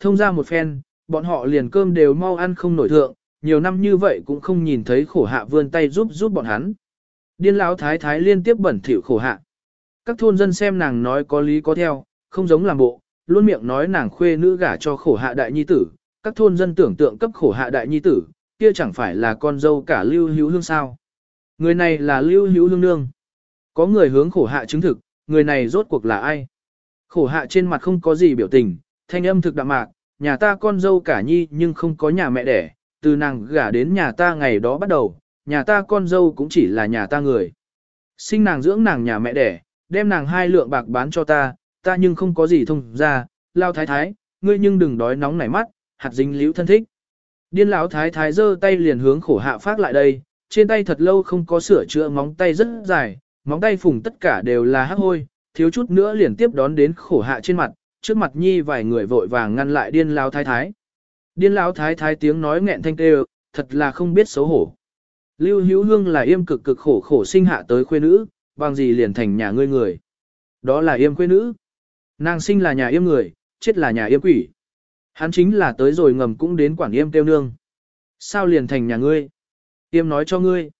thông ra một phen, bọn họ liền cơm đều mau ăn không nổi thượng, nhiều năm như vậy cũng không nhìn thấy khổ hạ vươn tay giúp giúp bọn hắn. Điên lão thái thái liên tiếp bẩn thỉu khổ hạ. Các thôn dân xem nàng nói có lý có theo, không giống làm bộ, luôn miệng nói nàng khuê nữ gả cho khổ hạ đại nhi tử. Các thôn dân tưởng tượng cấp khổ hạ đại nhi tử, kia chẳng phải là con dâu cả lưu hữu hương sao. Người này là lưu hữu hương nương. Có người hướng khổ hạ chứng thực, người này rốt cuộc là ai? Khổ hạ trên mặt không có gì biểu tình, thanh âm thực đạm mạc, nhà ta con dâu cả nhi nhưng không có nhà mẹ đẻ, từ nàng gả đến nhà ta ngày đó bắt đầu, nhà ta con dâu cũng chỉ là nhà ta người. Sinh nàng dưỡng nàng nhà mẹ đẻ, đem nàng hai lượng bạc bán cho ta, ta nhưng không có gì thông ra, lao thái thái, ngươi nhưng đừng đói nóng nảy mắt, hạt dính liễu thân thích. Điên lão thái thái giơ tay liền hướng khổ hạ phát lại đây, trên tay thật lâu không có sửa chữa móng tay rất dài, móng tay phùng tất cả đều là hắc hôi, thiếu chút nữa liền tiếp đón đến khổ hạ trên mặt, trước mặt nhi vài người vội vàng ngăn lại điên lão thái thái. Điên lão thái thái tiếng nói nghẹn thanh tê thật là không biết xấu hổ. Lưu Hữu Hương là yêm cực cực khổ khổ sinh hạ tới khuê nữ, bằng gì liền thành nhà ngươi người. Đó là yêm khuê nữ. Nàng sinh là nhà yêm người, chết là nhà yêm quỷ. Hắn chính là tới rồi ngầm cũng đến quản yêm tiêu nương. Sao liền thành nhà ngươi? Yêm nói cho ngươi.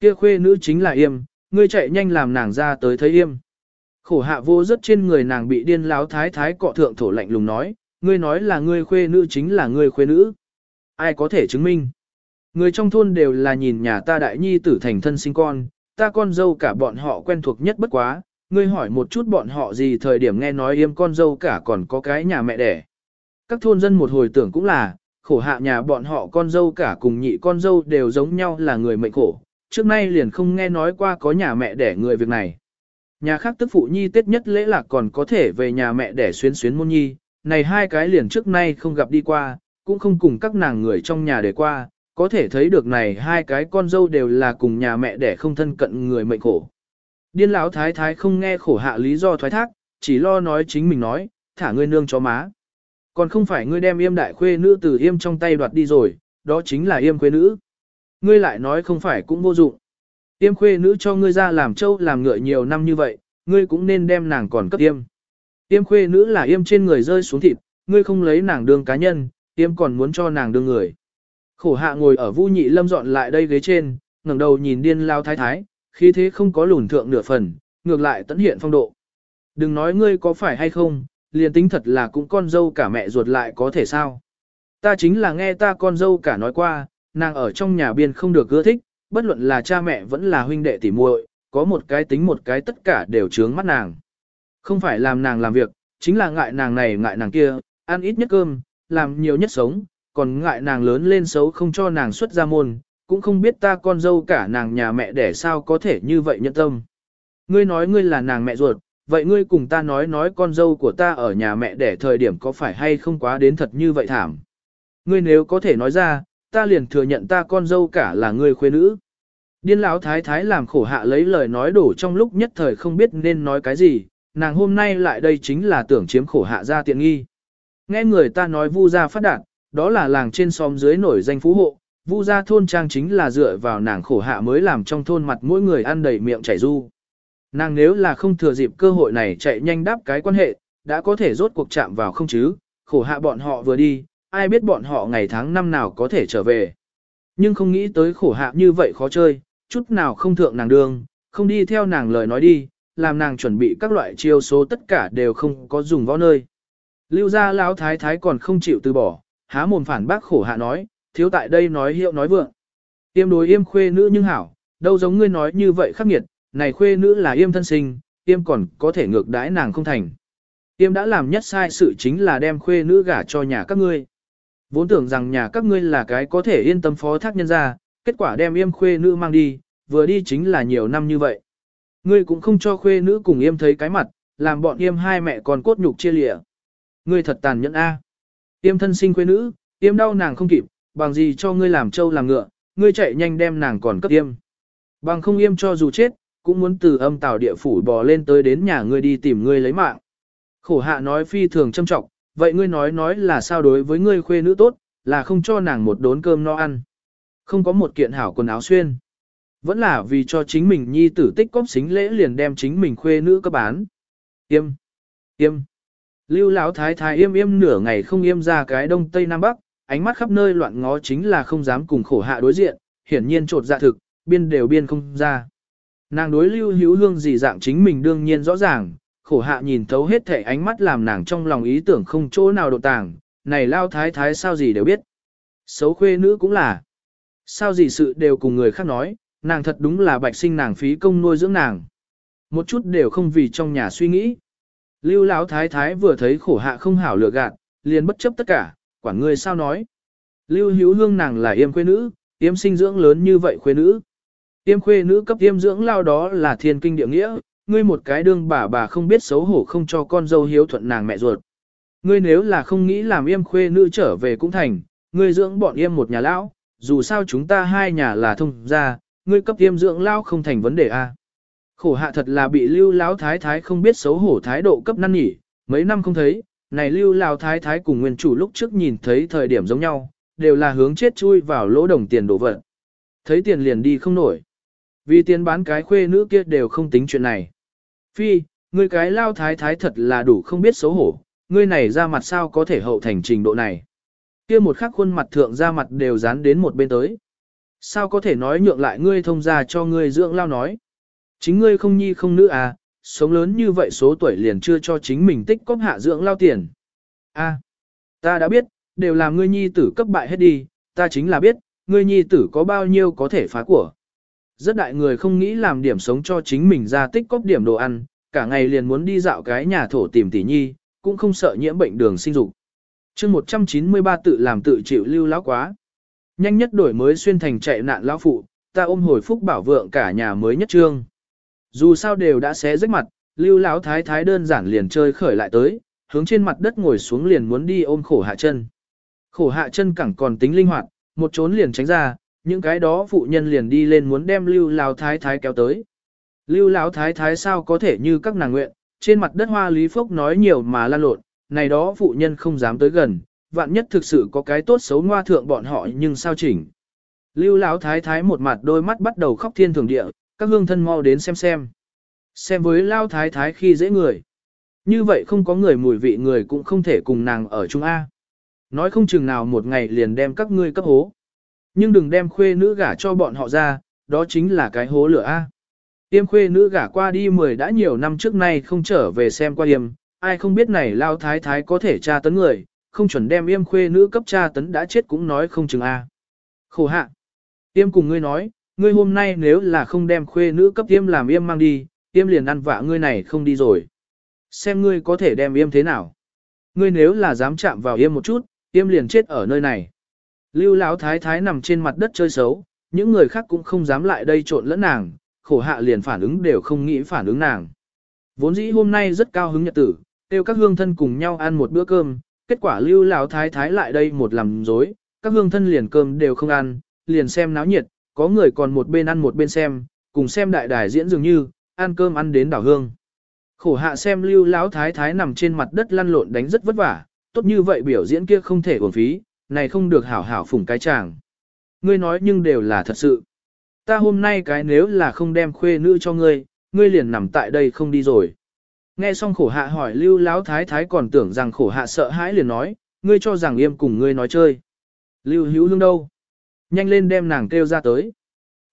Kia khuê nữ chính là yêm, ngươi chạy nhanh làm nàng ra tới thấy yêm. Khổ hạ vô rất trên người nàng bị điên láo thái thái cọ thượng thổ lạnh lùng nói, ngươi nói là ngươi khuê nữ chính là ngươi khuê nữ. Ai có thể chứng minh? Người trong thôn đều là nhìn nhà ta đại nhi tử thành thân sinh con, ta con dâu cả bọn họ quen thuộc nhất bất quá, ngươi hỏi một chút bọn họ gì thời điểm nghe nói yếm con dâu cả còn có cái nhà mẹ đẻ. Các thôn dân một hồi tưởng cũng là, khổ hạ nhà bọn họ con dâu cả cùng nhị con dâu đều giống nhau là người mệnh khổ, trước nay liền không nghe nói qua có nhà mẹ đẻ người việc này. Nhà khác tức phụ nhi tết nhất lễ lạc còn có thể về nhà mẹ để xuyến xuyến môn nhi, này hai cái liền trước nay không gặp đi qua, cũng không cùng các nàng người trong nhà để qua, có thể thấy được này hai cái con dâu đều là cùng nhà mẹ để không thân cận người mệnh khổ. Điên lão thái thái không nghe khổ hạ lý do thoái thác, chỉ lo nói chính mình nói, thả ngươi nương cho má. Còn không phải ngươi đem yêm đại khuê nữ từ yêm trong tay đoạt đi rồi, đó chính là yêm khuê nữ. Ngươi lại nói không phải cũng vô dụng. Yêm khuê nữ cho ngươi ra làm trâu làm ngựa nhiều năm như vậy, ngươi cũng nên đem nàng còn cấp tiêm. Tiêm khuê nữ là yêm trên người rơi xuống thịt, ngươi không lấy nàng đương cá nhân, tiêm còn muốn cho nàng đương người. Khổ hạ ngồi ở Vu Nhị Lâm dọn lại đây ghế trên, ngẩng đầu nhìn điên lao thái thái, khí thế không có lùn thượng nửa phần, ngược lại tận hiện phong độ. Đừng nói ngươi có phải hay không, liền tính thật là cũng con dâu cả mẹ ruột lại có thể sao. Ta chính là nghe ta con dâu cả nói qua, nàng ở trong nhà biên không được ưa thích, bất luận là cha mẹ vẫn là huynh đệ tỉ muội, có một cái tính một cái tất cả đều trướng mắt nàng. Không phải làm nàng làm việc, chính là ngại nàng này ngại nàng kia, ăn ít nhất cơm, làm nhiều nhất sống, còn ngại nàng lớn lên xấu không cho nàng xuất ra môn, cũng không biết ta con dâu cả nàng nhà mẹ đẻ sao có thể như vậy nhận tâm. Ngươi nói ngươi là nàng mẹ ruột, vậy ngươi cùng ta nói nói con dâu của ta ở nhà mẹ đẻ thời điểm có phải hay không quá đến thật như vậy thảm. Ngươi nếu có thể nói ra, ta liền thừa nhận ta con dâu cả là ngươi khuê nữ. Điên lão thái thái làm khổ hạ lấy lời nói đổ trong lúc nhất thời không biết nên nói cái gì, nàng hôm nay lại đây chính là tưởng chiếm khổ hạ ra tiện nghi. Nghe người ta nói vu gia phát đạt, đó là làng trên xóm dưới nổi danh phú hộ, vu gia thôn trang chính là dựa vào nàng khổ hạ mới làm trong thôn mặt mỗi người ăn đầy miệng chảy du. Nàng nếu là không thừa dịp cơ hội này chạy nhanh đáp cái quan hệ, đã có thể rốt cuộc chạm vào không chứ, khổ hạ bọn họ vừa đi, ai biết bọn họ ngày tháng năm nào có thể trở về. Nhưng không nghĩ tới khổ hạ như vậy khó chơi, chút nào không thượng nàng đường, không đi theo nàng lời nói đi, làm nàng chuẩn bị các loại chiêu số tất cả đều không có dùng võ nơi. Lưu gia lão thái thái còn không chịu từ bỏ, há mồm phản bác khổ hạ nói, thiếu tại đây nói hiệu nói vượng. Yêm đối yêm khuê nữ nhưng hảo, đâu giống ngươi nói như vậy khắc nghiệt, này khuê nữ là yêm thân sinh, yêm còn có thể ngược đãi nàng không thành. Yêm đã làm nhất sai sự chính là đem khuê nữ gả cho nhà các ngươi. Vốn tưởng rằng nhà các ngươi là cái có thể yên tâm phó thác nhân ra, kết quả đem yêm khuê nữ mang đi, vừa đi chính là nhiều năm như vậy. Ngươi cũng không cho khuê nữ cùng yêm thấy cái mặt, làm bọn yêm hai mẹ còn cốt nhục chia lịa. Ngươi thật tàn nhẫn a. Yêm thân sinh khuê nữ, yêm đau nàng không kịp, bằng gì cho ngươi làm trâu làm ngựa, ngươi chạy nhanh đem nàng còn cấp yêm. Bằng không yêm cho dù chết, cũng muốn từ âm tào địa phủ bò lên tới đến nhà ngươi đi tìm ngươi lấy mạng. Khổ hạ nói phi thường châm trọng, vậy ngươi nói nói là sao đối với ngươi khuê nữ tốt, là không cho nàng một đốn cơm no ăn. Không có một kiện hảo quần áo xuyên. Vẫn là vì cho chính mình nhi tử tích cóp xính lễ liền đem chính mình khuê nữ cấp bán. Yêm. Yêm. Lưu Lão thái thái im im nửa ngày không im ra cái đông tây nam bắc, ánh mắt khắp nơi loạn ngó chính là không dám cùng khổ hạ đối diện, hiển nhiên trột dạ thực, biên đều biên không ra. Nàng đối lưu hữu hương gì dạng chính mình đương nhiên rõ ràng, khổ hạ nhìn thấu hết thể ánh mắt làm nàng trong lòng ý tưởng không chỗ nào độ tàng, này lao thái thái sao gì đều biết. Xấu khuê nữ cũng là. Sao gì sự đều cùng người khác nói, nàng thật đúng là bạch sinh nàng phí công nuôi dưỡng nàng. Một chút đều không vì trong nhà suy nghĩ. Lưu lão thái thái vừa thấy khổ hạ không hảo lựa gạt, liền bất chấp tất cả, quản người sao nói. Lưu hữu hương nàng là yêm quê nữ, yêm sinh dưỡng lớn như vậy khuê nữ. Yêm khuê nữ cấp yêm dưỡng lao đó là thiên kinh địa nghĩa, ngươi một cái đương bà bà không biết xấu hổ không cho con dâu hiếu thuận nàng mẹ ruột. Ngươi nếu là không nghĩ làm yêm khuê nữ trở về cũng thành, ngươi dưỡng bọn yêm một nhà lão, dù sao chúng ta hai nhà là thông gia, ngươi cấp tiêm dưỡng lao không thành vấn đề a. Khổ hạ thật là bị lưu lão thái thái không biết xấu hổ thái độ cấp năn nhỉ, mấy năm không thấy, này lưu lão thái thái cùng nguyên chủ lúc trước nhìn thấy thời điểm giống nhau, đều là hướng chết chui vào lỗ đồng tiền đổ vật. Thấy tiền liền đi không nổi. Vì tiền bán cái khuê nữ kia đều không tính chuyện này. Phi, ngươi cái lao thái thái thật là đủ không biết xấu hổ, ngươi này ra mặt sao có thể hậu thành trình độ này. Kia một khắc khuôn mặt thượng ra mặt đều dán đến một bên tới. Sao có thể nói nhượng lại ngươi thông ra cho ngươi dưỡng lao nói. Chính ngươi không nhi không nữ à, sống lớn như vậy số tuổi liền chưa cho chính mình tích cóp hạ dưỡng lao tiền. A, ta đã biết, đều là ngươi nhi tử cấp bại hết đi, ta chính là biết, ngươi nhi tử có bao nhiêu có thể phá của. Rất đại người không nghĩ làm điểm sống cho chính mình ra tích cóp điểm đồ ăn, cả ngày liền muốn đi dạo cái nhà thổ tìm tỷ nhi, cũng không sợ nhiễm bệnh đường sinh dục chương 193 tự làm tự chịu lưu lão quá. Nhanh nhất đổi mới xuyên thành chạy nạn lão phụ, ta ôm hồi phúc bảo vượng cả nhà mới nhất trương. Dù sao đều đã xé rách mặt, lưu lão thái thái đơn giản liền chơi khởi lại tới, hướng trên mặt đất ngồi xuống liền muốn đi ôm khổ hạ chân. Khổ hạ chân cẳng còn tính linh hoạt, một trốn liền tránh ra, những cái đó phụ nhân liền đi lên muốn đem lưu lão thái thái kéo tới. Lưu lão thái thái sao có thể như các nàng nguyện, trên mặt đất hoa lý phốc nói nhiều mà lan lộn, này đó phụ nhân không dám tới gần, vạn nhất thực sự có cái tốt xấu ngoa thượng bọn họ nhưng sao chỉnh. Lưu lão thái thái một mặt đôi mắt bắt đầu khóc thiên thường địa, các hương thân mau đến xem xem. Xem với Lão thái thái khi dễ người. Như vậy không có người mùi vị người cũng không thể cùng nàng ở chung A. Nói không chừng nào một ngày liền đem các ngươi cấp hố. Nhưng đừng đem khuê nữ gả cho bọn họ ra, đó chính là cái hố lửa A. Tiêm khuê nữ gả qua đi mười đã nhiều năm trước nay không trở về xem qua yêm, ai không biết này lao thái thái có thể tra tấn người, không chuẩn đem yêm khuê nữ cấp tra tấn đã chết cũng nói không chừng A. Khổ hạ. Tiêm cùng ngươi nói, ngươi hôm nay nếu là không đem khuê nữ cấp tiêm làm yêm mang đi, yêm liền ăn vạ ngươi này không đi rồi. Xem ngươi có thể đem yêm thế nào. Ngươi nếu là dám chạm vào yêm một chút, yêm liền chết ở nơi này. Lưu Lão thái thái nằm trên mặt đất chơi xấu, những người khác cũng không dám lại đây trộn lẫn nàng, khổ hạ liền phản ứng đều không nghĩ phản ứng nàng. Vốn dĩ hôm nay rất cao hứng nhật tử, kêu các hương thân cùng nhau ăn một bữa cơm, kết quả lưu lão thái thái lại đây một làm dối, các hương thân liền cơm đều không ăn, liền xem náo nhiệt, có người còn một bên ăn một bên xem, cùng xem đại đài diễn dường như, ăn cơm ăn đến đảo hương. Khổ hạ xem lưu lão thái thái nằm trên mặt đất lăn lộn đánh rất vất vả, tốt như vậy biểu diễn kia không thể uổng phí, này không được hảo hảo phủng cái chàng. Ngươi nói nhưng đều là thật sự. Ta hôm nay cái nếu là không đem khuê nữ cho ngươi, ngươi liền nằm tại đây không đi rồi. Nghe xong khổ hạ hỏi lưu lão thái thái còn tưởng rằng khổ hạ sợ hãi liền nói, ngươi cho rằng yêm cùng ngươi nói chơi. Lưu hữu lương đâu? Nhanh lên đem nàng kêu ra tới.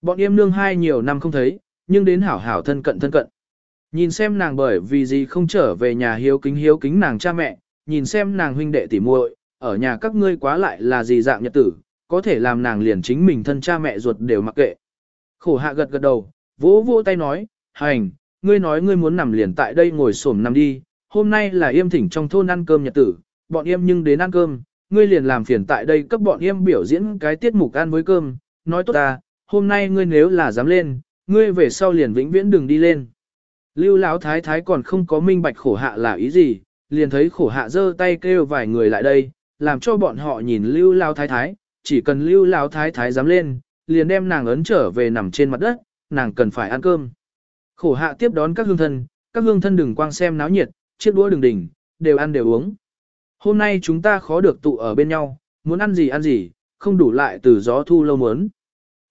Bọn yêm nương hai nhiều năm không thấy, nhưng đến hảo hảo thân cận thân cận. Nhìn xem nàng bởi vì gì không trở về nhà hiếu kính hiếu kính nàng cha mẹ, nhìn xem nàng huynh đệ tỉ muội, ở nhà các ngươi quá lại là gì dạng nhật tử, có thể làm nàng liền chính mình thân cha mẹ ruột đều mặc kệ. Khổ hạ gật gật đầu, vỗ vỗ tay nói, hành, ngươi nói ngươi muốn nằm liền tại đây ngồi xổm nằm đi, hôm nay là yêm thỉnh trong thôn ăn cơm nhật tử, bọn yêm nhưng đến ăn cơm, ngươi liền làm phiền tại đây cấp bọn yêm biểu diễn cái tiết mục ăn với cơm, nói tốt ta, hôm nay ngươi nếu là dám lên, ngươi về sau liền vĩnh viễn đừng đi lên. Lưu Lão thái thái còn không có minh bạch khổ hạ là ý gì, liền thấy khổ hạ giơ tay kêu vài người lại đây, làm cho bọn họ nhìn Lưu Lão thái thái, chỉ cần Lưu Lão thái thái dám lên, liền đem nàng ấn trở về nằm trên mặt đất, nàng cần phải ăn cơm. Khổ hạ tiếp đón các hương thân, các hương thân đừng quang xem náo nhiệt, chiếc đũa đừng đỉnh, đều ăn đều uống. Hôm nay chúng ta khó được tụ ở bên nhau, muốn ăn gì ăn gì, không đủ lại từ gió thu lâu muốn.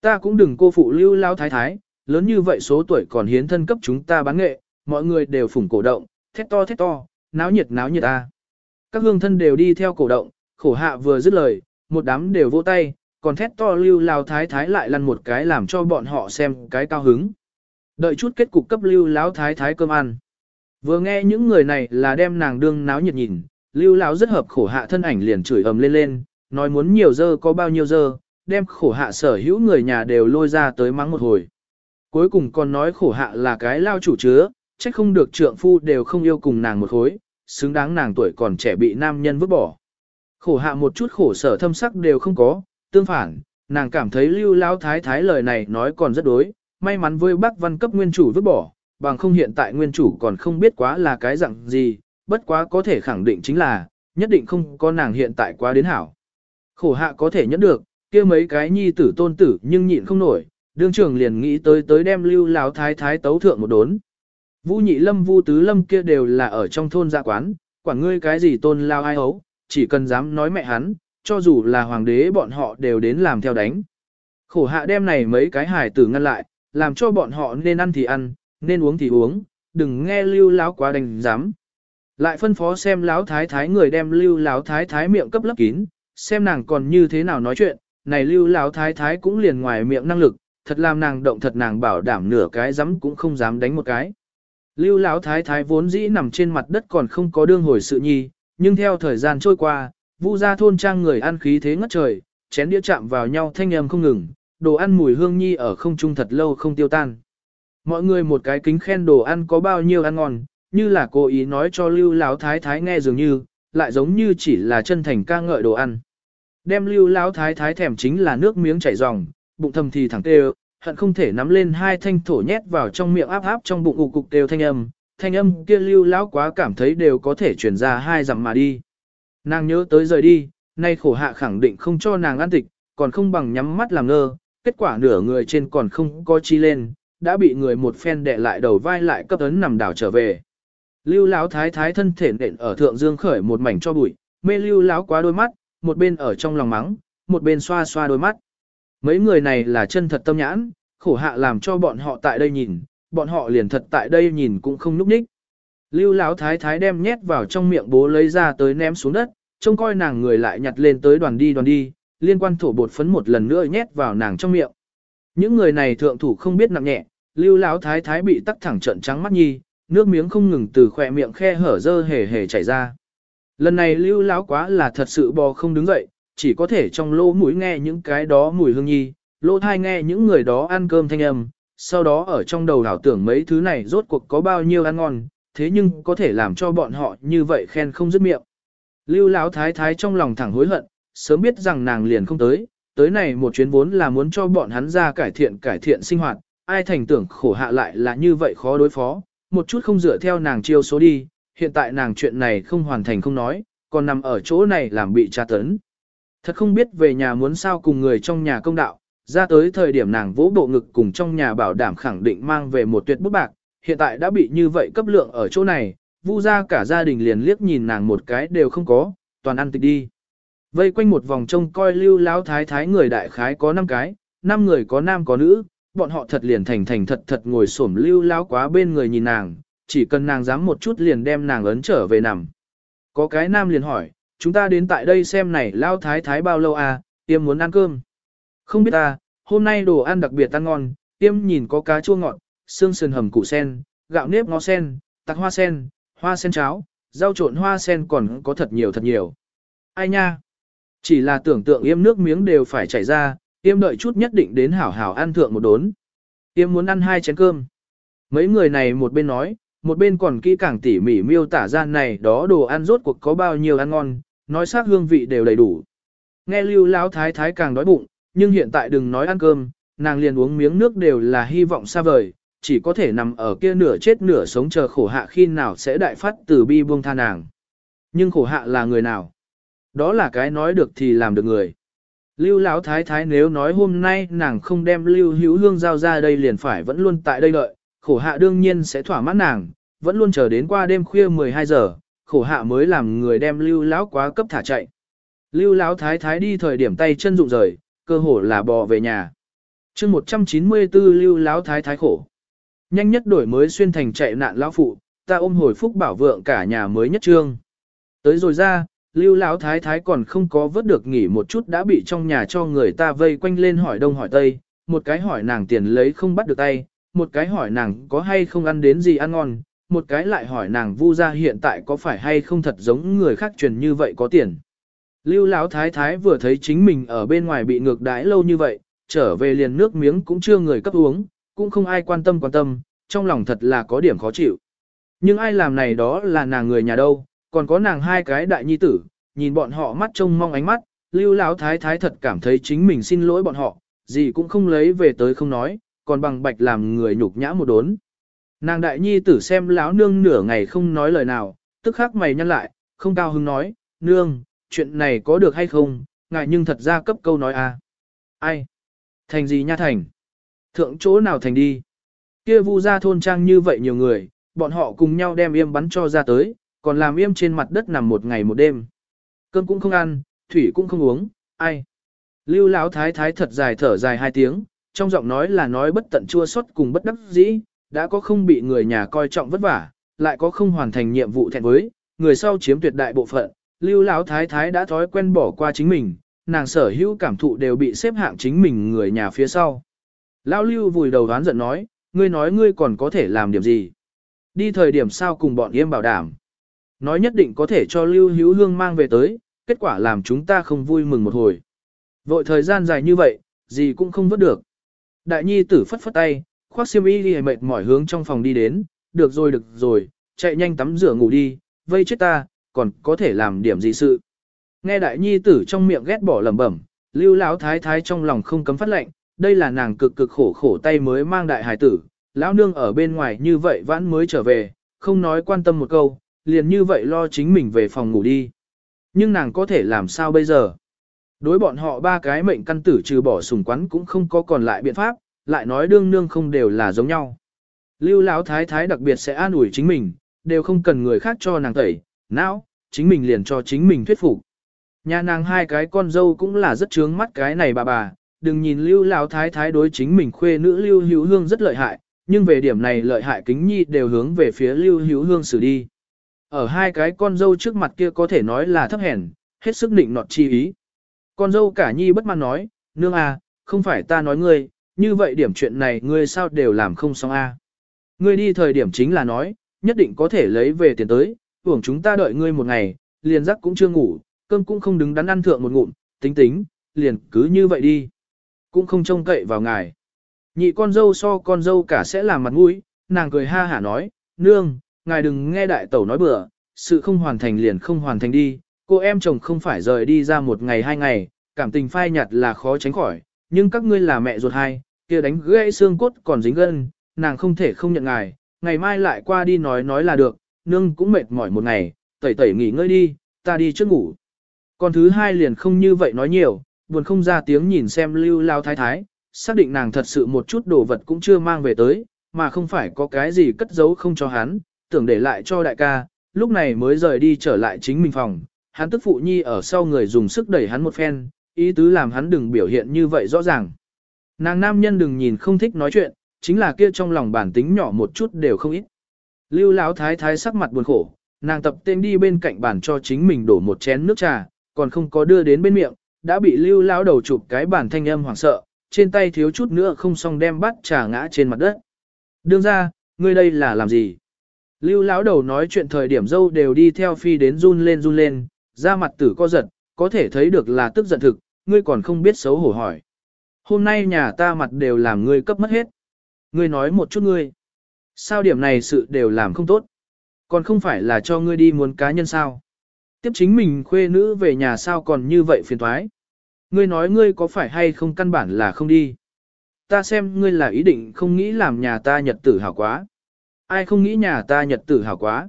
Ta cũng đừng cô phụ lưu lao thái thái, lớn như vậy số tuổi còn hiến thân cấp chúng ta bán nghệ, mọi người đều phủng cổ động, thét to thét to, náo nhiệt náo nhiệt ta. Các hương thân đều đi theo cổ động, khổ hạ vừa dứt lời, một đám đều vỗ tay, còn thét to lưu lao thái thái lại lăn một cái làm cho bọn họ xem cái cao hứng. Đợi chút kết cục cấp lưu lão thái thái cơm ăn. Vừa nghe những người này là đem nàng đương náo nhiệt nhìn, lưu lão rất hợp khổ hạ thân ảnh liền chửi ầm lên lên, nói muốn nhiều dơ có bao nhiêu dơ, đem khổ hạ sở hữu người nhà đều lôi ra tới mắng một hồi. Cuối cùng còn nói khổ hạ là cái lao chủ chứa, trách không được trượng phu đều không yêu cùng nàng một khối, xứng đáng nàng tuổi còn trẻ bị nam nhân vứt bỏ. Khổ hạ một chút khổ sở thâm sắc đều không có, tương phản, nàng cảm thấy lưu lao thái thái lời này nói còn rất đối, may mắn với bác văn cấp nguyên chủ vứt bỏ, bằng không hiện tại nguyên chủ còn không biết quá là cái dạng gì, bất quá có thể khẳng định chính là, nhất định không có nàng hiện tại quá đến hảo. Khổ hạ có thể nhẫn được, kia mấy cái nhi tử tôn tử nhưng nhịn không nổi, đương trưởng liền nghĩ tới tới đem lưu lão thái thái tấu thượng một đốn. Vũ nhị lâm vu tứ lâm kia đều là ở trong thôn gia quán, quản ngươi cái gì tôn lao ai ấu, chỉ cần dám nói mẹ hắn, cho dù là hoàng đế bọn họ đều đến làm theo đánh. Khổ hạ đem này mấy cái hài tử ngăn lại, làm cho bọn họ nên ăn thì ăn, nên uống thì uống, đừng nghe lưu láo quá đành dám. Lại phân phó xem láo thái thái người đem lưu láo thái thái miệng cấp lấp kín, xem nàng còn như thế nào nói chuyện, này lưu láo thái thái cũng liền ngoài miệng năng lực, thật làm nàng động thật nàng bảo đảm nửa cái dám cũng không dám đánh một cái. Lưu láo thái thái vốn dĩ nằm trên mặt đất còn không có đương hồi sự nhi, nhưng theo thời gian trôi qua, vu gia thôn trang người ăn khí thế ngất trời, chén đĩa chạm vào nhau thanh âm không ngừng, đồ ăn mùi hương nhi ở không trung thật lâu không tiêu tan. Mọi người một cái kính khen đồ ăn có bao nhiêu ăn ngon, như là cố ý nói cho lưu lão thái thái nghe dường như, lại giống như chỉ là chân thành ca ngợi đồ ăn. Đem lưu lão thái thái thèm chính là nước miếng chảy ròng, bụng thầm thì thẳng tê hận không thể nắm lên hai thanh thổ nhét vào trong miệng áp áp trong bụng ục cục đều thanh âm, thanh âm kia lưu lão quá cảm thấy đều có thể truyền ra hai dặm mà đi. Nàng nhớ tới rời đi, nay khổ hạ khẳng định không cho nàng ăn tịch, còn không bằng nhắm mắt làm ngơ, kết quả nửa người trên còn không có chi lên, đã bị người một phen đè lại đầu vai lại cấp ấn nằm đảo trở về. Lưu Lão thái thái thân thể nện ở thượng dương khởi một mảnh cho bụi, mê lưu Lão quá đôi mắt, một bên ở trong lòng mắng, một bên xoa xoa đôi mắt. Mấy người này là chân thật tâm nhãn, khổ hạ làm cho bọn họ tại đây nhìn, bọn họ liền thật tại đây nhìn cũng không núp ních. Lưu Lão thái thái đem nhét vào trong miệng bố lấy ra tới ném xuống đất, trông coi nàng người lại nhặt lên tới đoàn đi đoàn đi, liên quan thổ bột phấn một lần nữa nhét vào nàng trong miệng. Những người này thượng thủ không biết nặng nhẹ, lưu lão thái thái bị tắc thẳng trận trắng mắt nhi, nước miếng không ngừng từ khỏe miệng khe hở dơ hề hề chảy ra. Lần này lưu lão quá là thật sự bò không đứng dậy, chỉ có thể trong lỗ mũi nghe những cái đó mùi hương nhi, lỗ thai nghe những người đó ăn cơm thanh âm, sau đó ở trong đầu đảo tưởng mấy thứ này rốt cuộc có bao nhiêu ăn ngon, thế nhưng có thể làm cho bọn họ như vậy khen không dứt miệng. Lưu lão thái thái trong lòng thẳng hối hận, sớm biết rằng nàng liền không tới, tới này một chuyến vốn là muốn cho bọn hắn ra cải thiện cải thiện sinh hoạt, ai thành tưởng khổ hạ lại là như vậy khó đối phó, một chút không dựa theo nàng chiêu số đi, hiện tại nàng chuyện này không hoàn thành không nói, còn nằm ở chỗ này làm bị tra tấn. Thật không biết về nhà muốn sao cùng người trong nhà công đạo, ra tới thời điểm nàng vỗ bộ ngực cùng trong nhà bảo đảm khẳng định mang về một tuyệt bút bạc, hiện tại đã bị như vậy cấp lượng ở chỗ này, vu ra cả gia đình liền liếc nhìn nàng một cái đều không có, toàn ăn tịch đi. Vây quanh một vòng trông coi lưu lão thái thái người đại khái có 5 cái, 5 người có nam có nữ, bọn họ thật liền thành thành thật thật ngồi xổm lưu lão quá bên người nhìn nàng, chỉ cần nàng dám một chút liền đem nàng ấn trở về nằm. Có cái nam liền hỏi, chúng ta đến tại đây xem này lão thái thái bao lâu à, tiêm muốn ăn cơm. Không biết ta hôm nay đồ ăn đặc biệt ăn ngon, tiêm nhìn có cá chua ngọt, xương sườn hầm củ sen, gạo nếp ngó sen, tạc hoa sen, hoa sen cháo, rau trộn hoa sen còn có thật nhiều thật nhiều. Ai nha? Chỉ là tưởng tượng yêm nước miếng đều phải chảy ra, yêm đợi chút nhất định đến hảo hảo ăn thượng một đốn. Yêm muốn ăn hai chén cơm. Mấy người này một bên nói, một bên còn kỹ càng tỉ mỉ miêu tả ra này đó đồ ăn rốt cuộc có bao nhiêu ăn ngon, nói xác hương vị đều đầy đủ. Nghe lưu lão thái thái càng đói bụng, nhưng hiện tại đừng nói ăn cơm, nàng liền uống miếng nước đều là hy vọng xa vời, chỉ có thể nằm ở kia nửa chết nửa sống chờ khổ hạ khi nào sẽ đại phát từ bi buông tha nàng. Nhưng khổ hạ là người nào? Đó là cái nói được thì làm được người. Lưu Lão thái thái nếu nói hôm nay nàng không đem Lưu Hữu Hương giao ra đây liền phải vẫn luôn tại đây đợi, khổ hạ đương nhiên sẽ thỏa mãn nàng, vẫn luôn chờ đến qua đêm khuya 12 giờ, khổ hạ mới làm người đem Lưu Lão quá cấp thả chạy. Lưu Lão thái thái đi thời điểm tay chân rụng rời, cơ hồ là bò về nhà. Chương 194 Lưu Lão thái thái khổ. Nhanh nhất đổi mới xuyên thành chạy nạn lão phụ, ta ôm hồi phúc bảo vượng cả nhà mới nhất trương. Tới rồi ra, lưu lão thái thái còn không có vớt được nghỉ một chút đã bị trong nhà cho người ta vây quanh lên hỏi đông hỏi tây, một cái hỏi nàng tiền lấy không bắt được tay, một cái hỏi nàng có hay không ăn đến gì ăn ngon, một cái lại hỏi nàng vu gia hiện tại có phải hay không thật giống người khác truyền như vậy có tiền. Lưu Lão thái thái vừa thấy chính mình ở bên ngoài bị ngược đãi lâu như vậy, trở về liền nước miếng cũng chưa người cấp uống, cũng không ai quan tâm quan tâm, trong lòng thật là có điểm khó chịu. Nhưng ai làm này đó là nàng người nhà đâu, còn có nàng hai cái đại nhi tử, nhìn bọn họ mắt trông mong ánh mắt, Lưu Lão thái thái thật cảm thấy chính mình xin lỗi bọn họ, gì cũng không lấy về tới không nói, còn bằng bạch làm người nhục nhã một đốn. Nàng đại nhi tử xem lão nương nửa ngày không nói lời nào, tức khắc mày nhăn lại, không cao hứng nói, nương, chuyện này có được hay không, ngại nhưng thật ra cấp câu nói a. À. Ai? Thành gì nha thành? Thượng chỗ nào thành đi? Kia vu ra thôn trang như vậy nhiều người, bọn họ cùng nhau đem yêm bắn cho ra tới, còn làm yêm trên mặt đất nằm một ngày một đêm. Cơm cũng không ăn, thủy cũng không uống, ai? Lưu Lão thái thái thật dài thở dài hai tiếng, trong giọng nói là nói bất tận chua xót cùng bất đắc dĩ, đã có không bị người nhà coi trọng vất vả, lại có không hoàn thành nhiệm vụ thẹn với, người sau chiếm tuyệt đại bộ phận, lưu lão thái thái đã thói quen bỏ qua chính mình, nàng sở hữu cảm thụ đều bị xếp hạng chính mình người nhà phía sau. Lão lưu vùi đầu đoán giận nói, ngươi nói ngươi còn có thể làm điểm gì? Đi thời điểm sao cùng bọn yêm bảo đảm? Nói nhất định có thể cho lưu hữu hương mang về tới, kết quả làm chúng ta không vui mừng một hồi. Vội thời gian dài như vậy, gì cũng không vớt được. Đại nhi tử phất phất tay, khoác xiêm y đi mệt mỏi hướng trong phòng đi đến, được rồi được rồi, chạy nhanh tắm rửa ngủ đi, vây chết ta, còn có thể làm điểm gì sự. Nghe đại nhi tử trong miệng ghét bỏ lẩm bẩm, lưu lão thái thái trong lòng không cấm phát lệnh, đây là nàng cực cực khổ khổ tay mới mang đại hài tử, lão nương ở bên ngoài như vậy vãn mới trở về, không nói quan tâm một câu, liền như vậy lo chính mình về phòng ngủ đi. Nhưng nàng có thể làm sao bây giờ? Đối bọn họ ba cái mệnh căn tử trừ bỏ sùng quán cũng không có còn lại biện pháp, lại nói đương nương không đều là giống nhau. Lưu Lão thái thái đặc biệt sẽ an ủi chính mình, đều không cần người khác cho nàng tẩy, não, chính mình liền cho chính mình thuyết phục. Nhà nàng hai cái con dâu cũng là rất trướng mắt cái này bà bà, đừng nhìn Lưu Lão thái thái đối chính mình khuê nữ Lưu Hữu Hương rất lợi hại, nhưng về điểm này lợi hại kính nhi đều hướng về phía Lưu Hữu Hương xử đi. Ở hai cái con dâu trước mặt kia có thể nói là thấp hèn, hết sức định nọt chi ý. Con dâu cả nhi bất mãn nói, nương à, không phải ta nói ngươi, như vậy điểm chuyện này ngươi sao đều làm không xong a? Ngươi đi thời điểm chính là nói, nhất định có thể lấy về tiền tới, hưởng chúng ta đợi ngươi một ngày, liền giấc cũng chưa ngủ, cơm cũng không đứng đắn ăn thượng một ngụm, tính tính, liền cứ như vậy đi. Cũng không trông cậy vào ngài. Nhị con dâu so con dâu cả sẽ làm mặt mũi, nàng cười ha hả nói, nương, ngài đừng nghe đại tẩu nói bừa, sự không hoàn thành liền không hoàn thành đi, cô em chồng không phải rời đi ra một ngày hai ngày, cảm tình phai nhạt là khó tránh khỏi, nhưng các ngươi là mẹ ruột hai, kia đánh gãy xương cốt còn dính gân, nàng không thể không nhận ngài, ngày mai lại qua đi nói nói là được, nương cũng mệt mỏi một ngày, tẩy tẩy nghỉ ngơi đi, ta đi trước ngủ. Còn thứ hai liền không như vậy nói nhiều, buồn không ra tiếng nhìn xem lưu lao thái thái, xác định nàng thật sự một chút đồ vật cũng chưa mang về tới, mà không phải có cái gì cất giấu không cho hắn, tưởng để lại cho đại ca, lúc này mới rời đi trở lại chính mình phòng, hắn tức phụ nhi ở sau người dùng sức đẩy hắn một phen, ý tứ làm hắn đừng biểu hiện như vậy rõ ràng. Nàng nam nhân đừng nhìn không thích nói chuyện, chính là kia trong lòng bản tính nhỏ một chút đều không ít. Lưu Lão thái thái sắc mặt buồn khổ, nàng tập tên đi bên cạnh bàn cho chính mình đổ một chén nước trà, còn không có đưa đến bên miệng, đã bị Lưu Lão đầu chụp cái bàn thanh âm hoảng sợ, trên tay thiếu chút nữa không xong đem bắt trà ngã trên mặt đất. Đương ra, ngươi đây là làm gì? Lưu Lão đầu nói chuyện thời điểm dâu đều đi theo phi đến run lên run lên, da mặt tử co giật, có thể thấy được là tức giận thực, ngươi còn không biết xấu hổ hỏi. Hôm nay nhà ta mặt đều làm ngươi cấp mất hết. Ngươi nói một chút ngươi. Sao điểm này sự đều làm không tốt? Còn không phải là cho ngươi đi muốn cá nhân sao? Tiếp chính mình khuê nữ về nhà sao còn như vậy phiền thoái? Ngươi nói ngươi có phải hay không căn bản là không đi? Ta xem ngươi là ý định không nghĩ làm nhà ta nhật tử hảo quá. Ai không nghĩ nhà ta nhật tử hảo quá?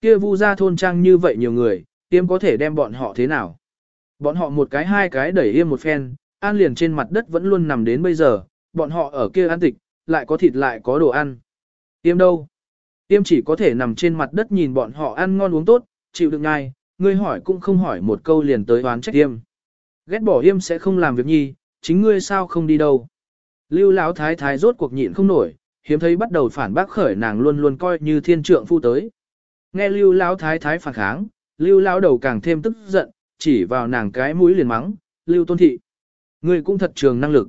Kia vu ra thôn trang như vậy nhiều người, tiêm có thể đem bọn họ thế nào? Bọn họ một cái hai cái đẩy im một phen, an liền trên mặt đất vẫn luôn nằm đến bây giờ, bọn họ ở kia ăn tịch, lại có thịt lại có đồ ăn. Tiêm đâu? Tiêm chỉ có thể nằm trên mặt đất nhìn bọn họ ăn ngon uống tốt, chịu được ngay, ngươi hỏi cũng không hỏi một câu liền tới oán trách tiêm. Ghét bỏ yêm sẽ không làm việc nhi, chính ngươi sao không đi đâu. Lưu Lão thái thái rốt cuộc nhịn không nổi, hiếm thấy bắt đầu phản bác khởi nàng luôn luôn coi như thiên trượng phu tới. Nghe lưu lão thái thái phản kháng, lưu lão đầu càng thêm tức giận, chỉ vào nàng cái mũi liền mắng, lưu tôn thị. Ngươi cũng thật trường năng lực,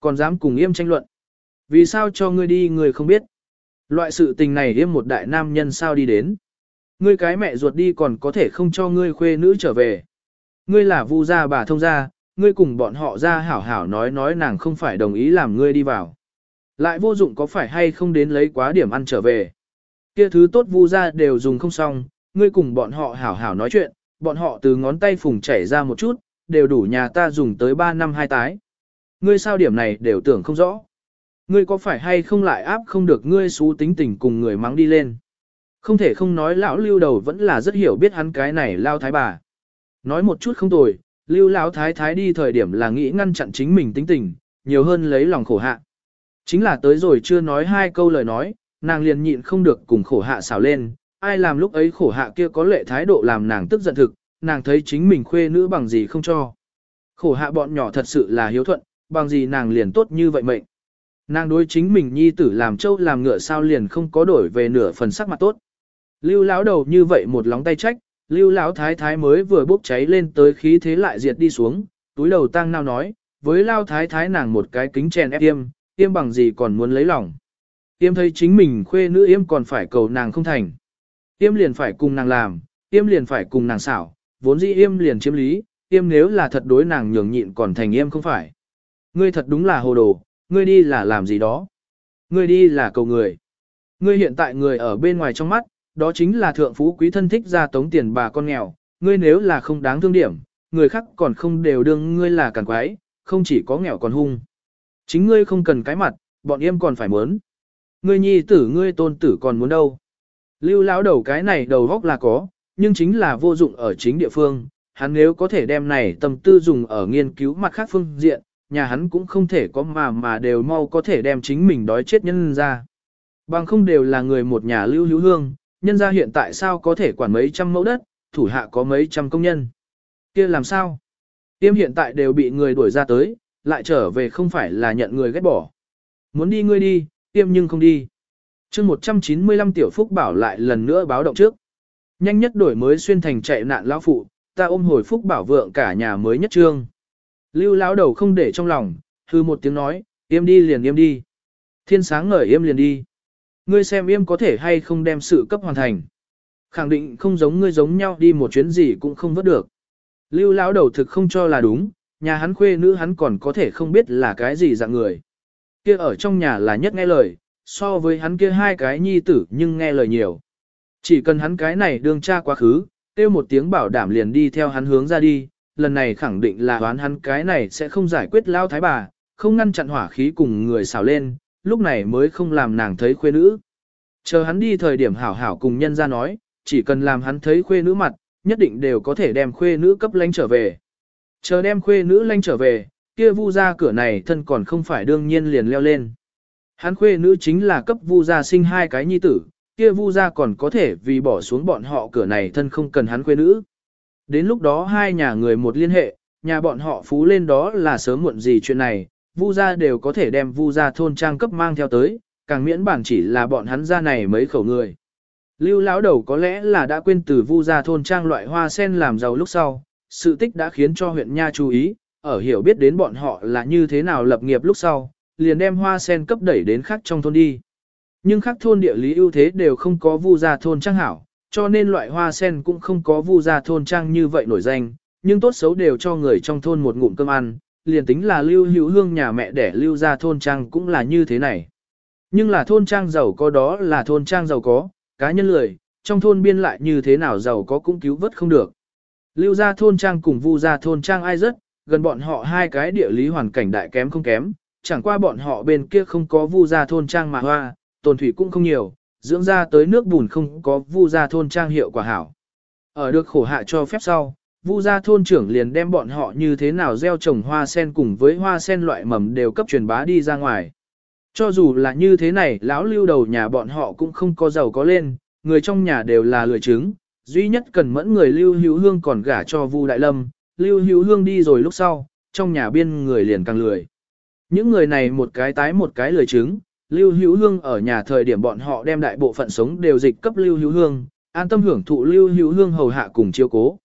còn dám cùng yêm tranh luận. Vì sao cho ngươi đi ngươi không biết. Loại sự tình này yêm một đại nam nhân sao đi đến. Ngươi cái mẹ ruột đi còn có thể không cho ngươi khuê nữ trở về. Ngươi là vu gia bà thông gia, ngươi cùng bọn họ ra hảo hảo nói nói nàng không phải đồng ý làm ngươi đi vào. Lại vô dụng có phải hay không đến lấy quá điểm ăn trở về. Kia thứ tốt vu ra đều dùng không xong, ngươi cùng bọn họ hảo hảo nói chuyện, bọn họ từ ngón tay phùng chảy ra một chút, đều đủ nhà ta dùng tới 3 năm hai tái. Ngươi sao điểm này đều tưởng không rõ. Ngươi có phải hay không lại áp không được ngươi xú tính tình cùng người mắng đi lên. Không thể không nói lão lưu đầu vẫn là rất hiểu biết hắn cái này lao thái bà. Nói một chút không tồi, lưu lão thái thái đi thời điểm là nghĩ ngăn chặn chính mình tính tình, nhiều hơn lấy lòng khổ hạ. Chính là tới rồi chưa nói hai câu lời nói, nàng liền nhịn không được cùng khổ hạ xào lên, ai làm lúc ấy khổ hạ kia có lệ thái độ làm nàng tức giận thực, nàng thấy chính mình khuê nữ bằng gì không cho. Khổ hạ bọn nhỏ thật sự là hiếu thuận, bằng gì nàng liền tốt như vậy mệnh. Nàng đối chính mình nhi tử làm châu làm ngựa sao liền không có đổi về nửa phần sắc mặt tốt. Lưu lão đầu như vậy một lóng tay trách, lưu lão thái thái mới vừa bốc cháy lên tới khí thế lại diệt đi xuống, túi đầu tăng nao nói, với lao thái thái nàng một cái kính chèn ép tiêm, Yêm bằng gì còn muốn lấy lòng. Yêm thấy chính mình khuê nữ yêm còn phải cầu nàng không thành. Yêm liền phải cùng nàng làm, Yêm liền phải cùng nàng xảo, vốn dĩ yêm liền chiếm lý, yêm nếu là thật đối nàng nhường nhịn còn thành yêm không phải. Ngươi thật đúng là hồ đồ, ngươi đi là làm gì đó. Ngươi đi là cầu người. Ngươi hiện tại người ở bên ngoài trong mắt, đó chính là thượng phú quý thân thích ra tống tiền bà con nghèo, ngươi nếu là không đáng thương điểm, người khác còn không đều đương ngươi là càn quái, không chỉ có nghèo còn hung. Chính ngươi không cần cái mặt, bọn em còn phải muốn. Ngươi nhi tử ngươi tôn tử còn muốn đâu. Lưu lão đầu cái này đầu góc là có, nhưng chính là vô dụng ở chính địa phương, hắn nếu có thể đem này tâm tư dùng ở nghiên cứu mặt khác phương diện, nhà hắn cũng không thể có mà mà đều mau có thể đem chính mình đói chết nhân ra. Bằng không đều là người một nhà lưu hữu hương, nhân ra hiện tại sao có thể quản mấy trăm mẫu đất, thủ hạ có mấy trăm công nhân. kia làm sao? Tiêm hiện tại đều bị người đuổi ra tới, lại trở về không phải là nhận người ghét bỏ. Muốn đi ngươi đi, tiêm nhưng không đi. chương 195 tiểu phúc bảo lại lần nữa báo động trước. Nhanh nhất đổi mới xuyên thành chạy nạn lão phụ, ta ôm hồi phúc bảo vượng cả nhà mới nhất trương. Lưu lão đầu không để trong lòng, hư một tiếng nói, im đi liền im đi. Thiên sáng ngời im liền đi. Ngươi xem im có thể hay không đem sự cấp hoàn thành. Khẳng định không giống ngươi giống nhau đi một chuyến gì cũng không vớt được. Lưu lão đầu thực không cho là đúng, nhà hắn khuê nữ hắn còn có thể không biết là cái gì dạng người. Kia ở trong nhà là nhất nghe lời, so với hắn kia hai cái nhi tử nhưng nghe lời nhiều. Chỉ cần hắn cái này đương cha quá khứ, kêu một tiếng bảo đảm liền đi theo hắn hướng ra đi, lần này khẳng định là đoán hắn cái này sẽ không giải quyết lao thái bà, không ngăn chặn hỏa khí cùng người xào lên, lúc này mới không làm nàng thấy khuê nữ. Chờ hắn đi thời điểm hảo hảo cùng nhân ra nói, chỉ cần làm hắn thấy khuê nữ mặt, nhất định đều có thể đem khuê nữ cấp lánh trở về. Chờ đem khuê nữ lanh trở về, kia vu ra cửa này thân còn không phải đương nhiên liền leo lên. Hắn khuê nữ chính là cấp vu gia sinh hai cái nhi tử, kia vu gia còn có thể vì bỏ xuống bọn họ cửa này thân không cần hắn khuê nữ. Đến lúc đó hai nhà người một liên hệ, nhà bọn họ phú lên đó là sớm muộn gì chuyện này, vu gia đều có thể đem vu gia thôn trang cấp mang theo tới, càng miễn bản chỉ là bọn hắn gia này mấy khẩu người. Lưu lão đầu có lẽ là đã quên từ vu gia thôn trang loại hoa sen làm giàu lúc sau, sự tích đã khiến cho huyện Nha chú ý, ở hiểu biết đến bọn họ là như thế nào lập nghiệp lúc sau, liền đem hoa sen cấp đẩy đến khác trong thôn đi. Nhưng khác thôn địa lý ưu thế đều không có vu gia thôn trang hảo, cho nên loại hoa sen cũng không có vu gia thôn trang như vậy nổi danh, nhưng tốt xấu đều cho người trong thôn một ngụm cơm ăn, liền tính là lưu hữu hương nhà mẹ đẻ lưu gia thôn trang cũng là như thế này. Nhưng là thôn trang giàu có đó là thôn trang giàu có, cá nhân lười, trong thôn biên lại như thế nào giàu có cũng cứu vớt không được. Lưu gia thôn trang cùng vu gia thôn trang ai rất, gần bọn họ hai cái địa lý hoàn cảnh đại kém không kém, chẳng qua bọn họ bên kia không có vu gia thôn trang mà hoa, tồn thủy cũng không nhiều, dưỡng ra tới nước bùn không có vu gia thôn trang hiệu quả hảo. Ở được khổ hạ cho phép sau, vu gia thôn trưởng liền đem bọn họ như thế nào gieo trồng hoa sen cùng với hoa sen loại mầm đều cấp truyền bá đi ra ngoài. Cho dù là như thế này, lão lưu đầu nhà bọn họ cũng không có giàu có lên, người trong nhà đều là lười trứng, duy nhất cần mẫn người lưu hữu hương còn gả cho vu đại lâm, lưu hữu hương đi rồi lúc sau, trong nhà biên người liền càng lười. Những người này một cái tái một cái lười trứng, Lưu Hữu Hương ở nhà thời điểm bọn họ đem đại bộ phận sống đều dịch cấp Lưu Hữu Hương, an tâm hưởng thụ lưu hữu hương hầu hạ cùng chiếu cố.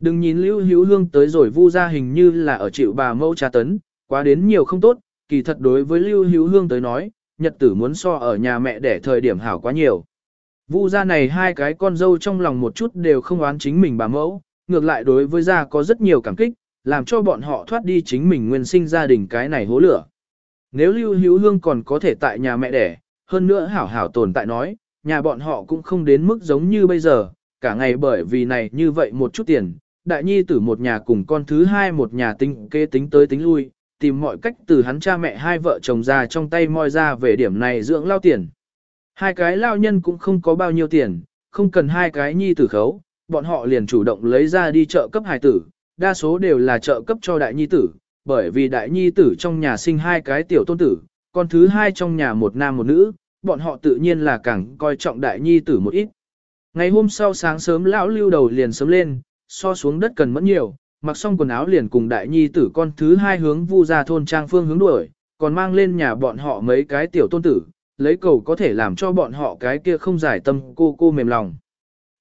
Đừng nhìn lưu hữu hương tới rồi vu ra hình như là ở chịu bà mẫu trà tấn, quá đến nhiều không tốt, kỳ thật đối với lưu hữu hương tới nói, nhật tử muốn so ở nhà mẹ để thời điểm hảo quá nhiều. Vu gia này hai cái con dâu trong lòng một chút đều không oán chính mình bà mẫu, ngược lại đối với gia có rất nhiều cảm kích, làm cho bọn họ thoát đi chính mình nguyên sinh gia đình cái này hố lửa. Nếu Lưu Hữu Hương còn có thể tại nhà mẹ đẻ, hơn nữa hảo hảo tồn tại nói, nhà bọn họ cũng không đến mức giống như bây giờ, cả ngày bởi vì này như vậy một chút tiền, đại nhi tử một nhà cùng con thứ hai một nhà tính kế tính tới tính lui, tìm mọi cách từ hắn cha mẹ hai vợ chồng ra trong tay moi ra về điểm này dưỡng lao tiền. Hai cái lao nhân cũng không có bao nhiêu tiền, không cần hai cái nhi tử khấu, bọn họ liền chủ động lấy ra đi chợ cấp hài tử, đa số đều là trợ cấp cho đại nhi tử, bởi vì đại nhi tử trong nhà sinh hai cái tiểu tôn tử, còn thứ hai trong nhà một nam một nữ, bọn họ tự nhiên là càng coi trọng đại nhi tử một ít. Ngày hôm sau sáng sớm lão lưu đầu liền sớm lên, so xuống đất cần mẫn nhiều, mặc xong quần áo liền cùng đại nhi tử con thứ hai hướng vu ra thôn trang phương hướng đuổi, còn mang lên nhà bọn họ mấy cái tiểu tôn tử, lấy cầu có thể làm cho bọn họ cái kia không giải tâm cô cô mềm lòng.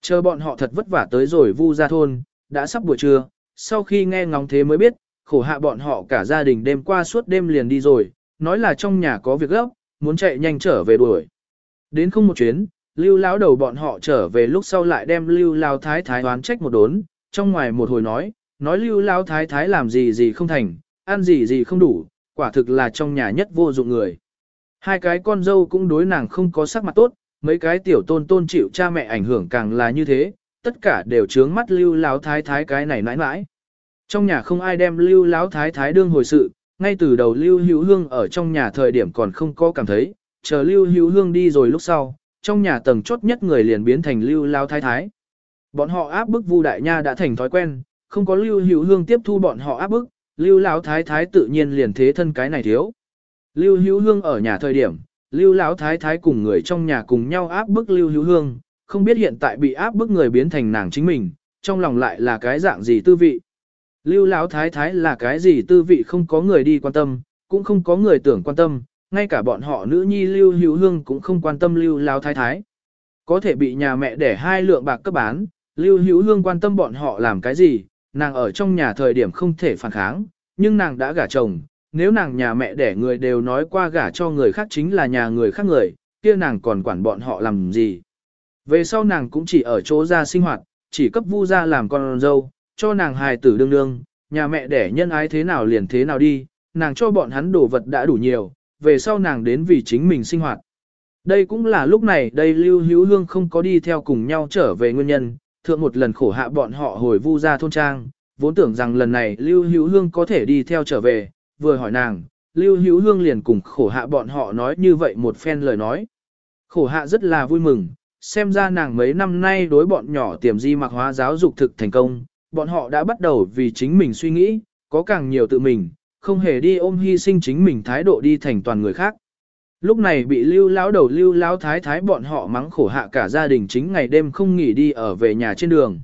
Chờ bọn họ thật vất vả tới rồi vu ra thôn, đã sắp buổi trưa, sau khi nghe ngóng thế mới biết, khổ hạ bọn họ cả gia đình đêm qua suốt đêm liền đi rồi, nói là trong nhà có việc gấp, muốn chạy nhanh trở về đuổi. Đến không một chuyến, lưu lão đầu bọn họ trở về lúc sau lại đem lưu lao thái thái oán trách một đốn, trong ngoài một hồi nói, nói lưu lao thái thái làm gì gì không thành, ăn gì gì không đủ, quả thực là trong nhà nhất vô dụng người. Hai cái con dâu cũng đối nàng không có sắc mặt tốt, mấy cái tiểu tôn tôn chịu cha mẹ ảnh hưởng càng là như thế, tất cả đều trướng mắt lưu láo thái thái cái này mãi mãi. Trong nhà không ai đem lưu láo thái thái đương hồi sự, ngay từ đầu lưu hữu hương ở trong nhà thời điểm còn không có cảm thấy, chờ lưu hữu hương đi rồi lúc sau, trong nhà tầng chốt nhất người liền biến thành lưu láo thái thái. Bọn họ áp bức vu đại nha đã thành thói quen, không có lưu hữu hương tiếp thu bọn họ áp bức, lưu láo thái thái tự nhiên liền thế thân cái này thiếu. Lưu hữu hương ở nhà thời điểm, lưu láo thái thái cùng người trong nhà cùng nhau áp bức lưu hữu hương, không biết hiện tại bị áp bức người biến thành nàng chính mình, trong lòng lại là cái dạng gì tư vị. Lưu Lão thái thái là cái gì tư vị không có người đi quan tâm, cũng không có người tưởng quan tâm, ngay cả bọn họ nữ nhi Lưu Hữu Hương cũng không quan tâm Lưu Lão thái thái. Có thể bị nhà mẹ để hai lượng bạc cấp bán, Lưu Hữu Hương quan tâm bọn họ làm cái gì, nàng ở trong nhà thời điểm không thể phản kháng, nhưng nàng đã gả chồng, nếu nàng nhà mẹ để người đều nói qua gả cho người khác chính là nhà người khác người, kia nàng còn quản bọn họ làm gì. Về sau nàng cũng chỉ ở chỗ ra sinh hoạt, chỉ cấp vu ra làm con dâu, cho nàng hài tử đương đương, nhà mẹ đẻ nhân ái thế nào liền thế nào đi, nàng cho bọn hắn đồ vật đã đủ nhiều, về sau nàng đến vì chính mình sinh hoạt. Đây cũng là lúc này đây Lưu Hữu Hương không có đi theo cùng nhau trở về nguyên nhân, thượng một lần khổ hạ bọn họ hồi vu ra thôn trang, vốn tưởng rằng lần này Lưu Hữu Hương có thể đi theo trở về, vừa hỏi nàng, Lưu Hữu Hương liền cùng khổ hạ bọn họ nói như vậy một phen lời nói. Khổ hạ rất là vui mừng, xem ra nàng mấy năm nay đối bọn nhỏ tiềm di mặc hóa giáo dục thực thành công, bọn họ đã bắt đầu vì chính mình suy nghĩ, có càng nhiều tự mình, không hề đi ôm hy sinh chính mình thái độ đi thành toàn người khác. Lúc này bị lưu lão đầu lưu lão thái thái bọn họ mắng khổ hạ cả gia đình chính ngày đêm không nghỉ đi ở về nhà trên đường.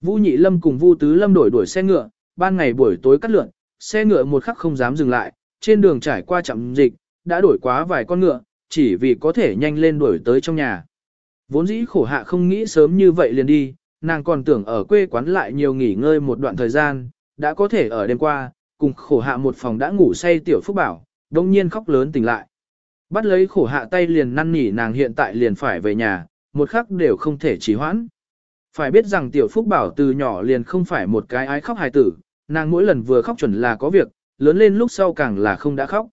Vu Nhị Lâm cùng Vu Tứ Lâm đổi đuổi xe ngựa, ban ngày buổi tối cắt lượn, xe ngựa một khắc không dám dừng lại, trên đường trải qua chậm dịch, đã đổi quá vài con ngựa, chỉ vì có thể nhanh lên đuổi tới trong nhà. Vốn dĩ khổ hạ không nghĩ sớm như vậy liền đi, nàng còn tưởng ở quê quán lại nhiều nghỉ ngơi một đoạn thời gian, đã có thể ở đêm qua, cùng khổ hạ một phòng đã ngủ say tiểu phúc bảo, đông nhiên khóc lớn tỉnh lại. Bắt lấy khổ hạ tay liền năn nỉ nàng hiện tại liền phải về nhà, một khắc đều không thể trì hoãn. Phải biết rằng tiểu phúc bảo từ nhỏ liền không phải một cái ái khóc hài tử, nàng mỗi lần vừa khóc chuẩn là có việc, lớn lên lúc sau càng là không đã khóc.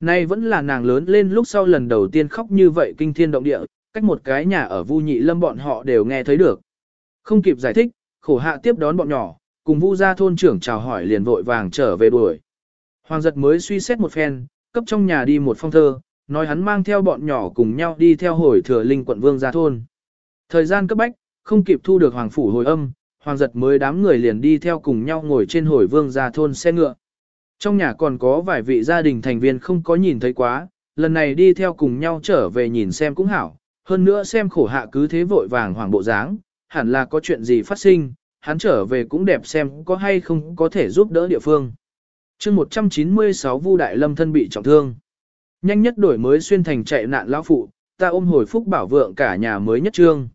Nay vẫn là nàng lớn lên lúc sau lần đầu tiên khóc như vậy kinh thiên động địa, cách một cái nhà ở Vu Nhị Lâm bọn họ đều nghe thấy được. Không kịp giải thích, khổ hạ tiếp đón bọn nhỏ, cùng Vu gia thôn trưởng chào hỏi liền vội vàng trở về đuổi. Hoàng giật mới suy xét một phen, cấp trong nhà đi một phong thơ, nói hắn mang theo bọn nhỏ cùng nhau đi theo hồi thừa linh quận vương gia thôn. Thời gian cấp bách, không kịp thu được hoàng phủ hồi âm, hoàng giật mới đám người liền đi theo cùng nhau ngồi trên hồi vương ra thôn xe ngựa. Trong nhà còn có vài vị gia đình thành viên không có nhìn thấy quá, lần này đi theo cùng nhau trở về nhìn xem cũng hảo, hơn nữa xem khổ hạ cứ thế vội vàng hoàng bộ dáng, hẳn là có chuyện gì phát sinh, hắn trở về cũng đẹp xem có hay không có thể giúp đỡ địa phương. chương 196 Vu Đại Lâm thân bị trọng thương. Nhanh nhất đổi mới xuyên thành chạy nạn lão phụ, ta ôm hồi phúc bảo vượng cả nhà mới nhất trương.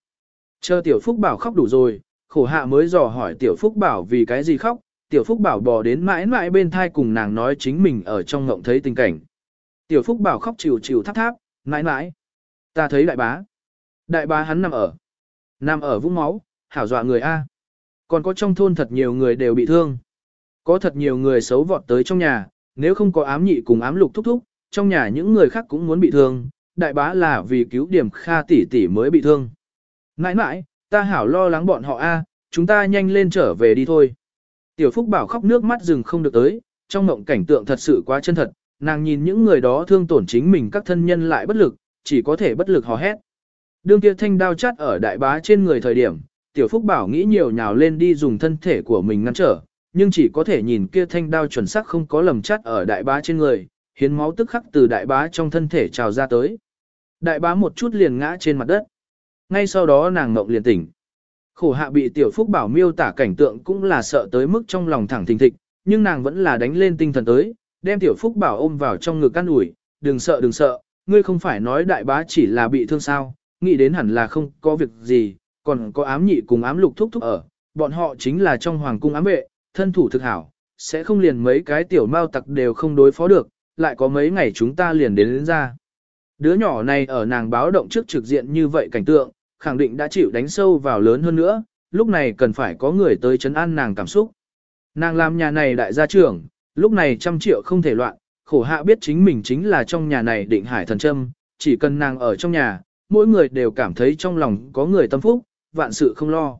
Chờ tiểu phúc bảo khóc đủ rồi, khổ hạ mới dò hỏi tiểu phúc bảo vì cái gì khóc, tiểu phúc bảo bò đến mãi mãi bên thai cùng nàng nói chính mình ở trong ngộng thấy tình cảnh. Tiểu phúc bảo khóc chịu chịu tháp tháp, mãi mãi. Ta thấy đại bá. Đại bá hắn nằm ở. Nằm ở vũng máu, hảo dọa người A. Còn có trong thôn thật nhiều người đều bị thương. Có thật nhiều người xấu vọt tới trong nhà, nếu không có ám nhị cùng ám lục thúc thúc, trong nhà những người khác cũng muốn bị thương. Đại bá là vì cứu điểm kha tỷ tỷ mới bị thương. Nãi nãi, ta hảo lo lắng bọn họ A, chúng ta nhanh lên trở về đi thôi. Tiểu Phúc Bảo khóc nước mắt rừng không được tới, trong mộng cảnh tượng thật sự quá chân thật, nàng nhìn những người đó thương tổn chính mình các thân nhân lại bất lực, chỉ có thể bất lực hò hét. Đương kia thanh đao chát ở đại bá trên người thời điểm, Tiểu Phúc Bảo nghĩ nhiều nhào lên đi dùng thân thể của mình ngăn trở, nhưng chỉ có thể nhìn kia thanh đao chuẩn xác không có lầm chát ở đại bá trên người, hiến máu tức khắc từ đại bá trong thân thể trào ra tới. Đại bá một chút liền ngã trên mặt đất. Ngay sau đó nàng ngộng liền tỉnh. Khổ hạ bị tiểu phúc bảo miêu tả cảnh tượng cũng là sợ tới mức trong lòng thẳng thình thịch, nhưng nàng vẫn là đánh lên tinh thần tới, đem tiểu phúc bảo ôm vào trong ngực căn ủi, đừng sợ đừng sợ, ngươi không phải nói đại bá chỉ là bị thương sao, nghĩ đến hẳn là không có việc gì, còn có ám nhị cùng ám lục thúc thúc ở, bọn họ chính là trong hoàng cung ám vệ, thân thủ thực hảo, sẽ không liền mấy cái tiểu mao tặc đều không đối phó được, lại có mấy ngày chúng ta liền đến, đến ra. Đứa nhỏ này ở nàng báo động trước trực diện như vậy cảnh tượng, khẳng định đã chịu đánh sâu vào lớn hơn nữa, lúc này cần phải có người tới chấn an nàng cảm xúc. Nàng làm nhà này đại gia trưởng, lúc này trăm triệu không thể loạn, khổ hạ biết chính mình chính là trong nhà này định hải thần châm, chỉ cần nàng ở trong nhà, mỗi người đều cảm thấy trong lòng có người tâm phúc, vạn sự không lo.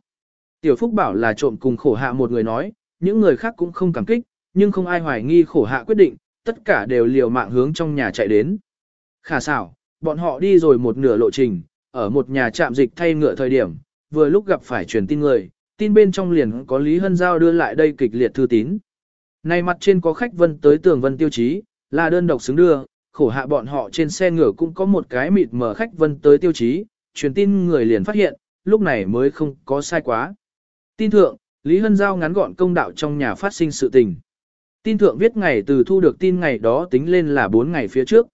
Tiểu Phúc bảo là trộm cùng khổ hạ một người nói, những người khác cũng không cảm kích, nhưng không ai hoài nghi khổ hạ quyết định, tất cả đều liều mạng hướng trong nhà chạy đến. Khả xảo, bọn họ đi rồi một nửa lộ trình, ở một nhà trạm dịch thay ngựa thời điểm, vừa lúc gặp phải truyền tin người, tin bên trong liền có Lý Hân Giao đưa lại đây kịch liệt thư tín. Này mặt trên có khách vân tới tường vân tiêu chí, là đơn độc xứng đưa, khổ hạ bọn họ trên xe ngựa cũng có một cái mịt mở khách vân tới tiêu chí, truyền tin người liền phát hiện, lúc này mới không có sai quá. Tin thượng, Lý Hân Giao ngắn gọn công đạo trong nhà phát sinh sự tình. Tin thượng viết ngày từ thu được tin ngày đó tính lên là 4 ngày phía trước.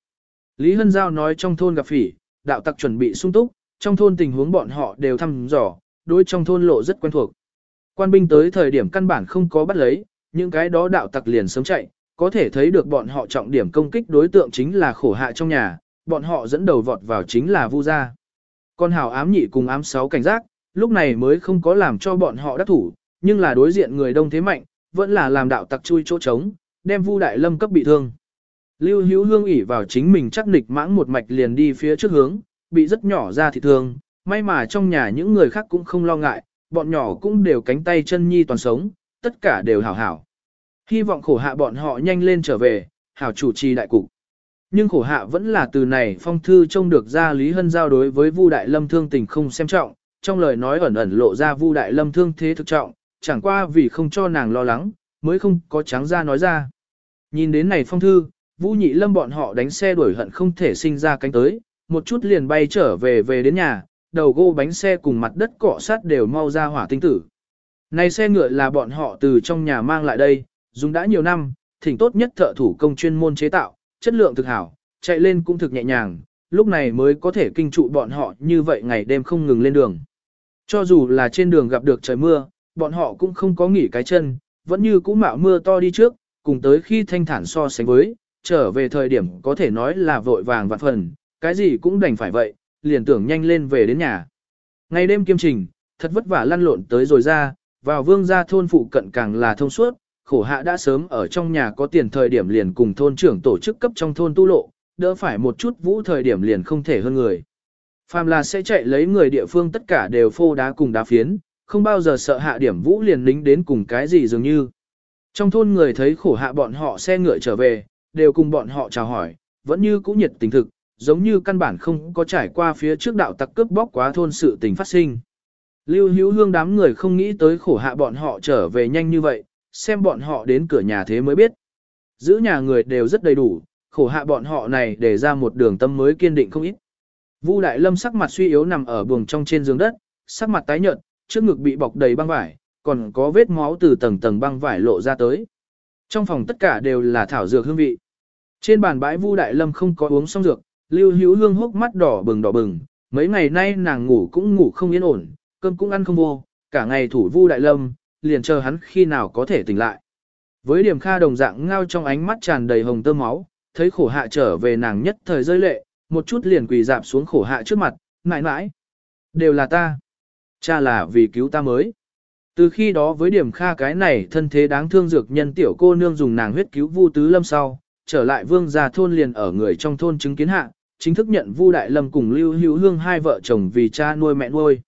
Lý Hân Giao nói trong thôn gặp phỉ, đạo tặc chuẩn bị sung túc, trong thôn tình huống bọn họ đều thăm dò, đối trong thôn lộ rất quen thuộc. Quan binh tới thời điểm căn bản không có bắt lấy, những cái đó đạo tặc liền sớm chạy, có thể thấy được bọn họ trọng điểm công kích đối tượng chính là khổ hạ trong nhà, bọn họ dẫn đầu vọt vào chính là Vu gia. Con hào ám nhị cùng ám sáu cảnh giác, lúc này mới không có làm cho bọn họ đắc thủ, nhưng là đối diện người đông thế mạnh, vẫn là làm đạo tặc chui chỗ trống, đem Vu Đại Lâm cấp bị thương. Lưu Hữu Hương ỉ vào chính mình chắc nịch mãng một mạch liền đi phía trước hướng, bị rất nhỏ ra thị thương, may mà trong nhà những người khác cũng không lo ngại, bọn nhỏ cũng đều cánh tay chân nhi toàn sống, tất cả đều hảo hảo. Hy vọng khổ hạ bọn họ nhanh lên trở về, hảo chủ trì đại cục. Nhưng khổ hạ vẫn là từ này phong thư trông được ra Lý Hân giao đối với Vu Đại Lâm thương tình không xem trọng, trong lời nói ẩn ẩn lộ ra Vu Đại Lâm thương thế thực trọng, chẳng qua vì không cho nàng lo lắng, mới không có trắng ra nói ra. Nhìn đến này phong thư, Vũ Nhị Lâm bọn họ đánh xe đuổi hận không thể sinh ra cánh tới, một chút liền bay trở về về đến nhà, đầu gô bánh xe cùng mặt đất cọ sát đều mau ra hỏa tinh tử. Này xe ngựa là bọn họ từ trong nhà mang lại đây, dùng đã nhiều năm, thỉnh tốt nhất thợ thủ công chuyên môn chế tạo, chất lượng thực hảo, chạy lên cũng thực nhẹ nhàng, lúc này mới có thể kinh trụ bọn họ như vậy ngày đêm không ngừng lên đường. Cho dù là trên đường gặp được trời mưa, bọn họ cũng không có nghỉ cái chân, vẫn như cũ mạo mưa to đi trước, cùng tới khi thanh thản so sánh với, trở về thời điểm có thể nói là vội vàng vạn phần, cái gì cũng đành phải vậy, liền tưởng nhanh lên về đến nhà. Ngày đêm kiêm trình, thật vất vả lăn lộn tới rồi ra, vào vương gia thôn phụ cận càng là thông suốt, khổ hạ đã sớm ở trong nhà có tiền thời điểm liền cùng thôn trưởng tổ chức cấp trong thôn tu lộ, đỡ phải một chút vũ thời điểm liền không thể hơn người. Phàm là sẽ chạy lấy người địa phương tất cả đều phô đá cùng đá phiến, không bao giờ sợ hạ điểm vũ liền lính đến cùng cái gì dường như. Trong thôn người thấy khổ hạ bọn họ xe ngựa trở về, đều cùng bọn họ chào hỏi, vẫn như cũ nhiệt tình thực, giống như căn bản không có trải qua phía trước đạo tặc cướp bóc quá thôn sự tình phát sinh. Lưu hữu hương đám người không nghĩ tới khổ hạ bọn họ trở về nhanh như vậy, xem bọn họ đến cửa nhà thế mới biết. Giữ nhà người đều rất đầy đủ, khổ hạ bọn họ này để ra một đường tâm mới kiên định không ít. Vu Đại Lâm sắc mặt suy yếu nằm ở buồng trong trên giường đất, sắc mặt tái nhợt, trước ngực bị bọc đầy băng vải, còn có vết máu từ tầng tầng băng vải lộ ra tới. Trong phòng tất cả đều là thảo dược hương vị. Trên bàn bãi Vu Đại Lâm không có uống xong dược, Lưu Hữu Hương hốc mắt đỏ bừng đỏ bừng, mấy ngày nay nàng ngủ cũng ngủ không yên ổn, cơm cũng ăn không vô, cả ngày thủ vu đại lâm, liền chờ hắn khi nào có thể tỉnh lại. Với điểm kha đồng dạng ngao trong ánh mắt tràn đầy hồng tơ máu, thấy khổ hạ trở về nàng nhất thời rơi lệ, một chút liền quỳ dạp xuống khổ hạ trước mặt, mãi mãi. Đều là ta. Cha là vì cứu ta mới. Từ khi đó với điểm kha cái này thân thế đáng thương dược nhân tiểu cô nương dùng nàng huyết cứu vu tứ lâm sau, trở lại vương gia thôn liền ở người trong thôn chứng kiến hạ, chính thức nhận vu đại lâm cùng lưu hữu hương hai vợ chồng vì cha nuôi mẹ nuôi.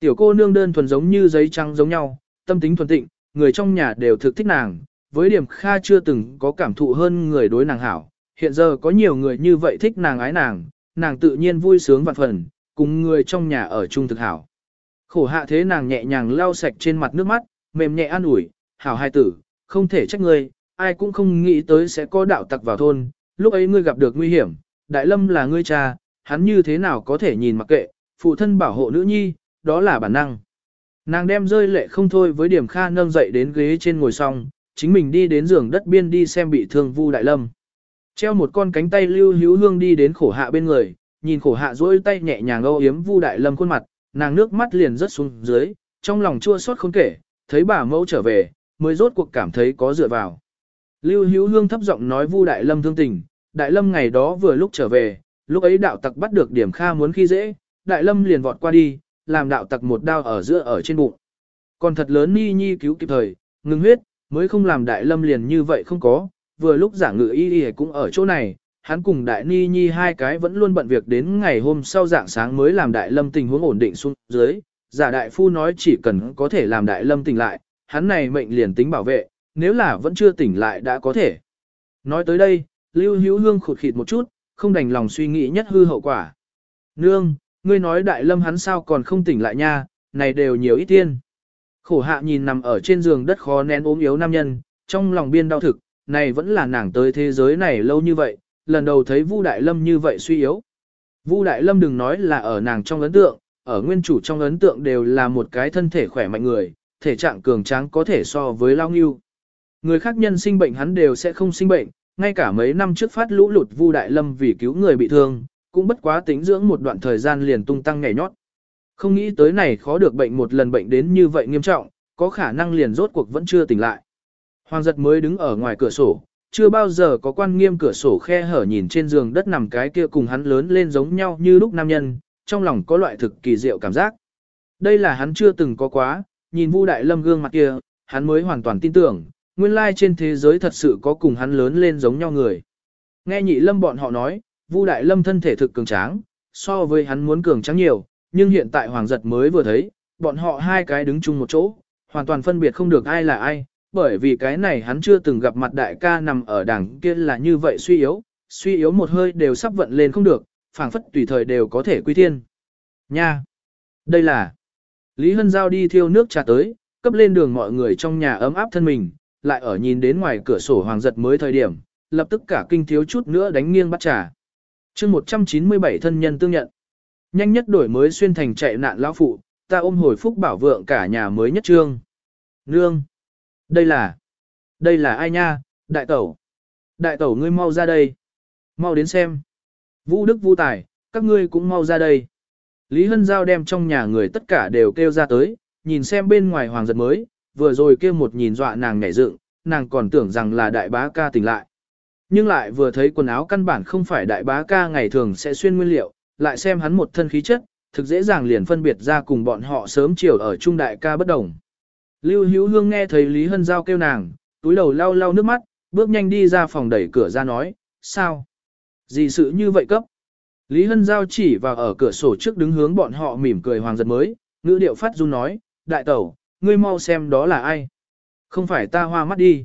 Tiểu cô nương đơn thuần giống như giấy trắng giống nhau, tâm tính thuần tịnh, người trong nhà đều thực thích nàng, với điểm kha chưa từng có cảm thụ hơn người đối nàng hảo, hiện giờ có nhiều người như vậy thích nàng ái nàng, nàng tự nhiên vui sướng vạn phần, cùng người trong nhà ở chung thực hảo. Khổ hạ thế nàng nhẹ nhàng lau sạch trên mặt nước mắt, mềm nhẹ an ủi, hảo hai tử, không thể trách ngươi, ai cũng không nghĩ tới sẽ có đạo tặc vào thôn, lúc ấy ngươi gặp được nguy hiểm, đại lâm là ngươi cha, hắn như thế nào có thể nhìn mặc kệ, phụ thân bảo hộ nữ nhi, đó là bản năng. Nàng đem rơi lệ không thôi với điểm kha nâng dậy đến ghế trên ngồi xong, chính mình đi đến giường đất biên đi xem bị thương Vu Đại Lâm. Treo một con cánh tay lưu hữu hương đi đến khổ hạ bên người, nhìn khổ hạ duỗi tay nhẹ nhàng âu yếm Vu Đại Lâm khuôn mặt, nàng nước mắt liền rớt xuống dưới, trong lòng chua xót không kể, thấy bà mẫu trở về, mới rốt cuộc cảm thấy có dựa vào. Lưu hữu hương thấp giọng nói Vu Đại Lâm thương tình, Đại Lâm ngày đó vừa lúc trở về, lúc ấy đạo tặc bắt được điểm kha muốn khi dễ, Đại Lâm liền vọt qua đi, làm đạo tặc một đao ở giữa ở trên bụng. Còn thật lớn Ni Nhi cứu kịp thời, ngừng huyết, mới không làm Đại Lâm liền như vậy không có, vừa lúc giả ngự y y cũng ở chỗ này, hắn cùng Đại Ni Nhi hai cái vẫn luôn bận việc đến ngày hôm sau dạng sáng mới làm Đại Lâm tình huống ổn định xuống dưới, giả đại phu nói chỉ cần có thể làm Đại Lâm tỉnh lại, hắn này mệnh liền tính bảo vệ, nếu là vẫn chưa tỉnh lại đã có thể. Nói tới đây, Lưu Hữu Hương khụt khịt một chút, không đành lòng suy nghĩ nhất hư hậu quả. Nương, ngươi nói đại lâm hắn sao còn không tỉnh lại nha, này đều nhiều ít tiên. Khổ hạ nhìn nằm ở trên giường đất khó nén ốm yếu nam nhân, trong lòng biên đau thực, này vẫn là nàng tới thế giới này lâu như vậy, lần đầu thấy Vu Đại Lâm như vậy suy yếu. Vu Đại Lâm đừng nói là ở nàng trong ấn tượng, ở nguyên chủ trong ấn tượng đều là một cái thân thể khỏe mạnh người, thể trạng cường tráng có thể so với lao nghiêu. Người khác nhân sinh bệnh hắn đều sẽ không sinh bệnh, ngay cả mấy năm trước phát lũ lụt Vu Đại Lâm vì cứu người bị thương, cũng bất quá tính dưỡng một đoạn thời gian liền tung tăng nhảy nhót. Không nghĩ tới này khó được bệnh một lần bệnh đến như vậy nghiêm trọng, có khả năng liền rốt cuộc vẫn chưa tỉnh lại. Hoàng giật mới đứng ở ngoài cửa sổ, chưa bao giờ có quan nghiêm cửa sổ khe hở nhìn trên giường đất nằm cái kia cùng hắn lớn lên giống nhau như lúc nam nhân, trong lòng có loại thực kỳ diệu cảm giác. Đây là hắn chưa từng có quá, nhìn Vu Đại Lâm gương mặt kia, hắn mới hoàn toàn tin tưởng, nguyên lai trên thế giới thật sự có cùng hắn lớn lên giống nhau người. Nghe nhị lâm bọn họ nói, Vu Đại Lâm thân thể thực cường tráng, so với hắn muốn cường tráng nhiều, nhưng hiện tại Hoàng Giật mới vừa thấy, bọn họ hai cái đứng chung một chỗ, hoàn toàn phân biệt không được ai là ai, bởi vì cái này hắn chưa từng gặp mặt đại ca nằm ở đằng kia là như vậy suy yếu, suy yếu một hơi đều sắp vận lên không được, phảng phất tùy thời đều có thể quy thiên. Nha! Đây là... Lý Hân Giao đi thiêu nước trà tới, cấp lên đường mọi người trong nhà ấm áp thân mình, lại ở nhìn đến ngoài cửa sổ Hoàng Giật mới thời điểm, lập tức cả kinh thiếu chút nữa đánh nghiêng bắt trà chương 197 thân nhân tương nhận. Nhanh nhất đổi mới xuyên thành chạy nạn lão phụ, ta ôm hồi phúc bảo vượng cả nhà mới nhất trương. Nương! Đây là... Đây là ai nha, đại tẩu? Đại tẩu ngươi mau ra đây. Mau đến xem. Vũ Đức Vũ Tài, các ngươi cũng mau ra đây. Lý Hân Giao đem trong nhà người tất cả đều kêu ra tới, nhìn xem bên ngoài hoàng giật mới, vừa rồi kia một nhìn dọa nàng nhảy dựng, nàng còn tưởng rằng là đại bá ca tỉnh lại. Nhưng lại vừa thấy quần áo căn bản không phải đại bá ca ngày thường sẽ xuyên nguyên liệu, lại xem hắn một thân khí chất, thực dễ dàng liền phân biệt ra cùng bọn họ sớm chiều ở trung đại ca bất đồng. Lưu Hữu Hương nghe thấy Lý Hân Giao kêu nàng, túi đầu lau lau nước mắt, bước nhanh đi ra phòng đẩy cửa ra nói, sao? Gì sự như vậy cấp? Lý Hân Giao chỉ vào ở cửa sổ trước đứng hướng bọn họ mỉm cười hoàng giật mới, ngữ điệu phát run nói, đại tẩu, ngươi mau xem đó là ai? Không phải ta hoa mắt đi.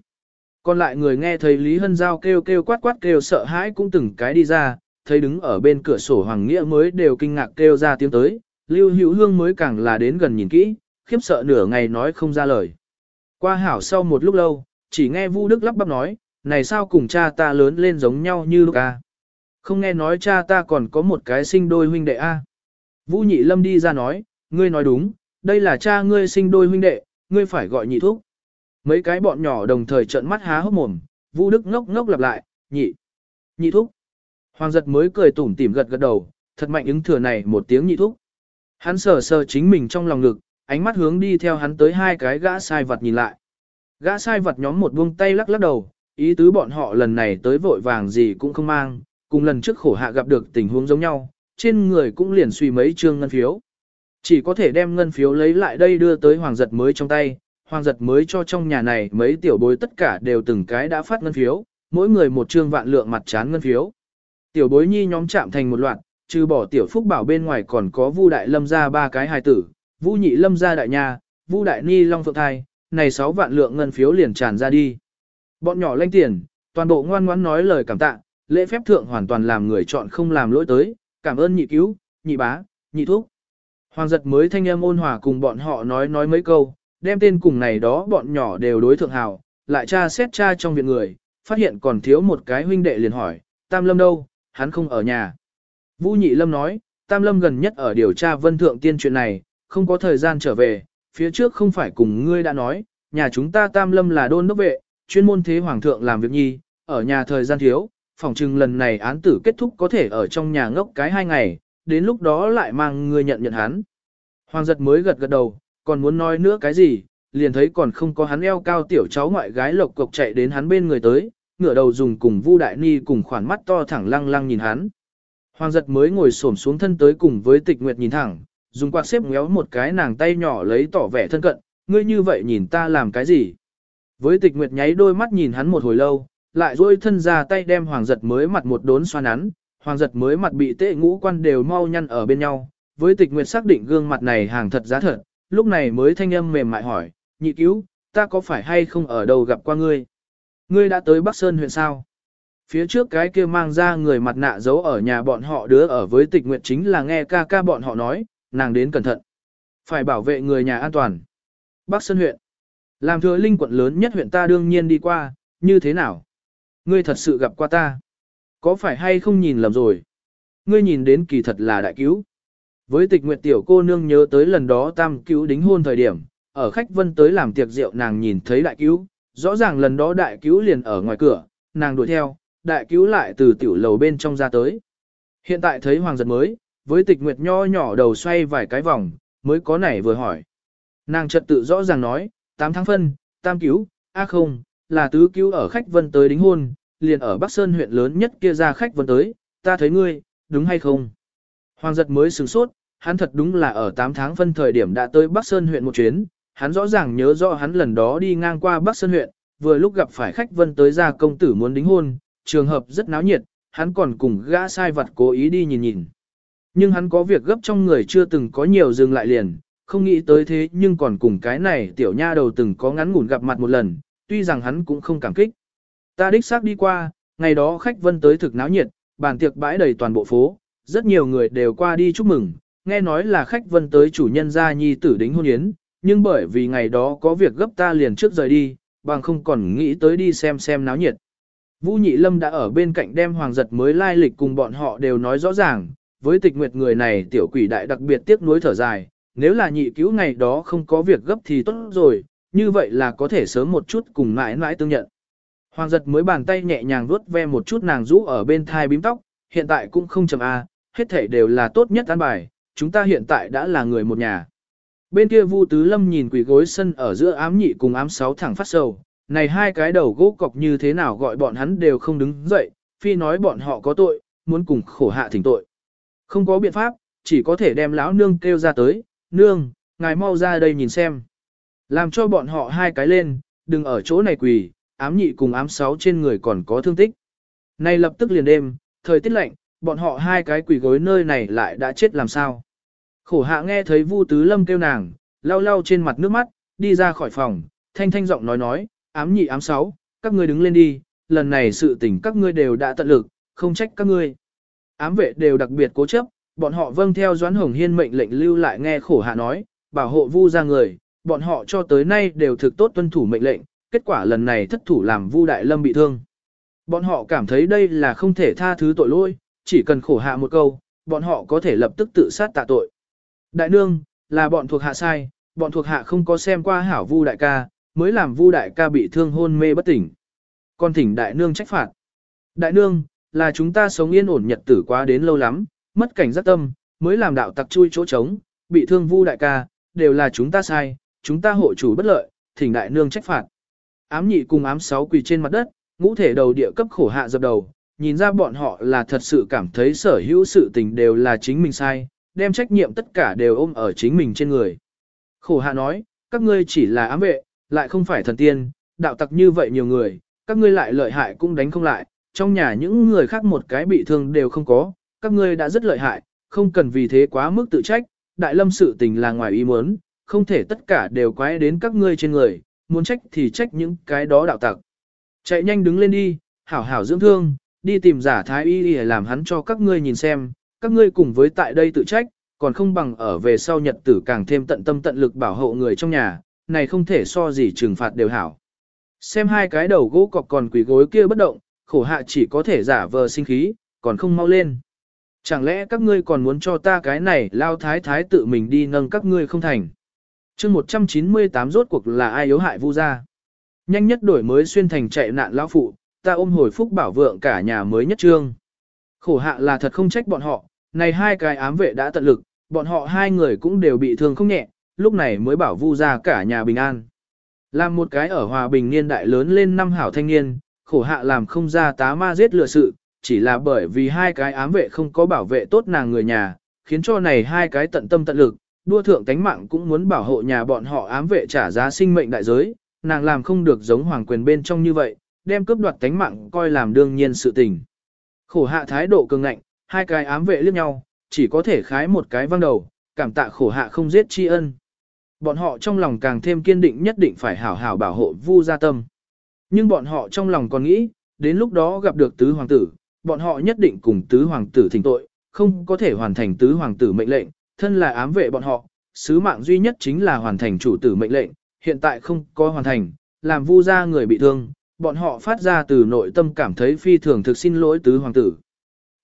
Còn lại người nghe thấy Lý Hân Giao kêu kêu quát quát kêu sợ hãi cũng từng cái đi ra, thấy đứng ở bên cửa sổ Hoàng Nghĩa mới đều kinh ngạc kêu ra tiếng tới, Lưu Hữu Hương mới càng là đến gần nhìn kỹ, khiếp sợ nửa ngày nói không ra lời. Qua hảo sau một lúc lâu, chỉ nghe Vu Đức lắp bắp nói, này sao cùng cha ta lớn lên giống nhau như lúc a? Không nghe nói cha ta còn có một cái sinh đôi huynh đệ a? Vu Nhị Lâm đi ra nói, ngươi nói đúng, đây là cha ngươi sinh đôi huynh đệ, ngươi phải gọi nhị thúc. Mấy cái bọn nhỏ đồng thời trợn mắt há hốc mồm, Vu Đức ngốc ngốc lặp lại, nhị, nhị thúc. Hoàng giật mới cười tủm tỉm gật gật đầu, thật mạnh ứng thừa này một tiếng nhị thúc. Hắn sờ sờ chính mình trong lòng ngực, ánh mắt hướng đi theo hắn tới hai cái gã sai vật nhìn lại. Gã sai vật nhóm một buông tay lắc lắc đầu, ý tứ bọn họ lần này tới vội vàng gì cũng không mang, cùng lần trước khổ hạ gặp được tình huống giống nhau, trên người cũng liền suy mấy trương ngân phiếu. Chỉ có thể đem ngân phiếu lấy lại đây đưa tới hoàng giật mới trong tay, hoàng giật mới cho trong nhà này mấy tiểu bối tất cả đều từng cái đã phát ngân phiếu, mỗi người một trương vạn lượng mặt chán ngân phiếu. Tiểu bối nhi nhóm chạm thành một loạt, trừ bỏ tiểu phúc bảo bên ngoài còn có vu đại lâm ra ba cái hài tử, vu nhị lâm ra đại nha, vu đại ni long phượng thai, này sáu vạn lượng ngân phiếu liền tràn ra đi. Bọn nhỏ lanh tiền, toàn bộ ngoan ngoãn nói lời cảm tạ, lễ phép thượng hoàn toàn làm người chọn không làm lỗi tới, cảm ơn nhị cứu, nhị bá, nhị thúc. Hoàng giật mới thanh âm ôn hòa cùng bọn họ nói nói mấy câu, đem tên cùng này đó bọn nhỏ đều đối thượng hào, lại tra xét tra trong viện người, phát hiện còn thiếu một cái huynh đệ liền hỏi, Tam Lâm đâu, hắn không ở nhà. Vũ Nhị Lâm nói, Tam Lâm gần nhất ở điều tra vân thượng tiên chuyện này, không có thời gian trở về, phía trước không phải cùng ngươi đã nói, nhà chúng ta Tam Lâm là đôn đốc vệ, chuyên môn thế hoàng thượng làm việc nhi, ở nhà thời gian thiếu, phòng trừng lần này án tử kết thúc có thể ở trong nhà ngốc cái hai ngày, đến lúc đó lại mang người nhận nhận hắn. Hoàng giật mới gật gật đầu, còn muốn nói nữa cái gì, liền thấy còn không có hắn eo cao tiểu cháu ngoại gái lộc cộc chạy đến hắn bên người tới, ngửa đầu dùng cùng Vu Đại Ni cùng khoản mắt to thẳng lăng lăng nhìn hắn. Hoàng giật mới ngồi xổm xuống thân tới cùng với tịch nguyệt nhìn thẳng, dùng quạt xếp ngéo một cái nàng tay nhỏ lấy tỏ vẻ thân cận, ngươi như vậy nhìn ta làm cái gì. Với tịch nguyệt nháy đôi mắt nhìn hắn một hồi lâu, lại duỗi thân ra tay đem hoàng giật mới mặt một đốn xoa nắn, hoàng giật mới mặt bị tệ ngũ quan đều mau nhăn ở bên nhau, với tịch nguyệt xác định gương mặt này hàng thật giá thật, lúc này mới thanh âm mềm mại hỏi, nhị cứu, ta có phải hay không ở đâu gặp qua ngươi? Ngươi đã tới Bắc Sơn huyện sao? Phía trước cái kia mang ra người mặt nạ giấu ở nhà bọn họ đứa ở với tịch nguyệt chính là nghe ca ca bọn họ nói, nàng đến cẩn thận. Phải bảo vệ người nhà an toàn. Bắc Sơn huyện. Làm thừa linh quận lớn nhất huyện ta đương nhiên đi qua, như thế nào? Ngươi thật sự gặp qua ta. Có phải hay không nhìn lầm rồi? Ngươi nhìn đến kỳ thật là đại cứu. Với tịch nguyệt tiểu cô nương nhớ tới lần đó tam cứu đính hôn thời điểm, ở khách vân tới làm tiệc rượu nàng nhìn thấy đại cứu, rõ ràng lần đó đại cứu liền ở ngoài cửa, nàng đuổi theo, đại cứu lại từ tiểu lầu bên trong ra tới. Hiện tại thấy hoàng giật mới, với tịch nguyệt nho nhỏ đầu xoay vài cái vòng, mới có nảy vừa hỏi. Nàng trật tự rõ ràng nói, 8 tháng phân, tam cứu, a không, là tứ cứu ở khách vân tới đính hôn, liền ở Bắc Sơn huyện lớn nhất kia ra khách vân tới, ta thấy ngươi, đúng hay không? Hoàng giật mới sửng sốt, hắn thật đúng là ở 8 tháng phân thời điểm đã tới Bắc Sơn huyện một chuyến, hắn rõ ràng nhớ rõ hắn lần đó đi ngang qua Bắc Sơn huyện, vừa lúc gặp phải khách vân tới ra công tử muốn đính hôn, trường hợp rất náo nhiệt, hắn còn cùng gã sai vật cố ý đi nhìn nhìn. Nhưng hắn có việc gấp trong người chưa từng có nhiều dừng lại liền, không nghĩ tới thế nhưng còn cùng cái này tiểu nha đầu từng có ngắn ngủn gặp mặt một lần, tuy rằng hắn cũng không cảm kích. Ta đích xác đi qua, ngày đó khách vân tới thực náo nhiệt, bàn tiệc bãi đầy toàn bộ phố, rất nhiều người đều qua đi chúc mừng, nghe nói là khách vân tới chủ nhân gia nhi tử đính hôn yến, nhưng bởi vì ngày đó có việc gấp ta liền trước rời đi, bằng không còn nghĩ tới đi xem xem náo nhiệt. Vũ Nhị Lâm đã ở bên cạnh đem hoàng giật mới lai lịch cùng bọn họ đều nói rõ ràng, với tịch nguyệt người này tiểu quỷ đại đặc biệt tiếc nuối thở dài, nếu là nhị cứu ngày đó không có việc gấp thì tốt rồi, như vậy là có thể sớm một chút cùng mãi mãi tương nhận. Hoàng giật mới bàn tay nhẹ nhàng vuốt ve một chút nàng rũ ở bên thai bím tóc, hiện tại cũng không chầm A, à, hết thể đều là tốt nhất an bài, chúng ta hiện tại đã là người một nhà. Bên kia Vu Tứ Lâm nhìn quỷ gối sân ở giữa ám nhị cùng ám sáu thẳng phát sầu, này hai cái đầu gỗ cọc như thế nào gọi bọn hắn đều không đứng dậy, phi nói bọn họ có tội, muốn cùng khổ hạ thỉnh tội. Không có biện pháp, chỉ có thể đem lão nương kêu ra tới, nương, ngài mau ra đây nhìn xem. Làm cho bọn họ hai cái lên, đừng ở chỗ này quỳ, ám nhị cùng ám sáu trên người còn có thương tích. Nay lập tức liền đêm, thời tiết lạnh, bọn họ hai cái quỷ gối nơi này lại đã chết làm sao. Khổ hạ nghe thấy Vu Tứ Lâm kêu nàng, lau lau trên mặt nước mắt, đi ra khỏi phòng, thanh thanh giọng nói nói, ám nhị ám sáu, các ngươi đứng lên đi, lần này sự tình các ngươi đều đã tận lực, không trách các ngươi. Ám vệ đều đặc biệt cố chấp, bọn họ vâng theo Doãn Hồng Hiên mệnh lệnh lưu lại nghe khổ hạ nói, bảo hộ Vu ra người, bọn họ cho tới nay đều thực tốt tuân thủ mệnh lệnh, kết quả lần này thất thủ làm Vu Đại Lâm bị thương. Bọn họ cảm thấy đây là không thể tha thứ tội lỗi, chỉ cần khổ hạ một câu, bọn họ có thể lập tức tự sát tạ tội. Đại nương, là bọn thuộc hạ sai, bọn thuộc hạ không có xem qua hảo Vu đại ca, mới làm Vu đại ca bị thương hôn mê bất tỉnh. Con thỉnh đại nương trách phạt. Đại nương, là chúng ta sống yên ổn nhật tử quá đến lâu lắm, mất cảnh giác tâm, mới làm đạo tặc chui chỗ trống, bị thương vu đại ca, đều là chúng ta sai, chúng ta hộ chủ bất lợi, thỉnh đại nương trách phạt. Ám nhị cùng ám sáu quỳ trên mặt đất, ngũ thể đầu địa cấp khổ hạ dập đầu, nhìn ra bọn họ là thật sự cảm thấy sở hữu sự tình đều là chính mình sai, đem trách nhiệm tất cả đều ôm ở chính mình trên người. Khổ hạ nói, các ngươi chỉ là ám vệ, lại không phải thần tiên, đạo tặc như vậy nhiều người, các ngươi lại lợi hại cũng đánh không lại, trong nhà những người khác một cái bị thương đều không có, các ngươi đã rất lợi hại, không cần vì thế quá mức tự trách, đại lâm sự tình là ngoài ý muốn, không thể tất cả đều quái đến các ngươi trên người, muốn trách thì trách những cái đó đạo tặc. Chạy nhanh đứng lên đi, hảo hảo dưỡng thương, đi tìm giả thái y để làm hắn cho các ngươi nhìn xem, các ngươi cùng với tại đây tự trách, còn không bằng ở về sau nhật tử càng thêm tận tâm tận lực bảo hộ người trong nhà, này không thể so gì trừng phạt đều hảo. Xem hai cái đầu gỗ cọc còn quỷ gối kia bất động, khổ hạ chỉ có thể giả vờ sinh khí, còn không mau lên. Chẳng lẽ các ngươi còn muốn cho ta cái này lao thái thái tự mình đi nâng các ngươi không thành chương 198 rốt cuộc là ai yếu hại vu gia. Nhanh nhất đổi mới xuyên thành chạy nạn lão phụ, ta ôm hồi phúc bảo vượng cả nhà mới nhất trương. Khổ hạ là thật không trách bọn họ, này hai cái ám vệ đã tận lực, bọn họ hai người cũng đều bị thương không nhẹ, lúc này mới bảo vu ra cả nhà bình an. Làm một cái ở hòa bình niên đại lớn lên năm hảo thanh niên, khổ hạ làm không ra tá ma giết lừa sự, chỉ là bởi vì hai cái ám vệ không có bảo vệ tốt nàng người nhà, khiến cho này hai cái tận tâm tận lực, đua thượng tánh mạng cũng muốn bảo hộ nhà bọn họ ám vệ trả giá sinh mệnh đại giới, nàng làm không được giống hoàng quyền bên trong như vậy, đem cướp đoạt tánh mạng coi làm đương nhiên sự tình. Khổ hạ thái độ cường ngạnh, hai cái ám vệ liếc nhau, chỉ có thể khái một cái văng đầu, cảm tạ khổ hạ không giết tri ân. Bọn họ trong lòng càng thêm kiên định nhất định phải hảo hảo bảo hộ vu gia tâm. Nhưng bọn họ trong lòng còn nghĩ, đến lúc đó gặp được tứ hoàng tử, bọn họ nhất định cùng tứ hoàng tử thỉnh tội, không có thể hoàn thành tứ hoàng tử mệnh lệnh, thân là ám vệ bọn họ, sứ mạng duy nhất chính là hoàn thành chủ tử mệnh lệnh, hiện tại không có hoàn thành, làm vu gia người bị thương, bọn họ phát ra từ nội tâm cảm thấy phi thường thực xin lỗi tứ hoàng tử.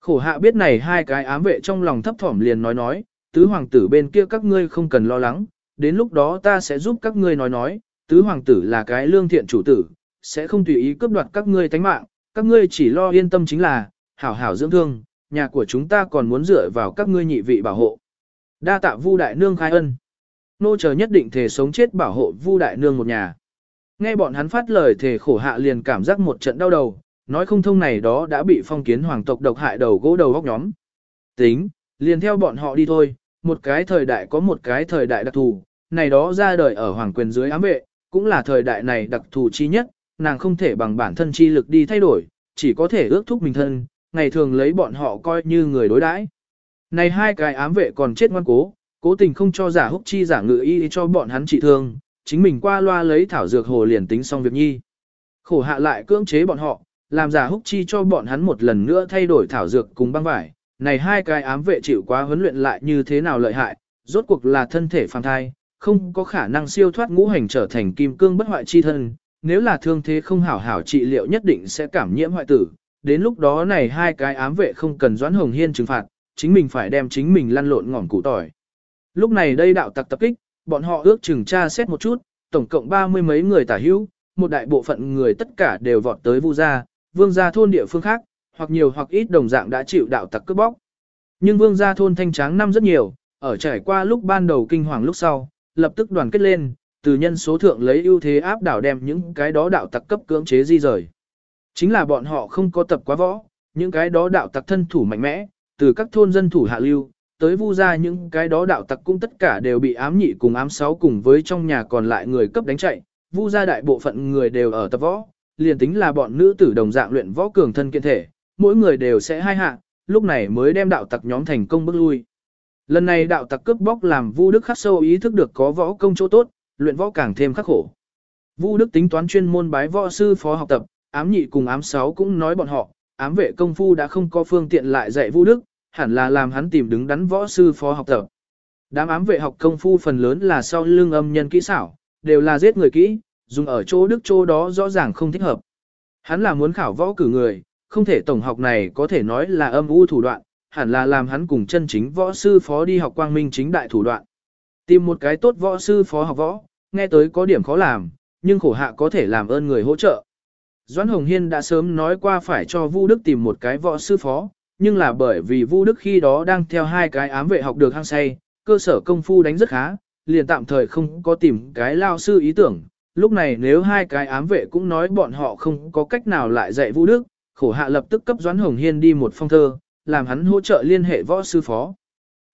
Khổ hạ biết này hai cái ám vệ trong lòng thấp thỏm liền nói nói, tứ hoàng tử bên kia các ngươi không cần lo lắng, đến lúc đó ta sẽ giúp các ngươi nói nói, tứ hoàng tử là cái lương thiện chủ tử, sẽ không tùy ý cướp đoạt các ngươi tánh mạng, các ngươi chỉ lo yên tâm chính là, hảo hảo dưỡng thương, nhà của chúng ta còn muốn dựa vào các ngươi nhị vị bảo hộ. Đa tạ Vu đại nương khai ân. Nô chờ nhất định thể sống chết bảo hộ Vu đại nương một nhà. Nghe bọn hắn phát lời thể khổ hạ liền cảm giác một trận đau đầu, nói không thông này đó đã bị phong kiến hoàng tộc độc hại đầu gỗ đầu góc nhóm. Tính, liền theo bọn họ đi thôi, một cái thời đại có một cái thời đại đặc thù, này đó ra đời ở hoàng quyền dưới ám vệ, cũng là thời đại này đặc thù chi nhất, nàng không thể bằng bản thân chi lực đi thay đổi, chỉ có thể ước thúc mình thân, ngày thường lấy bọn họ coi như người đối đãi. Này hai cái ám vệ còn chết ngoan cố, cố tình không cho giả húc chi giả ngự y cho bọn hắn trị thương, chính mình qua loa lấy thảo dược hồ liền tính xong việc nhi. Khổ hạ lại cưỡng chế bọn họ, làm giả húc chi cho bọn hắn một lần nữa thay đổi thảo dược cùng băng vải. Này hai cái ám vệ chịu quá huấn luyện lại như thế nào lợi hại, rốt cuộc là thân thể phàm thai, không có khả năng siêu thoát ngũ hành trở thành kim cương bất hoại chi thân. Nếu là thương thế không hảo hảo trị liệu nhất định sẽ cảm nhiễm hoại tử. Đến lúc đó này hai cái ám vệ không cần doãn hồng hiên trừng phạt, chính mình phải đem chính mình lăn lộn ngỏm củ tỏi. Lúc này đây đạo tặc tập kích, bọn họ ước chừng tra xét một chút, tổng cộng ba mươi mấy người tả hữu, một đại bộ phận người tất cả đều vọt tới vu gia, vương gia thôn địa phương khác, hoặc nhiều hoặc ít đồng dạng đã chịu đạo tặc cướp bóc. Nhưng vương gia thôn thanh tráng năm rất nhiều, ở trải qua lúc ban đầu kinh hoàng lúc sau, lập tức đoàn kết lên, từ nhân số thượng lấy ưu thế áp đảo đem những cái đó đạo tặc cấp cưỡng chế di rời. Chính là bọn họ không có tập quá võ, những cái đó đạo tặc thân thủ mạnh mẽ, từ các thôn dân thủ hạ lưu, tới vu ra những cái đó đạo tặc cũng tất cả đều bị ám nhị cùng ám sáu cùng với trong nhà còn lại người cấp đánh chạy, vu ra đại bộ phận người đều ở tập võ, liền tính là bọn nữ tử đồng dạng luyện võ cường thân kiện thể, mỗi người đều sẽ hai hạ, lúc này mới đem đạo tặc nhóm thành công bước lui. Lần này đạo tặc cướp bóc làm Vu Đức khắc sâu ý thức được có võ công chỗ tốt, luyện võ càng thêm khắc khổ. Vu Đức tính toán chuyên môn bái võ sư phó học tập, ám nhị cùng ám sáu cũng nói bọn họ, ám vệ công phu đã không có phương tiện lại dạy vũ Đức, hẳn là làm hắn tìm đứng đắn võ sư phó học tập. Đám ám vệ học công phu phần lớn là sau lưng âm nhân kỹ xảo, đều là giết người kỹ, dùng ở chỗ đức chỗ đó rõ ràng không thích hợp. Hắn là muốn khảo võ cử người, không thể tổng học này có thể nói là âm u thủ đoạn, hẳn là làm hắn cùng chân chính võ sư phó đi học quang minh chính đại thủ đoạn. Tìm một cái tốt võ sư phó học võ, nghe tới có điểm khó làm, nhưng khổ hạ có thể làm ơn người hỗ trợ. Doãn Hồng Hiên đã sớm nói qua phải cho Vu Đức tìm một cái võ sư phó, nhưng là bởi vì Vu Đức khi đó đang theo hai cái ám vệ học được hăng say, cơ sở công phu đánh rất khá, liền tạm thời không có tìm cái lao sư ý tưởng. Lúc này nếu hai cái ám vệ cũng nói bọn họ không có cách nào lại dạy Vu đức, khổ hạ lập tức cấp Doãn Hồng Hiên đi một phong thơ, làm hắn hỗ trợ liên hệ võ sư phó.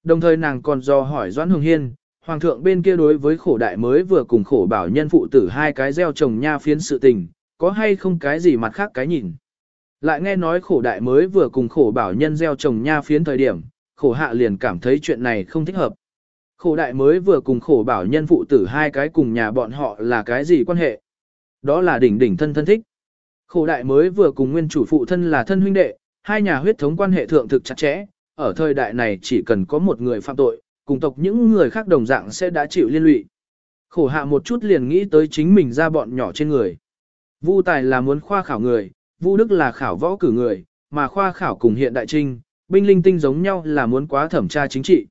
Đồng thời nàng còn do hỏi Doãn Hồng Hiên, Hoàng thượng bên kia đối với khổ đại mới vừa cùng khổ bảo nhân phụ tử hai cái gieo trồng nha phiến sự tình, có hay không cái gì mặt khác cái nhìn. Lại nghe nói khổ đại mới vừa cùng khổ bảo nhân gieo trồng nha phiến thời điểm, khổ hạ liền cảm thấy chuyện này không thích hợp. Khổ đại mới vừa cùng khổ bảo nhân phụ tử hai cái cùng nhà bọn họ là cái gì quan hệ? Đó là đỉnh đỉnh thân thân thích. Khổ đại mới vừa cùng nguyên chủ phụ thân là thân huynh đệ, hai nhà huyết thống quan hệ thượng thực chặt chẽ, ở thời đại này chỉ cần có một người phạm tội, cùng tộc những người khác đồng dạng sẽ đã chịu liên lụy. Khổ hạ một chút liền nghĩ tới chính mình ra bọn nhỏ trên người. Vu tài là muốn khoa khảo người, Vu đức là khảo võ cử người, mà khoa khảo cùng hiện đại trinh, binh linh tinh giống nhau là muốn quá thẩm tra chính trị.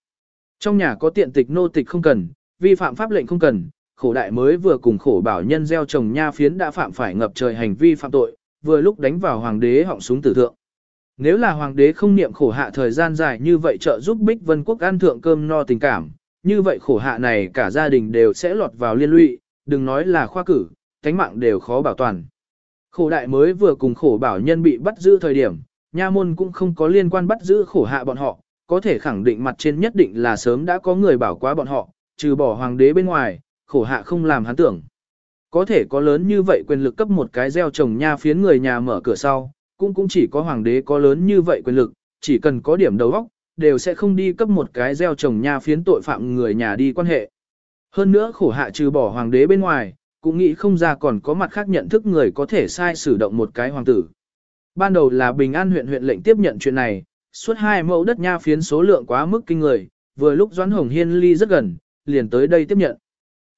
Trong nhà có tiện tịch nô tịch không cần, vi phạm pháp lệnh không cần, khổ đại mới vừa cùng khổ bảo nhân gieo trồng nha phiến đã phạm phải ngập trời hành vi phạm tội, vừa lúc đánh vào hoàng đế họng súng tử thượng. Nếu là hoàng đế không niệm khổ hạ thời gian dài như vậy trợ giúp Bích Vân Quốc ăn thượng cơm no tình cảm, như vậy khổ hạ này cả gia đình đều sẽ lọt vào liên lụy, đừng nói là khoa cử, tánh mạng đều khó bảo toàn. Khổ đại mới vừa cùng khổ bảo nhân bị bắt giữ thời điểm, nha môn cũng không có liên quan bắt giữ khổ hạ bọn họ, có thể khẳng định mặt trên nhất định là sớm đã có người bảo quá bọn họ, trừ bỏ hoàng đế bên ngoài, khổ hạ không làm hắn tưởng. Có thể có lớn như vậy quyền lực cấp một cái gieo trồng nha phiến người nhà mở cửa sau, cũng cũng chỉ có hoàng đế có lớn như vậy quyền lực, chỉ cần có điểm đầu óc, đều sẽ không đi cấp một cái gieo trồng nha phiến tội phạm người nhà đi quan hệ. Hơn nữa khổ hạ trừ bỏ hoàng đế bên ngoài, cũng nghĩ không ra còn có mặt khác nhận thức người có thể sai sử động một cái hoàng tử. Ban đầu là Bình An huyện huyện lệnh tiếp nhận chuyện này, suốt hai mẫu đất nha phiến số lượng quá mức kinh người, vừa lúc Doãn Hồng Hiên ly rất gần, liền tới đây tiếp nhận.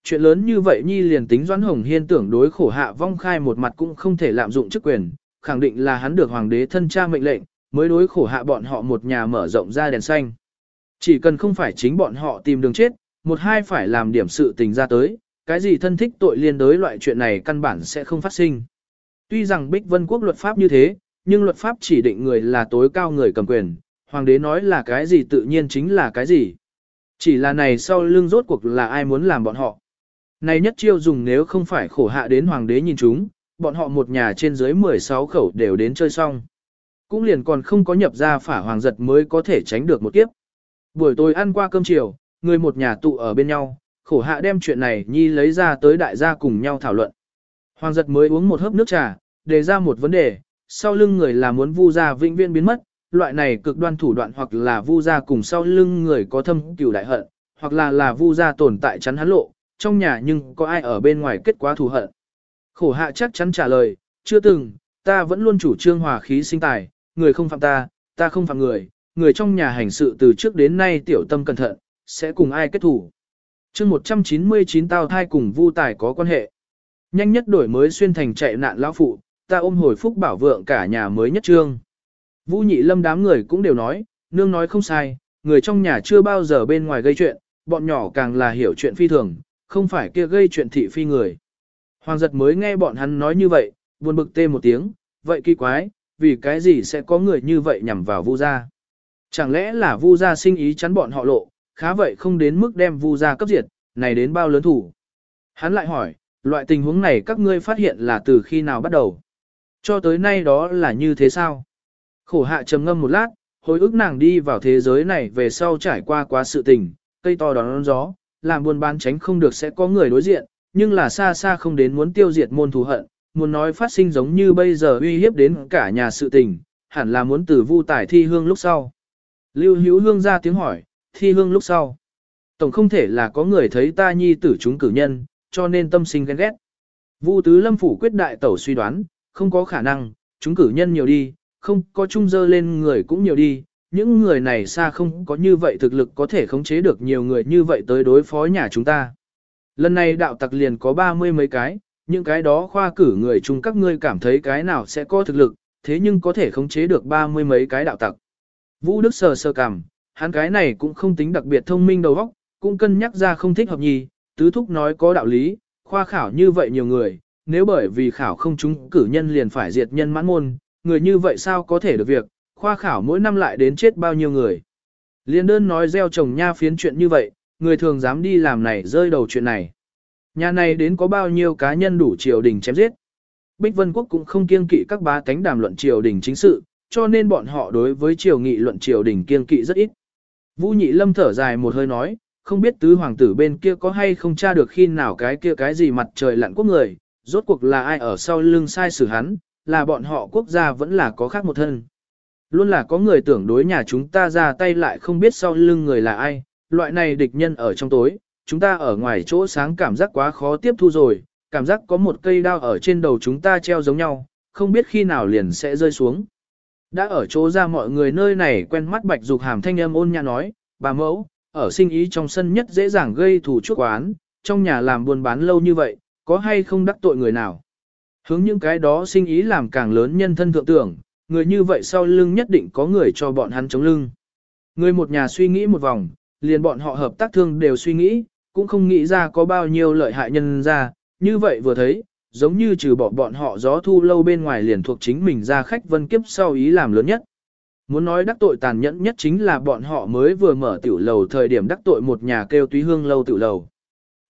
Chuyện lớn như vậy Nhi liền tính Doãn Hồng Hiên tưởng đối khổ hạ vong khai một mặt cũng không thể lạm dụng chức quyền, khẳng định là hắn được hoàng đế thân cha mệnh lệnh, mới đối khổ hạ bọn họ một nhà mở rộng ra đèn xanh. Chỉ cần không phải chính bọn họ tìm đường chết, một hai phải làm điểm sự tình ra tới, cái gì thân thích tội liên đối loại chuyện này căn bản sẽ không phát sinh. Tuy rằng Bích Vân Quốc luật pháp như thế, nhưng luật pháp chỉ định người là tối cao người cầm quyền, hoàng đế nói là cái gì tự nhiên chính là cái gì. Chỉ là này sau lưng rốt cuộc là ai muốn làm bọn họ. Này nhất chiêu dùng nếu không phải khổ hạ đến hoàng đế nhìn chúng, bọn họ một nhà trên dưới 16 khẩu đều đến chơi xong. Cũng liền còn không có nhập ra phả hoàng giật mới có thể tránh được một kiếp. Buổi tối ăn qua cơm chiều, người một nhà tụ ở bên nhau, khổ hạ đem chuyện này nhi lấy ra tới đại gia cùng nhau thảo luận. Hoàng giật mới uống một hớp nước trà, đề ra một vấn đề, sau lưng người là muốn vu gia vĩnh viễn biến mất, loại này cực đoan thủ đoạn hoặc là vu gia cùng sau lưng người có thâm cừu đại hận, hoặc là là vu gia tồn tại chắn hắn lộ, trong nhà nhưng có ai ở bên ngoài kết quá thù hận. Khổ hạ chắc chắn trả lời, chưa từng, ta vẫn luôn chủ trương hòa khí sinh tài, người không phạm ta, ta không phạm người, người trong nhà hành sự từ trước đến nay tiểu tâm cẩn thận, sẽ cùng ai kết thủ chương 199 tao thai cùng vu tài có quan hệ. Nhanh nhất đổi mới xuyên thành chạy nạn lão phụ, ta ôm hồi phúc bảo vượng cả nhà mới nhất trương. Vu nhị lâm đám người cũng đều nói, nương nói không sai, người trong nhà chưa bao giờ bên ngoài gây chuyện, bọn nhỏ càng là hiểu chuyện phi thường, không phải kia gây chuyện thị phi người. Hoàng giật mới nghe bọn hắn nói như vậy, buồn bực tê một tiếng, vậy kỳ quái, vì cái gì sẽ có người như vậy nhằm vào vu gia? Chẳng lẽ là vu gia sinh ý chắn bọn họ lộ, khá vậy không đến mức đem vu gia cấp diệt, này đến bao lớn thủ? Hắn lại hỏi, loại tình huống này các ngươi phát hiện là từ khi nào bắt đầu? Cho tới nay đó là như thế sao? Khổ hạ trầm ngâm một lát, hồi ức nàng đi vào thế giới này về sau trải qua quá sự tình, cây to đón gió, làm buôn bán tránh không được sẽ có người đối diện, nhưng là xa xa không đến muốn tiêu diệt môn thù hận, muốn nói phát sinh giống như bây giờ uy hiếp đến cả nhà sự tình, hẳn là muốn từ vu tải thi hương lúc sau. Lưu hữu hương ra tiếng hỏi, thi hương lúc sau. Tổng không thể là có người thấy ta nhi tử chúng cử nhân, cho nên tâm sinh ghen ghét. Vu tứ lâm phủ quyết đại tẩu suy đoán, không có khả năng, chúng cử nhân nhiều đi, không có trung dơ lên người cũng nhiều đi, những người này xa không có như vậy thực lực có thể khống chế được nhiều người như vậy tới đối phó nhà chúng ta. Lần này đạo tặc liền có ba mươi mấy cái, những cái đó khoa cử người chung các ngươi cảm thấy cái nào sẽ có thực lực, thế nhưng có thể khống chế được ba mươi mấy cái đạo tặc. Vũ Đức sờ sờ cảm, hắn cái này cũng không tính đặc biệt thông minh đầu óc, cũng cân nhắc ra không thích hợp nhì, tứ thúc nói có đạo lý, khoa khảo như vậy nhiều người, nếu bởi vì khảo không chúng cử nhân liền phải diệt nhân mãn môn, người như vậy sao có thể được việc, khoa khảo mỗi năm lại đến chết bao nhiêu người. Liên đơn nói gieo trồng nha phiến chuyện như vậy, người thường dám đi làm này rơi đầu chuyện này. Nhà này đến có bao nhiêu cá nhân đủ triều đình chém giết. Bích Vân Quốc cũng không kiêng kỵ các bá tánh đàm luận triều đình chính sự, cho nên bọn họ đối với triều nghị luận triều đình kiêng kỵ rất ít. Vũ Nhị Lâm thở dài một hơi nói, không biết tứ hoàng tử bên kia có hay không tra được khi nào cái kia cái gì mặt trời lặn quốc người, rốt cuộc là ai ở sau lưng sai xử hắn, là bọn họ quốc gia vẫn là có khác một thân. Luôn là có người tưởng đối nhà chúng ta ra tay lại không biết sau lưng người là ai, loại này địch nhân ở trong tối, chúng ta ở ngoài chỗ sáng cảm giác quá khó tiếp thu rồi, cảm giác có một cây đao ở trên đầu chúng ta treo giống nhau, không biết khi nào liền sẽ rơi xuống. Đã ở chỗ ra mọi người nơi này quen mắt bạch dục hàm thanh âm ôn nhã nói, bà mẫu, ở sinh ý trong sân nhất dễ dàng gây thủ chuốc quán, trong nhà làm buôn bán lâu như vậy, có hay không đắc tội người nào. Hướng những cái đó sinh ý làm càng lớn nhân thân thượng tưởng, người như vậy sau lưng nhất định có người cho bọn hắn chống lưng. Người một nhà suy nghĩ một vòng, liền bọn họ hợp tác thương đều suy nghĩ, cũng không nghĩ ra có bao nhiêu lợi hại nhân ra, như vậy vừa thấy, giống như trừ bỏ bọn họ gió thu lâu bên ngoài liền thuộc chính mình ra khách vân kiếp sau ý làm lớn nhất. Muốn nói đắc tội tàn nhẫn nhất chính là bọn họ mới vừa mở tiểu lầu thời điểm đắc tội một nhà kêu túy hương lâu tiểu lầu.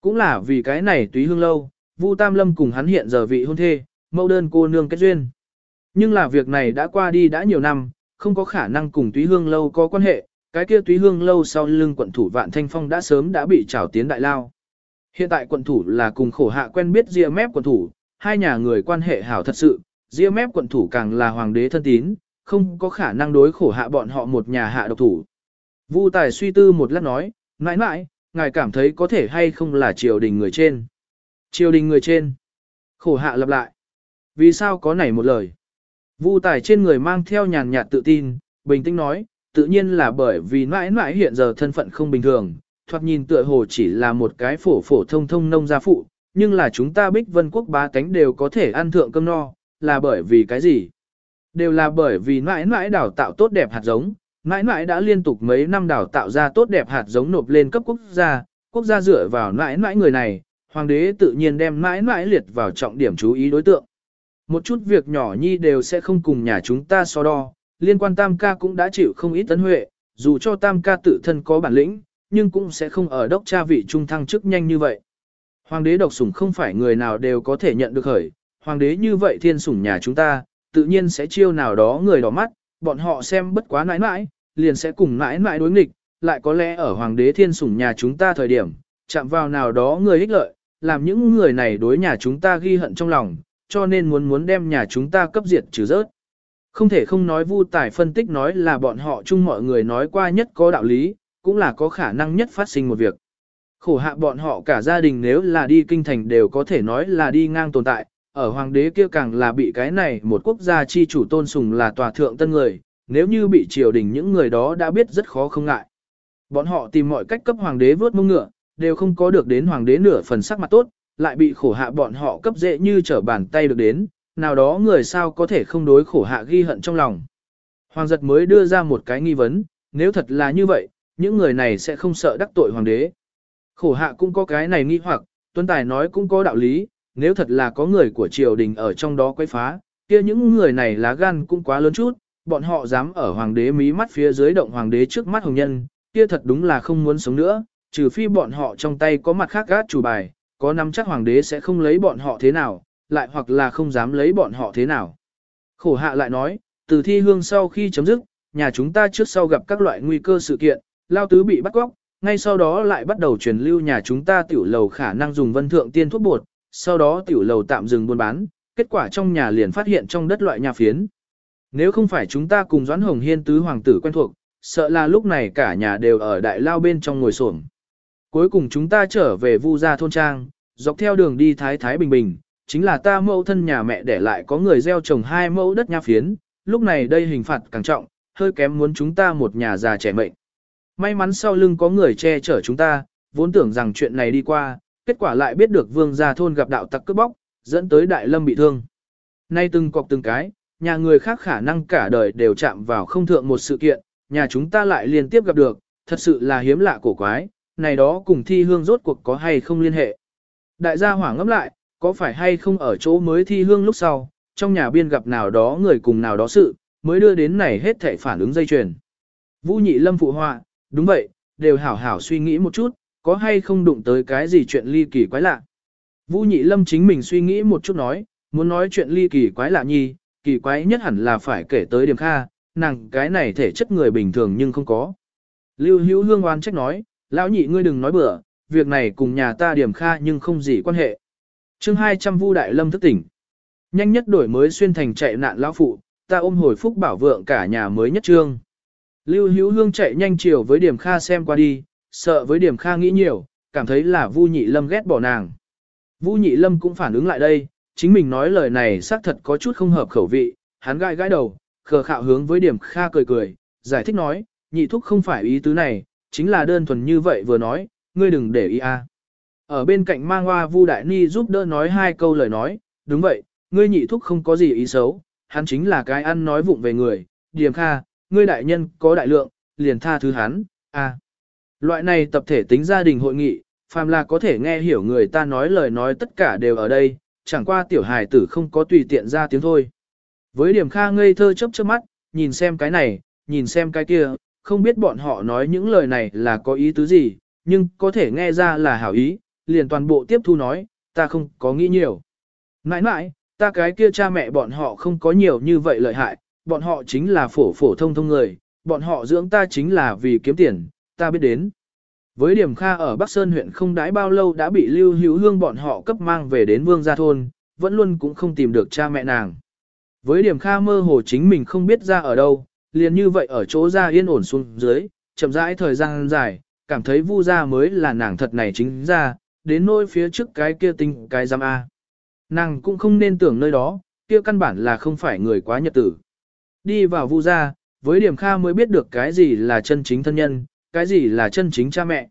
Cũng là vì cái này túy hương lâu, Vu Tam Lâm cùng hắn hiện giờ vị hôn thê, mẫu đơn cô nương kết duyên. Nhưng là việc này đã qua đi đã nhiều năm, không có khả năng cùng túy hương lâu có quan hệ, cái kia túy hương lâu sau lưng quận thủ Vạn Thanh Phong đã sớm đã bị trảo tiến đại lao. Hiện tại quận thủ là cùng khổ hạ quen biết ria mép quận thủ, hai nhà người quan hệ hảo thật sự, ria mép quận thủ càng là hoàng đế thân tín, không có khả năng đối khổ hạ bọn họ một nhà hạ độc thủ. Vu Tài suy tư một lát nói, mãi mãi, ngài cảm thấy có thể hay không là triều đình người trên. Triều đình người trên. Khổ hạ lặp lại. Vì sao có nảy một lời? Vu Tài trên người mang theo nhàn nhạt tự tin, bình tĩnh nói, tự nhiên là bởi vì mãi mãi hiện giờ thân phận không bình thường, thoạt nhìn tựa hồ chỉ là một cái phổ phổ thông thông nông gia phụ, nhưng là chúng ta bích vân quốc bá tánh đều có thể ăn thượng cơm no, là bởi vì cái gì? Đều là bởi vì mãi mãi đào tạo tốt đẹp hạt giống, mãi mãi đã liên tục mấy năm đào tạo ra tốt đẹp hạt giống nộp lên cấp quốc gia, quốc gia dựa vào mãi mãi người này, hoàng đế tự nhiên đem mãi mãi liệt vào trọng điểm chú ý đối tượng. Một chút việc nhỏ nhi đều sẽ không cùng nhà chúng ta so đo, liên quan tam ca cũng đã chịu không ít tấn huệ, dù cho tam ca tự thân có bản lĩnh, nhưng cũng sẽ không ở đốc cha vị trung thăng chức nhanh như vậy. Hoàng đế độc sủng không phải người nào đều có thể nhận được khởi, hoàng đế như vậy thiên sủng nhà chúng ta, tự nhiên sẽ chiêu nào đó người đỏ mắt, bọn họ xem bất quá nãi nãi, liền sẽ cùng nãi nãi đối nghịch, lại có lẽ ở hoàng đế thiên sủng nhà chúng ta thời điểm, chạm vào nào đó người ích lợi, làm những người này đối nhà chúng ta ghi hận trong lòng, cho nên muốn muốn đem nhà chúng ta cấp diệt trừ rớt. Không thể không nói Vu Tài phân tích nói là bọn họ chung mọi người nói qua nhất có đạo lý, cũng là có khả năng nhất phát sinh một việc. Khổ hạ bọn họ cả gia đình nếu là đi kinh thành đều có thể nói là đi ngang tồn tại, ở hoàng đế kia càng là bị cái này một quốc gia chi chủ tôn sùng là tòa thượng tân người, nếu như bị triều đình những người đó đã biết rất khó không ngại. Bọn họ tìm mọi cách cấp hoàng đế vớt mông ngựa, đều không có được đến hoàng đế nửa phần sắc mặt tốt, lại bị khổ hạ bọn họ cấp dễ như trở bàn tay được đến, nào đó người sao có thể không đối khổ hạ ghi hận trong lòng. Hoàng giật mới đưa ra một cái nghi vấn, nếu thật là như vậy, những người này sẽ không sợ đắc tội hoàng đế. Khổ hạ cũng có cái này nghi hoặc, Tuân Tài nói cũng có đạo lý, nếu thật là có người của triều đình ở trong đó quấy phá, kia những người này lá gan cũng quá lớn chút, bọn họ dám ở hoàng đế mí mắt phía dưới động hoàng đế trước mắt hồng nhân, kia thật đúng là không muốn sống nữa, trừ phi bọn họ trong tay có mặt khác gác chủ bài, có nắm chắc hoàng đế sẽ không lấy bọn họ thế nào, lại hoặc là không dám lấy bọn họ thế nào. Khổ hạ lại nói, từ thi hương sau khi chấm dứt, nhà chúng ta trước sau gặp các loại nguy cơ sự kiện, lao tứ bị bắt cóc, ngay sau đó lại bắt đầu truyền lưu nhà chúng ta tiểu lầu khả năng dùng vân thượng tiên thuốc bột, sau đó tiểu lầu tạm dừng buôn bán, kết quả trong nhà liền phát hiện trong đất loại nhà phiến. Nếu không phải chúng ta cùng Doãn Hồng Hiên tứ hoàng tử quen thuộc, sợ là lúc này cả nhà đều ở đại lao bên trong ngồi xổm. Cuối cùng chúng ta trở về Vu gia thôn trang, dọc theo đường đi Thái Thái Bình Bình, chính là ta mẫu thân nhà mẹ để lại có người gieo trồng hai mẫu đất nha phiến, lúc này đây hình phạt càng trọng, hơi kém muốn chúng ta một nhà già trẻ mệnh. May mắn sau lưng có người che chở chúng ta, vốn tưởng rằng chuyện này đi qua, kết quả lại biết được vương gia thôn gặp đạo tặc cướp bóc, dẫn tới đại lâm bị thương. Nay từng cọc từng cái, nhà người khác khả năng cả đời đều chạm vào không thượng một sự kiện, nhà chúng ta lại liên tiếp gặp được, thật sự là hiếm lạ cổ quái, này đó cùng thi hương rốt cuộc có hay không liên hệ. Đại gia hỏa ngẫm lại, có phải hay không ở chỗ mới thi hương lúc sau, trong nhà biên gặp nào đó người cùng nào đó sự, mới đưa đến này hết thể phản ứng dây chuyền. Vũ nhị lâm phụ họa, đúng vậy, đều hảo hảo suy nghĩ một chút, có hay không đụng tới cái gì chuyện ly kỳ quái lạ. Vũ Nhị Lâm chính mình suy nghĩ một chút nói, muốn nói chuyện ly kỳ quái lạ nhi, kỳ quái nhất hẳn là phải kể tới điểm kha, nàng cái này thể chất người bình thường nhưng không có. Lưu Hữu Hương oan trách nói, lão nhị ngươi đừng nói bừa, việc này cùng nhà ta điểm kha nhưng không gì quan hệ. chương 200 Vu Đại Lâm thức tỉnh. Nhanh nhất đổi mới xuyên thành chạy nạn lão phụ, ta ôm hồi phúc bảo vượng cả nhà mới nhất trương. Lưu Hữu Hương chạy nhanh chiều với điểm kha xem qua đi, sợ với điểm kha nghĩ nhiều, cảm thấy là Vu Nhị Lâm ghét bỏ nàng. Vu Nhị Lâm cũng phản ứng lại đây, chính mình nói lời này xác thật có chút không hợp khẩu vị, hắn gãi gãi đầu, khờ khạo hướng với điểm kha cười cười, giải thích nói, nhị thúc không phải ý tứ này, chính là đơn thuần như vậy vừa nói, ngươi đừng để ý a. Ở bên cạnh mang hoa Vu Đại Ni giúp đỡ nói hai câu lời nói, đúng vậy, ngươi nhị thúc không có gì ý xấu, hắn chính là cái ăn nói vụng về người, điểm kha, ngươi đại nhân có đại lượng, liền tha thứ hắn, a. Loại này tập thể tính gia đình hội nghị, phàm là có thể nghe hiểu người ta nói lời nói tất cả đều ở đây, chẳng qua tiểu hài tử không có tùy tiện ra tiếng thôi. Với điểm kha ngây thơ chớp chớp mắt, nhìn xem cái này, nhìn xem cái kia, không biết bọn họ nói những lời này là có ý tứ gì, nhưng có thể nghe ra là hảo ý, liền toàn bộ tiếp thu nói, ta không có nghĩ nhiều. Nãi nãi, ta cái kia cha mẹ bọn họ không có nhiều như vậy lợi hại, bọn họ chính là phổ phổ thông thông người, bọn họ dưỡng ta chính là vì kiếm tiền, ta biết đến. Với điểm kha ở Bắc Sơn huyện không đãi bao lâu đã bị lưu hữu hương bọn họ cấp mang về đến vương gia thôn, vẫn luôn cũng không tìm được cha mẹ nàng. Với điểm kha mơ hồ chính mình không biết ra ở đâu, liền như vậy ở chỗ ra yên ổn xuống dưới, chậm rãi thời gian dài, cảm thấy vu gia mới là nàng thật này chính ra, đến nỗi phía trước cái kia tinh cái giam A. Nàng cũng không nên tưởng nơi đó, kia căn bản là không phải người quá nhật tử. Đi vào vu gia, với điểm kha mới biết được cái gì là chân chính thân nhân, cái gì là chân chính cha mẹ.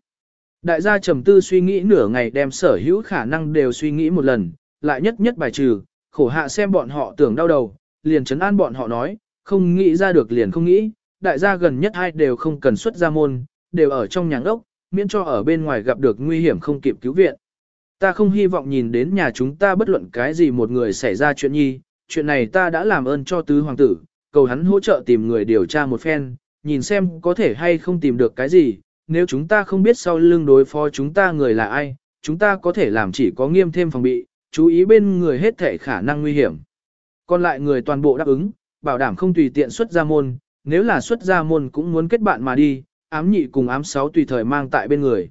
Đại gia trầm tư suy nghĩ nửa ngày đem sở hữu khả năng đều suy nghĩ một lần, lại nhất nhất bài trừ, khổ hạ xem bọn họ tưởng đau đầu, liền chấn an bọn họ nói, không nghĩ ra được liền không nghĩ, đại gia gần nhất hai đều không cần xuất ra môn, đều ở trong nhà ốc, miễn cho ở bên ngoài gặp được nguy hiểm không kịp cứu viện. Ta không hy vọng nhìn đến nhà chúng ta bất luận cái gì một người xảy ra chuyện nhi, chuyện này ta đã làm ơn cho tứ hoàng tử, cầu hắn hỗ trợ tìm người điều tra một phen, nhìn xem có thể hay không tìm được cái gì, nếu chúng ta không biết sau lưng đối phó chúng ta người là ai, chúng ta có thể làm chỉ có nghiêm thêm phòng bị, chú ý bên người hết thể khả năng nguy hiểm. Còn lại người toàn bộ đáp ứng, bảo đảm không tùy tiện xuất ra môn, nếu là xuất ra môn cũng muốn kết bạn mà đi, ám nhị cùng ám sáu tùy thời mang tại bên người.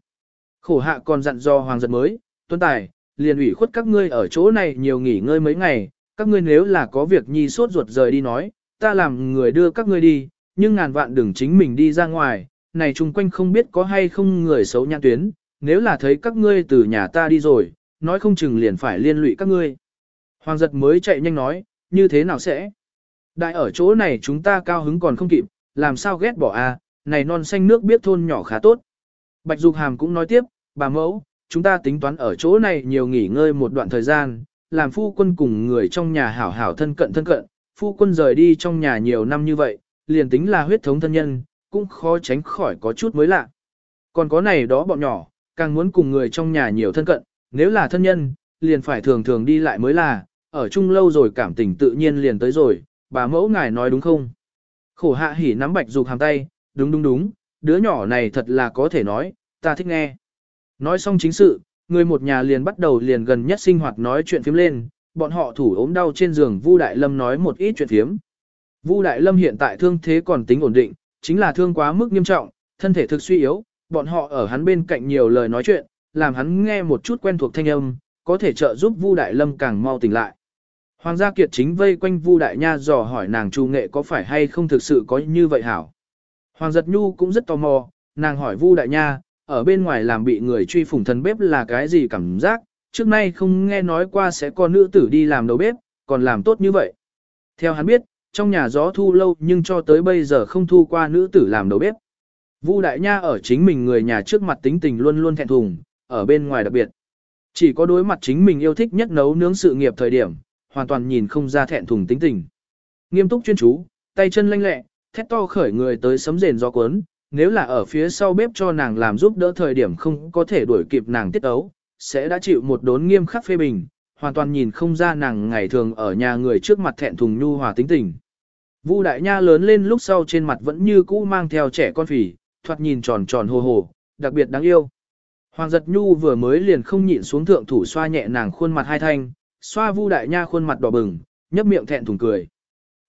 Khổ hạ còn dặn do hoàng giật mới, tuân tài, liền ủy khuất các ngươi ở chỗ này nhiều nghỉ ngơi mấy ngày, các ngươi nếu là có việc nhi sốt ruột rời đi nói, ta làm người đưa các ngươi đi, nhưng ngàn vạn đừng chính mình đi ra ngoài, này chung quanh không biết có hay không người xấu nhãn tuyến, nếu là thấy các ngươi từ nhà ta đi rồi, nói không chừng liền phải liên lụy các ngươi. Hoàng giật mới chạy nhanh nói, như thế nào sẽ? Đại ở chỗ này chúng ta cao hứng còn không kịp, làm sao ghét bỏ a? À, này non xanh nước biết thôn nhỏ khá tốt. Bạch Dục Hàm cũng nói tiếp, bà mẫu, chúng ta tính toán ở chỗ này nhiều nghỉ ngơi một đoạn thời gian, làm phu quân cùng người trong nhà hảo hảo thân cận thân cận, phu quân rời đi trong nhà nhiều năm như vậy, liền tính là huyết thống thân nhân, cũng khó tránh khỏi có chút mới lạ. Còn có này đó bọn nhỏ, càng muốn cùng người trong nhà nhiều thân cận, nếu là thân nhân, liền phải thường thường đi lại mới là, ở chung lâu rồi cảm tình tự nhiên liền tới rồi, bà mẫu ngài nói đúng không? Khổ hạ hỉ nắm bạch dục hàm tay, đúng đúng đúng, đứa nhỏ này thật là có thể nói, ta thích nghe. Nói xong chính sự, người một nhà liền bắt đầu liền gần nhất sinh hoạt nói chuyện phím lên, bọn họ thủ ốm đau trên giường Vu Đại Lâm nói một ít chuyện thiếm. Vu Đại Lâm hiện tại thương thế còn tính ổn định, chính là thương quá mức nghiêm trọng, thân thể thực suy yếu, bọn họ ở hắn bên cạnh nhiều lời nói chuyện, làm hắn nghe một chút quen thuộc thanh âm, có thể trợ giúp Vu Đại Lâm càng mau tỉnh lại. Hoàng gia Kiệt chính vây quanh Vu Đại Nha dò hỏi nàng Chu Nghệ có phải hay không thực sự có như vậy hảo. Hoàng Giật Nhu cũng rất tò mò, nàng hỏi Vu Đại Nha, ở bên ngoài làm bị người truy phủng thần bếp là cái gì cảm giác, trước nay không nghe nói qua sẽ có nữ tử đi làm đầu bếp, còn làm tốt như vậy. Theo hắn biết, trong nhà gió thu lâu nhưng cho tới bây giờ không thu qua nữ tử làm đầu bếp. Vu Đại Nha ở chính mình người nhà trước mặt tính tình luôn luôn thẹn thùng, ở bên ngoài đặc biệt. Chỉ có đối mặt chính mình yêu thích nhất nấu nướng sự nghiệp thời điểm, hoàn toàn nhìn không ra thẹn thùng tính tình. Nghiêm túc chuyên chú, tay chân lanh lẹ, thét to khởi người tới sấm rền gió cuốn, nếu là ở phía sau bếp cho nàng làm giúp đỡ thời điểm không có thể đuổi kịp nàng tiết ấu, sẽ đã chịu một đốn nghiêm khắc phê bình, hoàn toàn nhìn không ra nàng ngày thường ở nhà người trước mặt thẹn thùng nhu hòa tính tình. Vu đại nha lớn lên lúc sau trên mặt vẫn như cũ mang theo trẻ con phì, thoạt nhìn tròn tròn hồ hồ, đặc biệt đáng yêu. Hoàng giật nhu vừa mới liền không nhịn xuống thượng thủ xoa nhẹ nàng khuôn mặt hai thanh, xoa vu đại nha khuôn mặt đỏ bừng, nhấp miệng thẹn thùng cười.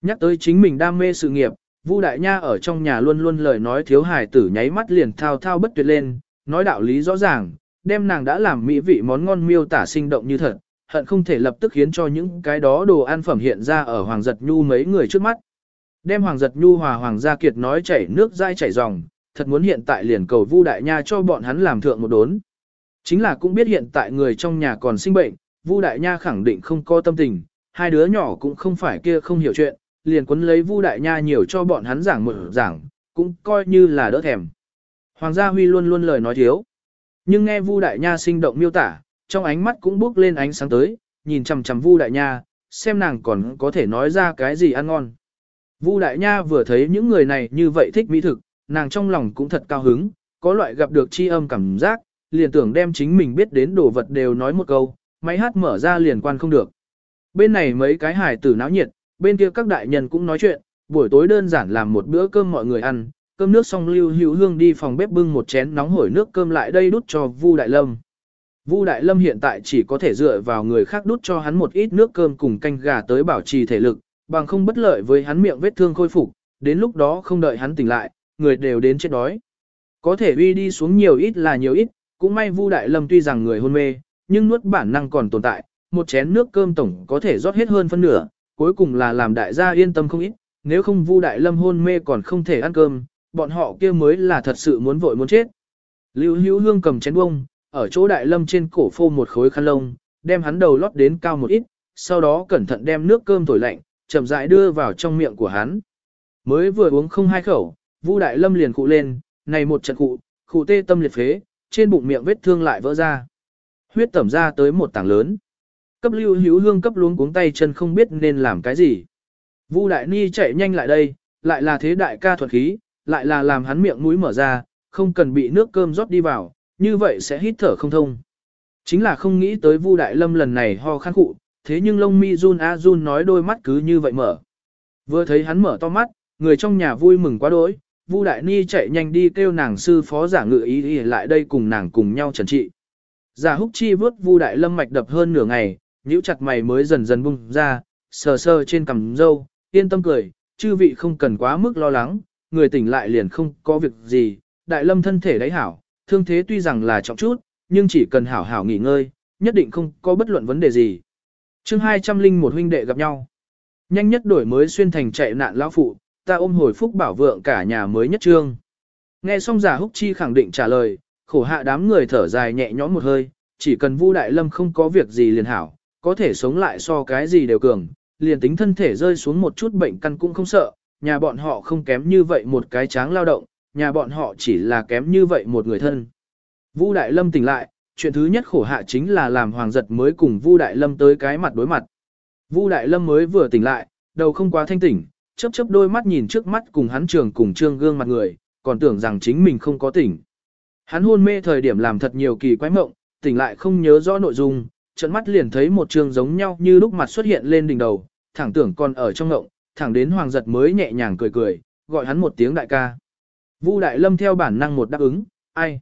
Nhắc tới chính mình đam mê sự nghiệp, vu đại nha ở trong nhà luôn luôn lời nói thiếu hài tử nháy mắt liền thao thao bất tuyệt lên, nói đạo lý rõ ràng, đem nàng đã làm mỹ vị món ngon miêu tả sinh động như thật, hận không thể lập tức khiến cho những cái đó đồ ăn phẩm hiện ra ở Hoàng Giật Nhu mấy người trước mắt. Đem Hoàng Giật Nhu hòa Hoàng Gia Kiệt nói chảy nước dai chảy ròng, thật muốn hiện tại liền cầu Vu Đại Nha cho bọn hắn làm thượng một đốn. Chính là cũng biết hiện tại người trong nhà còn sinh bệnh, Vu Đại Nha khẳng định không có tâm tình, hai đứa nhỏ cũng không phải kia không hiểu chuyện, liền quấn lấy Vu Đại Nha nhiều cho bọn hắn giảng mở giảng, cũng coi như là đỡ thèm. Hoàng gia Huy luôn luôn lời nói thiếu. Nhưng nghe Vu Đại Nha sinh động miêu tả, trong ánh mắt cũng bước lên ánh sáng tới, nhìn chằm chằm Vu Đại Nha, xem nàng còn có thể nói ra cái gì ăn ngon. Vu Đại Nha vừa thấy những người này như vậy thích mỹ thực, nàng trong lòng cũng thật cao hứng, có loại gặp được chi âm cảm giác, liền tưởng đem chính mình biết đến đồ vật đều nói một câu, máy hát mở ra liền quan không được. Bên này mấy cái hải tử náo nhiệt, bên kia các đại nhân cũng nói chuyện, buổi tối đơn giản làm một bữa cơm mọi người ăn, cơm nước xong lưu hữu hương đi phòng bếp bưng một chén nóng hổi nước cơm lại đây đút cho Vu Đại Lâm. Vu Đại Lâm hiện tại chỉ có thể dựa vào người khác đút cho hắn một ít nước cơm cùng canh gà tới bảo trì thể lực, bằng không bất lợi với hắn miệng vết thương khôi phục, đến lúc đó không đợi hắn tỉnh lại, người đều đến chết đói. Có thể uy đi xuống nhiều ít là nhiều ít, cũng may Vu Đại Lâm tuy rằng người hôn mê, nhưng nuốt bản năng còn tồn tại, một chén nước cơm tổng có thể rót hết hơn phân nửa, cuối cùng là làm đại gia yên tâm không ít, nếu không Vu Đại Lâm hôn mê còn không thể ăn cơm, bọn họ kia mới là thật sự muốn vội muốn chết. Lưu Hữu Hương cầm chén bông, ở chỗ Đại Lâm trên cổ phô một khối khăn lông, đem hắn đầu lót đến cao một ít, sau đó cẩn thận đem nước cơm thổi lạnh, chậm rãi đưa vào trong miệng của hắn. Mới vừa uống không hai khẩu, Vu Đại Lâm liền cụ lên, này một trận cụ, cụ tê tâm liệt phế, trên bụng miệng vết thương lại vỡ ra. Huyết tẩm ra tới một tảng lớn. Cấp lưu hữu hương cấp luống cuống tay chân không biết nên làm cái gì. Vu Đại Ni chạy nhanh lại đây, lại là thế đại ca thuật khí, lại là làm hắn miệng mũi mở ra, không cần bị nước cơm rót đi vào, như vậy sẽ hít thở không thông. Chính là không nghĩ tới Vu Đại Lâm lần này ho khăn cụ, thế nhưng lông mi run a run nói đôi mắt cứ như vậy mở. Vừa thấy hắn mở to mắt, người trong nhà vui mừng quá đỗi, Vu Đại Ni chạy nhanh đi kêu nàng sư phó giả ngự ý, ý lại đây cùng nàng cùng nhau trần trị. Giả húc chi vớt Vu Đại Lâm mạch đập hơn nửa ngày, nhíu chặt mày mới dần dần bung ra, sờ sờ trên cằm râu, yên tâm cười, chư vị không cần quá mức lo lắng, người tỉnh lại liền không có việc gì, Đại Lâm thân thể đáy hảo, thương thế tuy rằng là trọng chút, nhưng chỉ cần hảo hảo nghỉ ngơi, nhất định không có bất luận vấn đề gì. chương 200 linh một huynh đệ gặp nhau. Nhanh nhất đổi mới xuyên thành chạy nạn lão phụ, ta ôm hồi phúc bảo vượng cả nhà mới nhất trương. Nghe xong giả húc chi khẳng định trả lời, khổ hạ đám người thở dài nhẹ nhõm một hơi, chỉ cần Vu Đại Lâm không có việc gì liền hảo, có thể sống lại so cái gì đều cường, liền tính thân thể rơi xuống một chút bệnh căn cũng không sợ, nhà bọn họ không kém như vậy một cái tráng lao động, nhà bọn họ chỉ là kém như vậy một người thân. Vu Đại Lâm tỉnh lại, chuyện thứ nhất khổ hạ chính là làm Hoàng Giật mới cùng Vu Đại Lâm tới cái mặt đối mặt. Vu Đại Lâm mới vừa tỉnh lại, đầu không quá thanh tỉnh, chớp chớp đôi mắt nhìn trước mắt cùng hắn trường cùng trương gương mặt người, còn tưởng rằng chính mình không có tỉnh. Hắn hôn mê thời điểm làm thật nhiều kỳ quái mộng, tỉnh lại không nhớ rõ nội dung, trận mắt liền thấy một trường giống nhau như lúc mặt xuất hiện lên đỉnh đầu, thẳng tưởng còn ở trong ngộng, thẳng đến hoàng giật mới nhẹ nhàng cười cười, gọi hắn một tiếng đại ca. Vu Đại Lâm theo bản năng một đáp ứng, ai?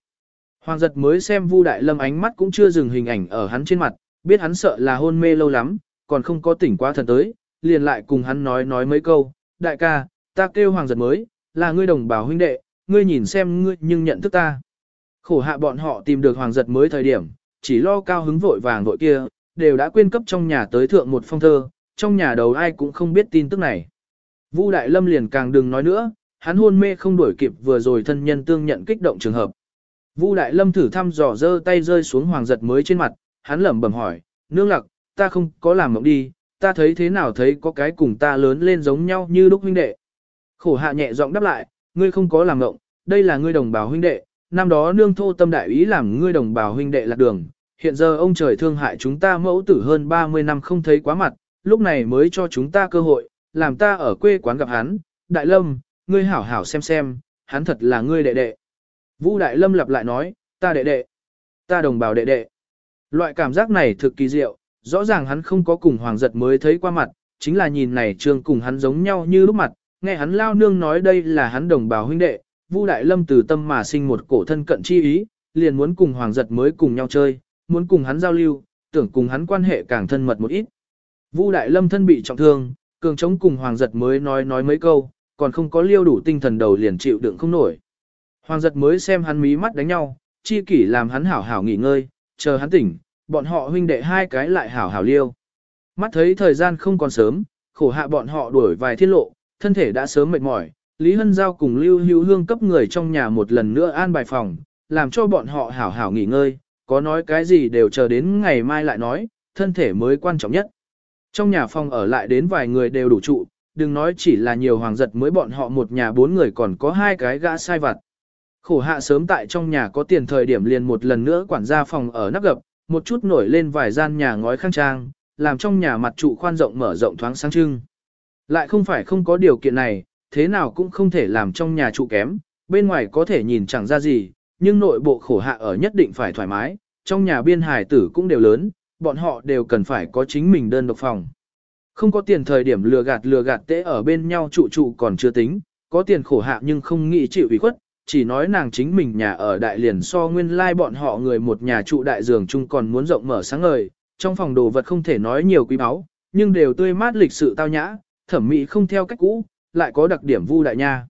Hoàng giật mới xem Vu Đại Lâm ánh mắt cũng chưa dừng hình ảnh ở hắn trên mặt, biết hắn sợ là hôn mê lâu lắm, còn không có tỉnh quá thần tới, liền lại cùng hắn nói nói mấy câu, đại ca, ta kêu hoàng giật mới, là ngươi đồng bào huynh đệ, ngươi nhìn xem ngươi nhưng nhận thức ta. Khổ hạ bọn họ tìm được hoàng giật mới thời điểm, chỉ lo cao hứng vội vàng vội kia, đều đã quên cấp trong nhà tới thượng một phong thơ, trong nhà đầu ai cũng không biết tin tức này. Vu Đại Lâm liền càng đừng nói nữa, hắn hôn mê không đuổi kịp vừa rồi thân nhân tương nhận kích động trường hợp. Vu Đại Lâm thử thăm dò giơ tay rơi xuống hoàng giật mới trên mặt, hắn lẩm bẩm hỏi, nương lặc, ta không có làm mộng đi, ta thấy thế nào thấy có cái cùng ta lớn lên giống nhau như lúc huynh đệ. Khổ hạ nhẹ giọng đáp lại, ngươi không có làm mộng, đây là ngươi đồng bào huynh đệ, năm đó nương thô tâm đại ý làm ngươi đồng bào huynh đệ lạc đường, hiện giờ ông trời thương hại chúng ta mẫu tử hơn 30 năm không thấy quá mặt, lúc này mới cho chúng ta cơ hội, làm ta ở quê quán gặp hắn, Đại Lâm, ngươi hảo hảo xem xem, hắn thật là ngươi đệ đệ. Vũ Đại Lâm lặp lại nói, ta đệ đệ, ta đồng bào đệ đệ. Loại cảm giác này thực kỳ diệu, rõ ràng hắn không có cùng hoàng giật mới thấy qua mặt, chính là nhìn này trương cùng hắn giống nhau như lúc mặt, nghe hắn lao nương nói đây là hắn đồng bào huynh đệ, Vu Đại Lâm từ tâm mà sinh một cổ thân cận chi ý, liền muốn cùng Hoàng giật mới cùng nhau chơi, muốn cùng hắn giao lưu, tưởng cùng hắn quan hệ càng thân mật một ít. Vu Đại Lâm thân bị trọng thương, cường chống cùng Hoàng giật mới nói nói mấy câu, còn không có liêu đủ tinh thần đầu liền chịu đựng không nổi. Hoàng giật mới xem hắn mí mắt đánh nhau, chi kỷ làm hắn hảo hảo nghỉ ngơi, chờ hắn tỉnh, bọn họ huynh đệ hai cái lại hảo hảo liêu. Mắt thấy thời gian không còn sớm, khổ hạ bọn họ đuổi vài thiên lộ, thân thể đã sớm mệt mỏi, Lý Hân Giao cùng Lưu Hữu Hương cấp người trong nhà một lần nữa an bài phòng, làm cho bọn họ hảo hảo nghỉ ngơi, có nói cái gì đều chờ đến ngày mai lại nói, thân thể mới quan trọng nhất. Trong nhà phòng ở lại đến vài người đều đủ trụ, đừng nói chỉ là nhiều hoàng giật mới bọn họ một nhà bốn người còn có hai cái gã sai vặt. Khổ hạ sớm tại trong nhà có tiền thời điểm liền một lần nữa quản gia phòng ở nắp gập, một chút nổi lên vài gian nhà ngói khang trang, làm trong nhà mặt trụ khoan rộng mở rộng thoáng sáng trưng. Lại không phải không có điều kiện này, thế nào cũng không thể làm trong nhà trụ kém, bên ngoài có thể nhìn chẳng ra gì, nhưng nội bộ khổ hạ ở nhất định phải thoải mái, trong nhà biên hải tử cũng đều lớn, bọn họ đều cần phải có chính mình đơn độc phòng. Không có tiền thời điểm lừa gạt lừa gạt tễ ở bên nhau trụ trụ còn chưa tính, có tiền khổ hạ nhưng không nghĩ chịu ủy khuất, chỉ nói nàng chính mình nhà ở đại liền so nguyên lai like bọn họ người một nhà trụ đại giường chung còn muốn rộng mở sáng ngời, trong phòng đồ vật không thể nói nhiều quý báu, nhưng đều tươi mát lịch sự tao nhã, thẩm mỹ không theo cách cũ, lại có đặc điểm vu đại nha.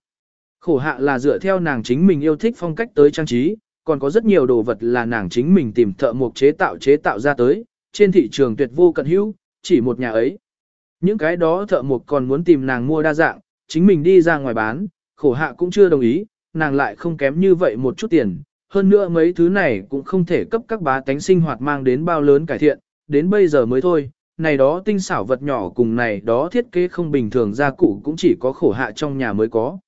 Khổ hạ là dựa theo nàng chính mình yêu thích phong cách tới trang trí, còn có rất nhiều đồ vật là nàng chính mình tìm thợ mộc chế tạo chế tạo ra tới, trên thị trường tuyệt vô cận hữu, chỉ một nhà ấy. Những cái đó thợ mộc còn muốn tìm nàng mua đa dạng, chính mình đi ra ngoài bán, khổ hạ cũng chưa đồng ý, nàng lại không kém như vậy một chút tiền. Hơn nữa mấy thứ này cũng không thể cấp các bá tánh sinh hoạt mang đến bao lớn cải thiện, đến bây giờ mới thôi, này đó tinh xảo vật nhỏ cùng này đó thiết kế không bình thường gia cụ cũng chỉ có khổ hạ trong nhà mới có.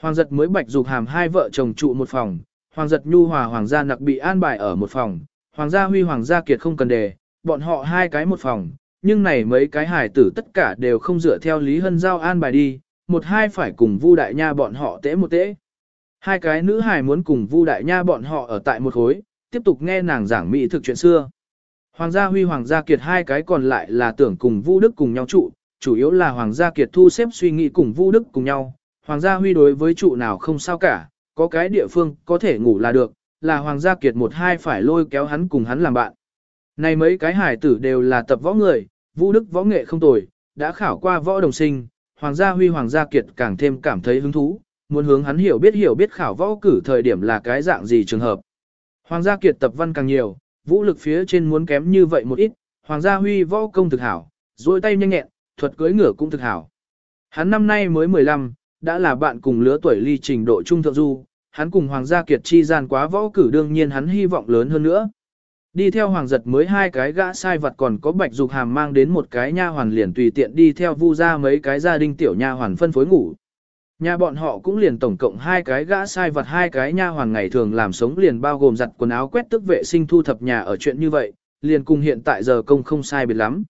Hoàng giật mới bạch dục hàm hai vợ chồng trụ một phòng, hoàng giật nhu hòa hoàng gia nặc bị an bài ở một phòng, hoàng gia huy hoàng gia kiệt không cần đề, bọn họ hai cái một phòng, nhưng này mấy cái hài tử tất cả đều không dựa theo Lý Hân Giao an bài đi, một hai phải cùng Vu Đại Nha bọn họ tễ một tễ. Hai cái nữ hài muốn cùng Vu Đại Nha bọn họ ở tại một khối, tiếp tục nghe nàng giảng mỹ thực chuyện xưa. Hoàng gia Huy Hoàng gia Kiệt hai cái còn lại là tưởng cùng Vu Đức cùng nhau trụ, chủ yếu là Hoàng gia Kiệt thu xếp suy nghĩ cùng Vu Đức cùng nhau. Hoàng gia Huy đối với trụ nào không sao cả, có cái địa phương có thể ngủ là được, là Hoàng gia Kiệt một hai phải lôi kéo hắn cùng hắn làm bạn. Này mấy cái hải tử đều là tập võ người, vũ Đức võ nghệ không tồi, đã khảo qua võ đồng sinh, Hoàng gia Huy Hoàng gia Kiệt càng thêm cảm thấy hứng thú, muốn hướng hắn hiểu biết hiểu biết khảo võ cử thời điểm là cái dạng gì trường hợp. Hoàng gia Kiệt tập văn càng nhiều, vũ lực phía trên muốn kém như vậy một ít, Hoàng gia Huy võ công thực hảo, duỗi tay nhanh nhẹn, thuật cưỡi ngựa cũng thực hảo. Hắn năm nay mới 15, đã là bạn cùng lứa tuổi ly trình độ trung thượng du, hắn cùng Hoàng gia Kiệt chi gian quá võ cử đương nhiên hắn hy vọng lớn hơn nữa. Đi theo Hoàng giật mới hai cái gã sai vật còn có Bạch Dục Hàm mang đến một cái nha hoàn liền tùy tiện đi theo Vu gia mấy cái gia đình tiểu nha hoàn phân phối ngủ. Nhà bọn họ cũng liền tổng cộng hai cái gã sai vật hai cái nha hoàn ngày thường làm sống liền bao gồm giặt quần áo quét tức vệ sinh thu thập nhà ở chuyện như vậy, liền cùng hiện tại giờ công không sai biệt lắm.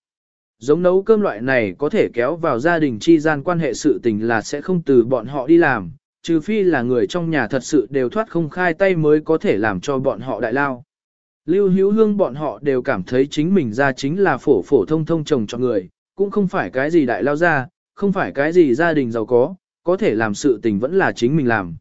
Giống nấu cơm loại này có thể kéo vào gia đình chi gian quan hệ sự tình là sẽ không từ bọn họ đi làm, trừ phi là người trong nhà thật sự đều thoát không khai tay mới có thể làm cho bọn họ đại lao. Lưu hữu hương bọn họ đều cảm thấy chính mình ra chính là phổ phổ thông thông chồng cho người, cũng không phải cái gì đại lao ra, không phải cái gì gia đình giàu có, có thể làm sự tình vẫn là chính mình làm.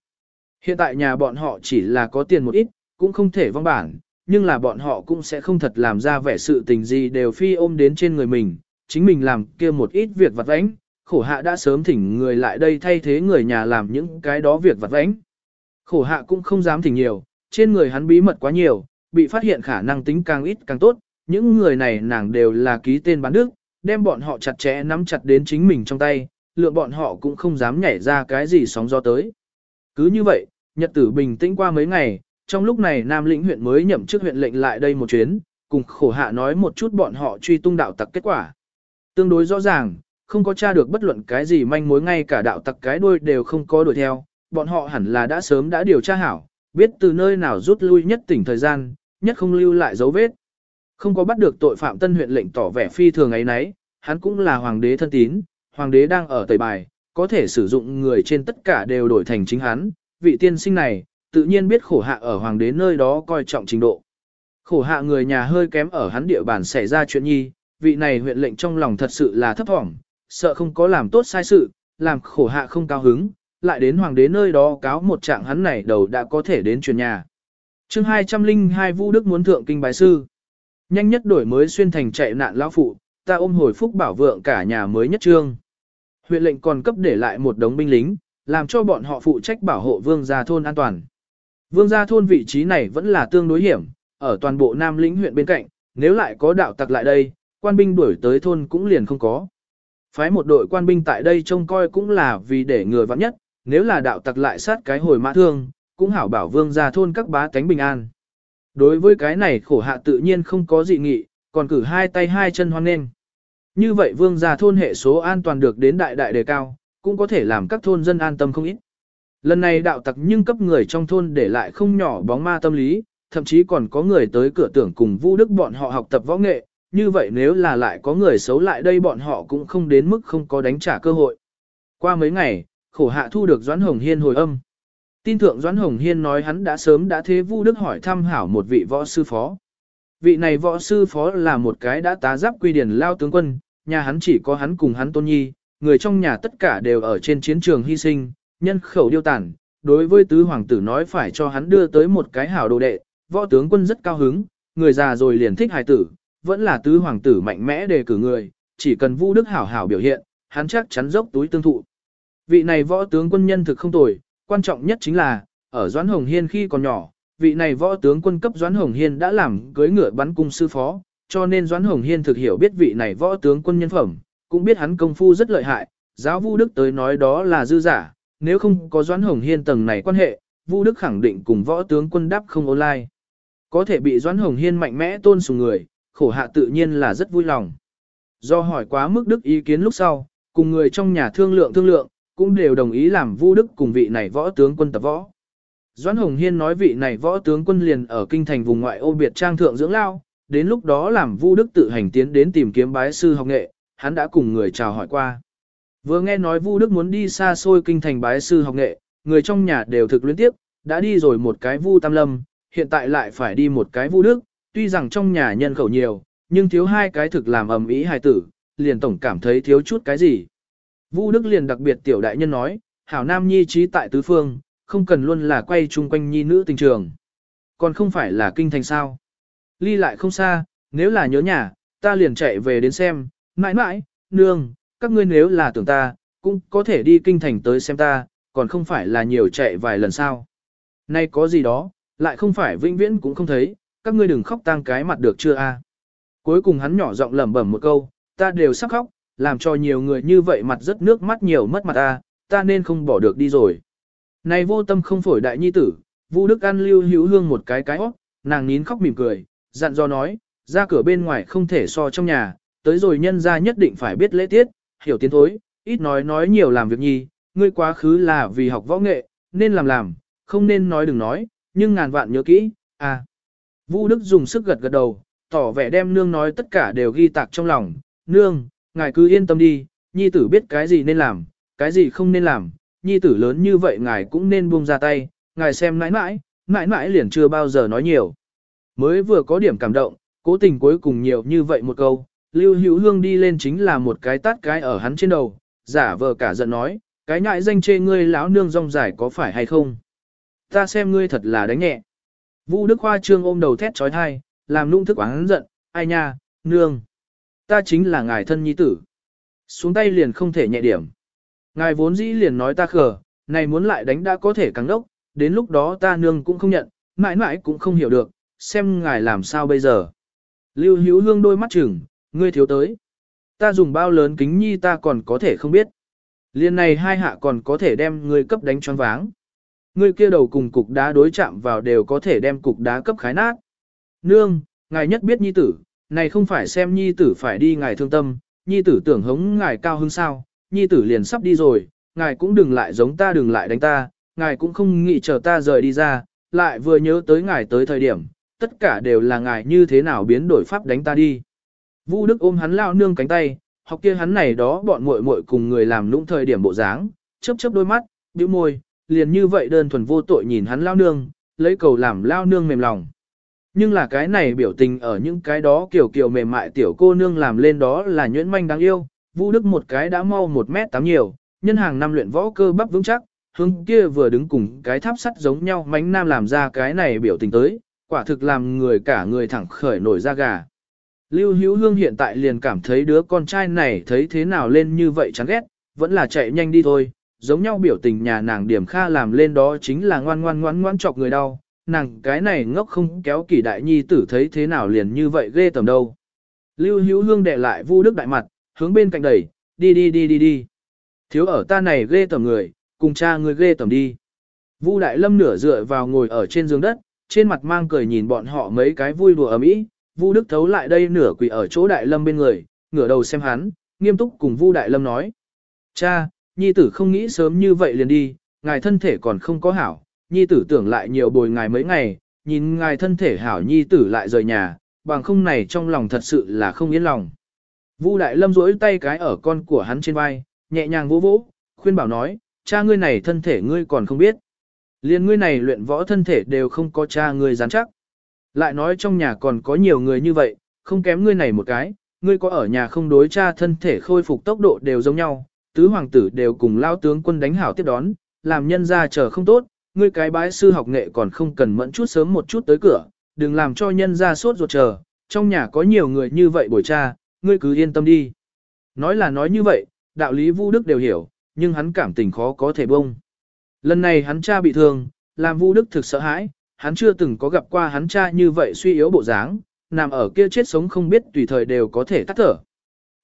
Hiện tại nhà bọn họ chỉ là có tiền một ít, cũng không thể vong bản, nhưng là bọn họ cũng sẽ không thật làm ra vẻ sự tình gì đều phi ôm đến trên người mình, chính mình làm kia một ít việc vặt vãnh, khổ hạ đã sớm thỉnh người lại đây thay thế người nhà làm những cái đó việc vặt vãnh. Khổ hạ cũng không dám thỉnh nhiều, trên người hắn bí mật quá nhiều, bị phát hiện khả năng tính càng ít càng tốt, những người này nàng đều là ký tên bán đức, đem bọn họ chặt chẽ nắm chặt đến chính mình trong tay, lượng bọn họ cũng không dám nhảy ra cái gì sóng gió tới. Cứ như vậy, nhật tử bình tĩnh qua mấy ngày, trong lúc này Nam lĩnh huyện mới nhậm chức huyện lệnh lại đây một chuyến, cùng khổ hạ nói một chút bọn họ truy tung đạo tặc kết quả. Tương đối rõ ràng, không có tra được bất luận cái gì manh mối ngay cả đạo tặc cái đuôi đều không có đuổi theo, bọn họ hẳn là đã sớm đã điều tra hảo, biết từ nơi nào rút lui nhất tỉnh thời gian, nhất không lưu lại dấu vết. Không có bắt được tội phạm tân huyện lệnh tỏ vẻ phi thường ấy nấy, hắn cũng là hoàng đế thân tín, hoàng đế đang ở tẩy bài, có thể sử dụng người trên tất cả đều đổi thành chính hắn, vị tiên sinh này, tự nhiên biết khổ hạ ở hoàng đế nơi đó coi trọng trình độ. Khổ hạ người nhà hơi kém ở hắn địa bàn xảy ra chuyện nhi, vị này huyện lệnh trong lòng thật sự là thấp thỏm, sợ không có làm tốt sai sự, làm khổ hạ không cao hứng, lại đến hoàng đế nơi đó cáo một trạng hắn này đầu đã có thể đến truyền nhà chương 202 Vũ Đức muốn thượng kinh bái sư. Nhanh nhất đổi mới xuyên thành chạy nạn lão phụ, ta ôm hồi phúc bảo vượng cả nhà mới nhất trương. Huyện lệnh còn cấp để lại một đống binh lính, làm cho bọn họ phụ trách bảo hộ vương gia thôn an toàn. Vương gia thôn vị trí này vẫn là tương đối hiểm, ở toàn bộ Nam lĩnh huyện bên cạnh, nếu lại có đạo tặc lại đây, quan binh đuổi tới thôn cũng liền không có. Phái một đội quan binh tại đây trông coi cũng là vì để người vắng nhất, nếu là đạo tặc lại sát cái hồi mã thương, cũng hảo bảo vương gia thôn các bá tánh bình an. Đối với cái này khổ hạ tự nhiên không có dị nghị, còn cử hai tay hai chân hoan nghênh. Như vậy vương gia thôn hệ số an toàn được đến đại đại đề cao, cũng có thể làm các thôn dân an tâm không ít. Lần này đạo tặc nhưng cấp người trong thôn để lại không nhỏ bóng ma tâm lý, thậm chí còn có người tới cửa tưởng cùng Vu Đức bọn họ học tập võ nghệ, như vậy nếu là lại có người xấu lại đây bọn họ cũng không đến mức không có đánh trả cơ hội. Qua mấy ngày, khổ hạ thu được Doãn Hồng Hiên hồi âm. Tin thượng Doãn Hồng Hiên nói hắn đã sớm đã thế Vu Đức hỏi thăm hảo một vị võ sư phó. Vị này võ sư phó là một cái đã tá giáp quy điển lao tướng quân, nhà hắn chỉ có hắn cùng hắn tôn nhi, người trong nhà tất cả đều ở trên chiến trường hy sinh, nhân khẩu điêu tàn. Đối với tứ hoàng tử nói phải cho hắn đưa tới một cái hảo đồ đệ, võ tướng quân rất cao hứng, người già rồi liền thích hài tử, vẫn là tứ hoàng tử mạnh mẽ đề cử người, chỉ cần Vu Đức hảo hảo biểu hiện, hắn chắc chắn dốc túi tương thụ. Vị này võ tướng quân nhân thực không tồi, quan trọng nhất chính là, ở Doãn Hồng Hiên khi còn nhỏ, vị này võ tướng quân cấp Doãn Hồng Hiên đã làm cưới ngựa bắn cung sư phó, cho nên Doãn Hồng Hiên thực hiểu biết vị này võ tướng quân nhân phẩm, cũng biết hắn công phu rất lợi hại, giáo Vu Đức tới nói đó là dư giả, nếu không có Doãn Hồng Hiên tầng này quan hệ, Vu Đức khẳng định cùng võ tướng quân đáp không online. Có thể bị Doãn Hồng Hiên mạnh mẽ tôn sùng người, khổ hạ tự nhiên là rất vui lòng. Do hỏi quá mức đức ý kiến lúc sau, cùng người trong nhà thương lượng thương lượng, cũng đều đồng ý làm Vu Đức cùng vị này võ tướng quân tập võ. Doãn Hồng Hiên nói vị này võ tướng quân liền ở kinh thành vùng ngoại ô biệt trang thượng dưỡng lao, đến lúc đó làm Vu Đức tự hành tiến đến tìm kiếm bái sư học nghệ, hắn đã cùng người chào hỏi qua. Vừa nghe nói Vu Đức muốn đi xa xôi kinh thành bái sư học nghệ, người trong nhà đều thực luyến tiếp, đã đi rồi một cái Vu Tam Lâm, hiện tại lại phải đi một cái Vu Đức, tuy rằng trong nhà nhân khẩu nhiều, nhưng thiếu hai cái thực làm ầm ĩ hài tử, liền tổng cảm thấy thiếu chút cái gì. Vu Đức liền đặc biệt tiểu đại nhân nói, hảo nam nhi trí tại tứ phương, không cần luôn là quay chung quanh nhi nữ tình trường. Còn không phải là kinh thành sao. Ly lại không xa, nếu là nhớ nhà, ta liền chạy về đến xem, mãi mãi, nương, các ngươi nếu là tưởng ta, cũng có thể đi kinh thành tới xem ta, còn không phải là nhiều chạy vài lần sao. Nay có gì đó, lại không phải vĩnh viễn cũng không thấy, các ngươi đừng khóc tang cái mặt được chưa a? Cuối cùng hắn nhỏ giọng lẩm bẩm một câu, ta đều sắp khóc, làm cho nhiều người như vậy mặt rất nước mắt nhiều mất mặt ta, ta nên không bỏ được đi rồi. Này vô tâm không phổi đại nhi tử, Vu Đức An lưu hữu hương một cái cái óc nàng nín khóc mỉm cười, dặn dò nói, ra cửa bên ngoài không thể so trong nhà, tới rồi nhân ra nhất định phải biết lễ tiết, hiểu tiến thối, ít nói nói nhiều làm việc nhi, ngươi quá khứ là vì học võ nghệ, nên làm làm, không nên nói đừng nói, nhưng ngàn vạn nhớ kỹ, à. Vu Đức dùng sức gật gật đầu, tỏ vẻ đem nương nói tất cả đều ghi tạc trong lòng, nương, ngài cứ yên tâm đi, nhi tử biết cái gì nên làm, cái gì không nên làm, nhi tử lớn như vậy ngài cũng nên buông ra tay, ngài xem nãi nãi, nãi nãi liền chưa bao giờ nói nhiều. Mới vừa có điểm cảm động, cố tình cuối cùng nhiều như vậy một câu, Lưu Hữu Hương đi lên chính là một cái tát cái ở hắn trên đầu, giả vờ cả giận nói, cái nhại danh chê ngươi lão nương rong dài có phải hay không? Ta xem ngươi thật là đánh nhẹ. Vũ Đức Hoa trương ôm đầu thét trói thai, làm nung thức oán giận, ai nha, nương. Ta chính là ngài thân nhi tử. Xuống tay liền không thể nhẹ điểm. Ngài vốn dĩ liền nói ta khờ, này muốn lại đánh đã có thể căng đốc, đến lúc đó ta nương cũng không nhận, mãi mãi cũng không hiểu được, xem ngài làm sao bây giờ. Lưu Hữu Hương đôi mắt chừng, ngươi thiếu tới. Ta dùng bao lớn kính nhi ta còn có thể không biết. Liên này hai hạ còn có thể đem ngươi cấp đánh choáng váng. Ngươi kia đầu cùng cục đá đối chạm vào đều có thể đem cục đá cấp khái nát. Nương, ngài nhất biết nhi tử, này không phải xem nhi tử phải đi ngài thương tâm, nhi tử tưởng hống ngài cao hứng sao, nhi tử liền sắp đi rồi, ngài cũng đừng lại giống ta đừng lại đánh ta, ngài cũng không nghĩ chờ ta rời đi ra, lại vừa nhớ tới ngài tới thời điểm, tất cả đều là ngài như thế nào biến đổi pháp đánh ta đi. Vu Đức ôm hắn lao nương cánh tay, học kia hắn này đó bọn muội muội cùng người làm lũng thời điểm bộ dáng, chớp chớp đôi mắt, bĩu môi, liền như vậy đơn thuần vô tội nhìn hắn lao nương, lấy cầu làm lao nương mềm lòng. Nhưng là cái này biểu tình ở những cái đó kiểu kiểu mềm mại tiểu cô nương làm lên đó là nhuyễn manh đáng yêu, Vu Đức một cái đã mau một mét tám nhiều, nhân hàng năm luyện võ cơ bắp vững chắc, hướng kia vừa đứng cùng cái tháp sắt giống nhau mánh nam làm ra cái này biểu tình tới, quả thực làm người cả người thẳng khởi nổi da gà. Lưu Hữu Hương hiện tại liền cảm thấy đứa con trai này thấy thế nào lên như vậy chán ghét, vẫn là chạy nhanh đi thôi, giống nhau biểu tình nhà nàng điểm kha làm lên đó chính là ngoan ngoan ngoan ngoan chọc người đau, nàng cái này ngốc không kéo kỳ đại nhi tử thấy thế nào liền như vậy ghê tầm đâu. Lưu Hữu Hương đệ lại Vu Đức đại mặt, hướng bên cạnh đẩy, đi đi đi đi đi. Thiếu ở ta này ghê tầm người, cùng cha người ghê tầm đi. Vu Đại Lâm nửa dựa vào ngồi ở trên giường đất, trên mặt mang cười nhìn bọn họ mấy cái vui đùa ầm ĩ. Vu Đức thấu lại đây nửa quỳ ở chỗ Đại Lâm bên người, ngửa đầu xem hắn, nghiêm túc cùng Vu Đại Lâm nói: "Cha, nhi tử không nghĩ sớm như vậy liền đi, ngài thân thể còn không có hảo, nhi tử tưởng lại nhiều bồi ngài mấy ngày, nhìn ngài thân thể hảo nhi tử lại rời nhà, bằng không này trong lòng thật sự là không yên lòng." Vu Đại Lâm duỗi tay cái ở con của hắn trên vai, nhẹ nhàng vỗ vỗ, khuyên bảo nói, cha ngươi này thân thể ngươi còn không biết. Liên ngươi này luyện võ thân thể đều không có cha ngươi rắn chắc. Lại nói trong nhà còn có nhiều người như vậy, không kém ngươi này một cái, ngươi có ở nhà không đối cha thân thể khôi phục tốc độ đều giống nhau, tứ hoàng tử đều cùng lao tướng quân đánh hảo tiếp đón, làm nhân ra chờ không tốt, ngươi cái bái sư học nghệ còn không cần mẫn chút sớm một chút tới cửa, đừng làm cho nhân ra sốt ruột chờ, trong nhà có nhiều người như vậy bồi cha, ngươi cứ yên tâm đi. Nói là nói như vậy, đạo lý Vu Đức đều hiểu, nhưng hắn cảm tình khó có thể bông. Lần này hắn cha bị thương, làm Vu Đức thực sợ hãi, hắn chưa từng có gặp qua hắn cha như vậy suy yếu bộ dáng, nằm ở kia chết sống không biết tùy thời đều có thể tắt thở.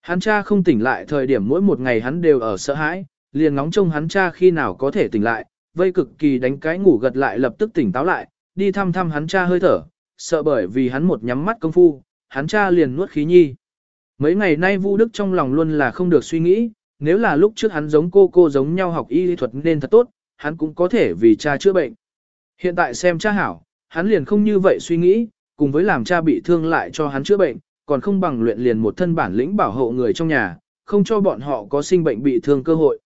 Hắn cha không tỉnh lại thời điểm mỗi một ngày hắn đều ở sợ hãi, liền ngóng trông hắn cha khi nào có thể tỉnh lại, vây cực kỳ đánh cái ngủ gật lại lập tức tỉnh táo lại, đi thăm thăm hắn cha hơi thở, sợ bởi vì hắn một nhắm mắt công phu, hắn cha liền nuốt khí nhi. Mấy ngày nay Vu Đức trong lòng luôn là không được suy nghĩ, nếu là lúc trước hắn giống cô cô giống nhau học y lý thuật nên thật tốt, hắn cũng có thể vì cha chữa bệnh. Hiện tại xem cha hảo, hắn liền không như vậy suy nghĩ, cùng với làm cha bị thương lại cho hắn chữa bệnh, còn không bằng luyện liền một thân bản lĩnh bảo hộ người trong nhà, không cho bọn họ có sinh bệnh bị thương cơ hội.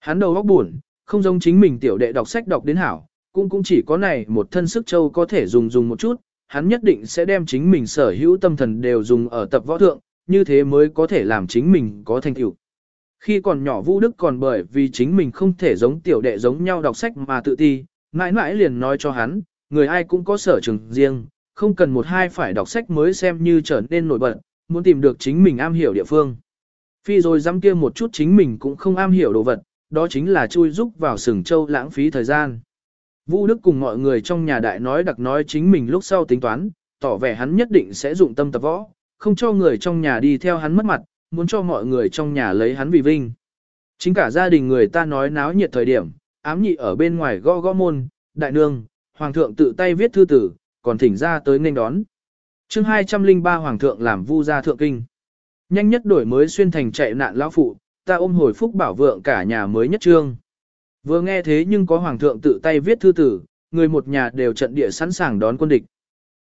Hắn đầu óc buồn, không giống chính mình tiểu đệ đọc sách đọc đến hảo, cũng cũng chỉ có này một thân sức châu có thể dùng dùng một chút, hắn nhất định sẽ đem chính mình sở hữu tâm thần đều dùng ở tập võ thượng, như thế mới có thể làm chính mình có thành tựu. Khi còn nhỏ Vũ Đức còn bởi vì chính mình không thể giống tiểu đệ giống nhau đọc sách mà tự ti, mãi mãi liền nói cho hắn, người ai cũng có sở trường riêng, không cần một hai phải đọc sách mới xem như trở nên nổi bật, muốn tìm được chính mình am hiểu địa phương. Phi rồi dám kia một chút chính mình cũng không am hiểu đồ vật, đó chính là chui rúc vào sừng châu lãng phí thời gian. Vũ Đức cùng mọi người trong nhà đại nói đặc nói chính mình lúc sau tính toán, tỏ vẻ hắn nhất định sẽ dụng tâm tập võ, không cho người trong nhà đi theo hắn mất mặt, muốn cho mọi người trong nhà lấy hắn vì vinh. Chính cả gia đình người ta nói náo nhiệt thời điểm, ám nhị ở bên ngoài gõ gõ môn, đại nương, hoàng thượng tự tay viết thư tử, còn thỉnh ra tới nghênh đón. chương 203 hoàng thượng làm vu gia thượng kinh. Nhanh nhất đổi mới xuyên thành chạy nạn lão phụ, ta ôm hồi phúc bảo vượng cả nhà mới nhất trương. Vừa nghe thế nhưng có hoàng thượng tự tay viết thư tử, người một nhà đều trận địa sẵn sàng đón quân địch.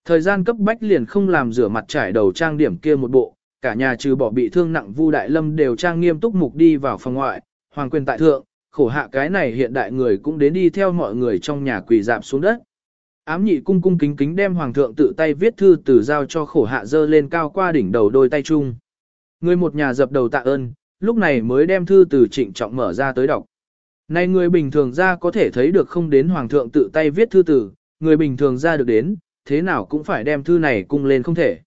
Thời gian cấp bách liền không làm rửa mặt trải đầu trang điểm kia một bộ, cả nhà trừ bỏ bị thương nặng Vu Đại Lâm đều trang nghiêm túc mục đi vào phòng ngoại, hoàng quyền tại thượng, khổ hạ cái này hiện đại người cũng đến đi theo mọi người trong nhà quỳ dạp xuống đất. Ám nhị cung cung kính kính đem hoàng thượng tự tay viết thư từ giao cho khổ hạ dơ lên cao qua đỉnh đầu đôi tay chung. Người một nhà dập đầu tạ ơn, lúc này mới đem thư từ trịnh trọng mở ra tới đọc. Này người bình thường ra có thể thấy được không đến hoàng thượng tự tay viết thư từ, người bình thường ra được đến, thế nào cũng phải đem thư này cung lên không thể.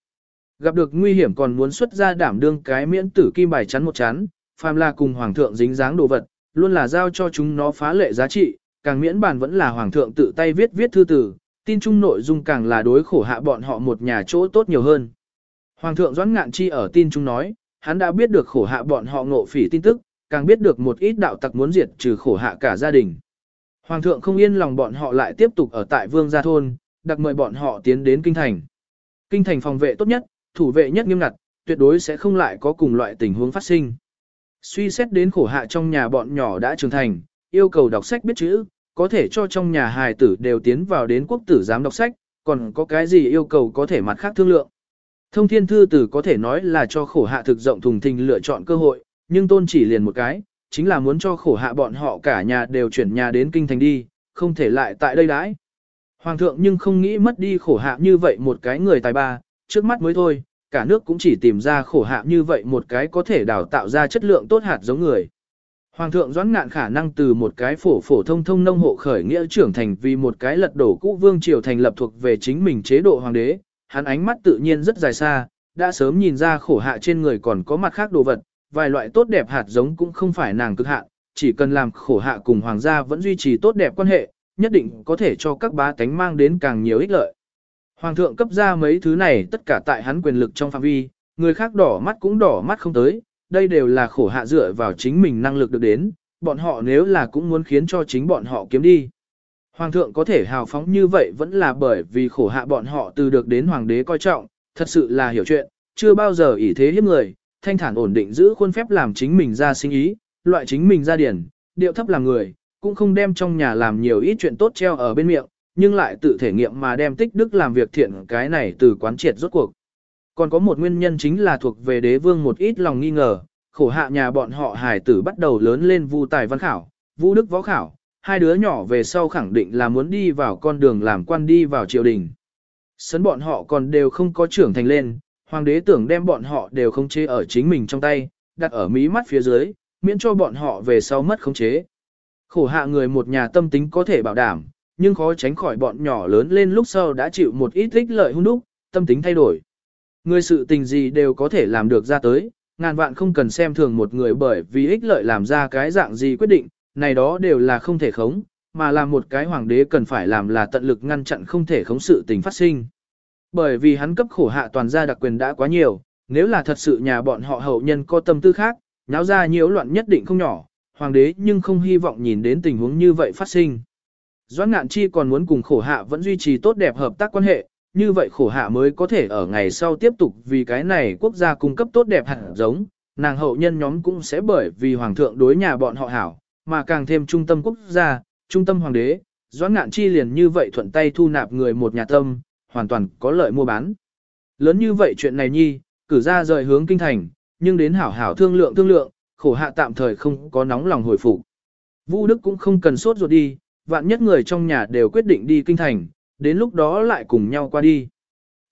Gặp được nguy hiểm còn muốn xuất ra đảm đương cái miễn tử kim bài chắn một chắn, phàm là cùng hoàng thượng dính dáng đồ vật, luôn là giao cho chúng nó phá lệ giá trị, càng miễn bàn vẫn là hoàng thượng tự tay viết viết thư tử, tin chung nội dung càng là đối khổ hạ bọn họ một nhà chỗ tốt nhiều hơn. Hoàng thượng Doãn Ngạn Chi ở tin chung nói, hắn đã biết được khổ hạ bọn họ ngộ phỉ tin tức, càng biết được một ít đạo tặc muốn diệt trừ khổ hạ cả gia đình. Hoàng thượng không yên lòng bọn họ lại tiếp tục ở tại Vương Gia Thôn, đặc mời bọn họ tiến đến Kinh Thành. Kinh Thành phòng vệ tốt nhất, thủ vệ nhất nghiêm ngặt, tuyệt đối sẽ không lại có cùng loại tình huống phát sinh. Suy xét đến khổ hạ trong nhà bọn nhỏ đã trưởng thành, yêu cầu đọc sách biết chữ, có thể cho trong nhà hài tử đều tiến vào đến quốc tử giám đọc sách, còn có cái gì yêu cầu có thể mặt khác thương lượng. Thông thiên thư tử có thể nói là cho khổ hạ thực rộng thùng thình lựa chọn cơ hội, nhưng tôn chỉ liền một cái, chính là muốn cho khổ hạ bọn họ cả nhà đều chuyển nhà đến kinh thành đi, không thể lại tại đây đãi. Hoàng thượng nhưng không nghĩ mất đi khổ hạ như vậy một cái người tài ba, trước mắt mới thôi, cả nước cũng chỉ tìm ra khổ hạ như vậy một cái có thể đào tạo ra chất lượng tốt hạt giống người. Hoàng thượng doãn ngạn khả năng từ một cái phổ phổ thông thông nông hộ khởi nghĩa trưởng thành vì một cái lật đổ cũ vương triều thành lập thuộc về chính mình chế độ hoàng đế, hắn ánh mắt tự nhiên rất dài xa, đã sớm nhìn ra khổ hạ trên người còn có mặt khác đồ vật, vài loại tốt đẹp hạt giống cũng không phải nàng cực hạ, chỉ cần làm khổ hạ cùng hoàng gia vẫn duy trì tốt đẹp quan hệ, nhất định có thể cho các bá tánh mang đến càng nhiều ích lợi. Hoàng thượng cấp ra mấy thứ này tất cả tại hắn quyền lực trong phạm vi, người khác đỏ mắt cũng đỏ mắt không tới, đây đều là khổ hạ dựa vào chính mình năng lực được đến, bọn họ nếu là cũng muốn khiến cho chính bọn họ kiếm đi. Hoàng thượng có thể hào phóng như vậy vẫn là bởi vì khổ hạ bọn họ từ được đến hoàng đế coi trọng, thật sự là hiểu chuyện, chưa bao giờ ỷ thế hiếp người, thanh thản ổn định giữ khuôn phép làm chính mình ra sinh ý, loại chính mình ra điển, điệu thấp làm người, cũng không đem trong nhà làm nhiều ít chuyện tốt treo ở bên miệng, nhưng lại tự thể nghiệm mà đem tích đức làm việc thiện cái này từ quán triệt rốt cuộc. Còn có một nguyên nhân chính là thuộc về đế vương một ít lòng nghi ngờ, khổ hạ nhà bọn họ hài tử bắt đầu lớn lên vu tài văn khảo, vu đức võ khảo, hai đứa nhỏ về sau khẳng định là muốn đi vào con đường làm quan đi vào triều đình. Sấn bọn họ còn đều không có trưởng thành lên, hoàng đế tưởng đem bọn họ đều không chế ở chính mình trong tay, đặt ở mí mắt phía dưới, miễn cho bọn họ về sau mất khống chế. Khổ hạ người một nhà tâm tính có thể bảo đảm, nhưng khó tránh khỏi bọn nhỏ lớn lên lúc sau đã chịu một ít ích lợi hung đúc, tâm tính thay đổi. Người sự tình gì đều có thể làm được ra tới, ngàn vạn không cần xem thường một người bởi vì ích lợi làm ra cái dạng gì quyết định, này đó đều là không thể khống, mà là một cái hoàng đế cần phải làm là tận lực ngăn chặn không thể khống sự tình phát sinh. Bởi vì hắn cấp khổ hạ toàn gia đặc quyền đã quá nhiều, nếu là thật sự nhà bọn họ hậu nhân có tâm tư khác, nháo ra nhiễu loạn nhất định không nhỏ, hoàng đế nhưng không hy vọng nhìn đến tình huống như vậy phát sinh. Doãn ngạn chi còn muốn cùng khổ hạ vẫn duy trì tốt đẹp hợp tác quan hệ, như vậy khổ hạ mới có thể ở ngày sau tiếp tục vì cái này quốc gia cung cấp tốt đẹp hẳn giống, nàng hậu nhân nhóm cũng sẽ bởi vì hoàng thượng đối nhà bọn họ hảo, mà càng thêm trung tâm quốc gia, trung tâm hoàng đế, doãn ngạn chi liền như vậy thuận tay thu nạp người một nhà tâm, hoàn toàn có lợi mua bán. Lớn như vậy chuyện này nhi, cử ra rời hướng kinh thành, nhưng đến hảo hảo thương lượng thương lượng, khổ hạ tạm thời không có nóng lòng hồi phục. Vũ Đức cũng không cần sốt ruột đi, vạn nhất người trong nhà đều quyết định đi kinh thành, đến lúc đó lại cùng nhau qua đi.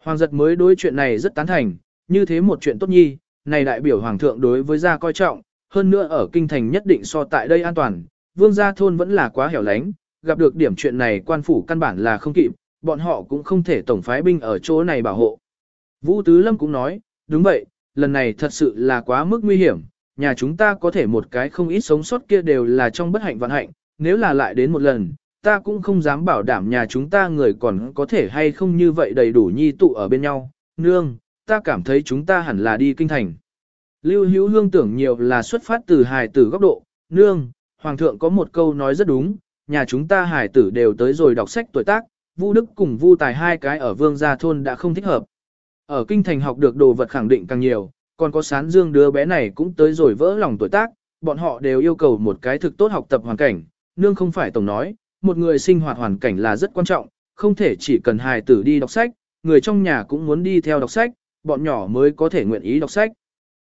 Hoàng giật mới đối chuyện này rất tán thành, như thế một chuyện tốt nhi, này đại biểu hoàng thượng đối với gia coi trọng, hơn nữa ở kinh thành nhất định so tại đây an toàn, vương gia thôn vẫn là quá hẻo lánh, gặp được điểm chuyện này quan phủ căn bản là không kịp, bọn họ cũng không thể tổng phái binh ở chỗ này bảo hộ. Vũ Tứ Lâm cũng nói, đúng vậy, lần này thật sự là quá mức nguy hiểm, nhà chúng ta có thể một cái không ít sống sót kia đều là trong bất hạnh vạn hạnh, nếu là lại đến một lần, ta cũng không dám bảo đảm nhà chúng ta người còn có thể hay không như vậy đầy đủ nhi tụ ở bên nhau. Nương, ta cảm thấy chúng ta hẳn là đi kinh thành. Lưu Hữu Hương tưởng nhiều là xuất phát từ hài tử góc độ, nương, Hoàng thượng có một câu nói rất đúng, nhà chúng ta hài tử đều tới rồi đọc sách tuổi tác, Vu Đức cùng Vu Tài hai cái ở Vương Gia Thôn đã không thích hợp. Ở kinh thành học được đồ vật khẳng định càng nhiều, còn có sán dương đứa bé này cũng tới rồi vỡ lòng tuổi tác, bọn họ đều yêu cầu một cái thực tốt học tập hoàn cảnh, nương không phải tổng nói, một người sinh hoạt hoàn cảnh là rất quan trọng, không thể chỉ cần hài tử đi đọc sách, người trong nhà cũng muốn đi theo đọc sách, bọn nhỏ mới có thể nguyện ý đọc sách.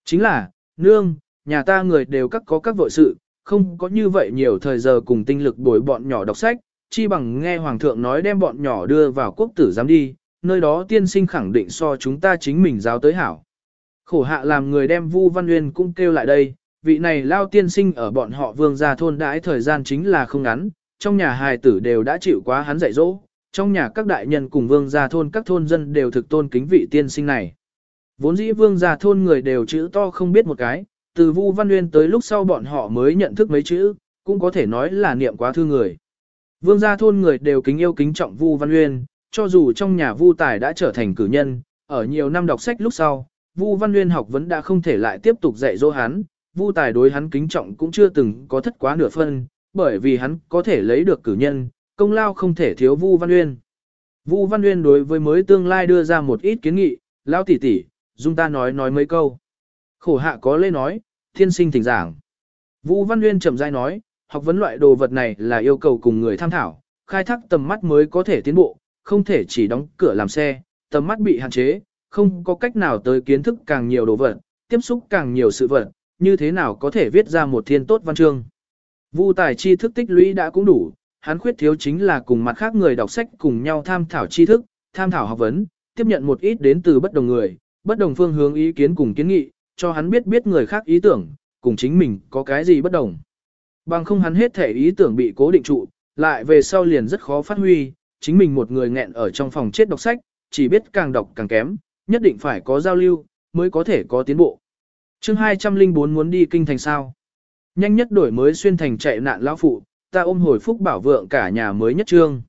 Chính là, nương, nhà ta người đều các có các vội sự, không có như vậy nhiều thời giờ cùng tinh lực bồi bọn nhỏ đọc sách, chi bằng nghe hoàng thượng nói đem bọn nhỏ đưa vào quốc tử giám đi, nơi đó tiên sinh khẳng định so chúng ta chính mình giáo tới hảo. Khổ hạ làm người đem Vu Văn Nguyên cũng kêu lại đây, vị này lao tiên sinh ở bọn họ vương gia thôn đãi thời gian chính là không ngắn, trong nhà hài tử đều đã chịu quá hắn dạy dỗ, trong nhà các đại nhân cùng vương gia thôn các thôn dân đều thực tôn kính vị tiên sinh này. Vốn dĩ vương gia thôn người đều chữ to không biết một cái, từ Vu Văn Nguyên tới lúc sau bọn họ mới nhận thức mấy chữ, cũng có thể nói là niệm quá thư người. Vương gia thôn người đều kính yêu kính trọng Vu Văn Nguyên, cho dù trong nhà Vu Tài đã trở thành cử nhân, ở nhiều năm đọc sách lúc sau, Vu Văn Nguyên học vẫn đã không thể lại tiếp tục dạy dỗ hắn, Vu Tài đối hắn kính trọng cũng chưa từng có thất quá nửa phân, bởi vì hắn có thể lấy được cử nhân, công lao không thể thiếu Vu Văn Nguyên. Vu Văn Nguyên đối với mới tương lai đưa ra một ít kiến nghị, lão tỷ tỷ, dung ta nói nói mấy câu. Khổ hạ có lê nói, thiên sinh thỉnh giảng. Vu Văn Nguyên chậm rãi nói, học vấn loại đồ vật này là yêu cầu cùng người tham thảo, khai thác tầm mắt mới có thể tiến bộ, không thể chỉ đóng cửa làm xe, tầm mắt bị hạn chế, không có cách nào tới kiến thức càng nhiều đồ vật, tiếp xúc càng nhiều sự vật, như thế nào có thể viết ra một thiên tốt văn chương. Vu tài tri thức tích lũy đã cũng đủ, hắn khuyết thiếu chính là cùng mặt khác người đọc sách cùng nhau tham thảo tri thức, tham thảo học vấn, tiếp nhận một ít đến từ bất đồng người, bất đồng phương hướng ý kiến cùng kiến nghị, cho hắn biết biết người khác ý tưởng, cùng chính mình có cái gì bất đồng. Bằng không hắn hết thể ý tưởng bị cố định trụ, lại về sau liền rất khó phát huy, chính mình một người nghẹn ở trong phòng chết đọc sách, chỉ biết càng đọc càng kém, nhất định phải có giao lưu, mới có thể có tiến bộ. chương 204 muốn đi kinh thành sao. Nhanh nhất đổi mới xuyên thành chạy nạn lão phụ, ta ôm hồi phúc bảo vượng cả nhà mới nhất trương.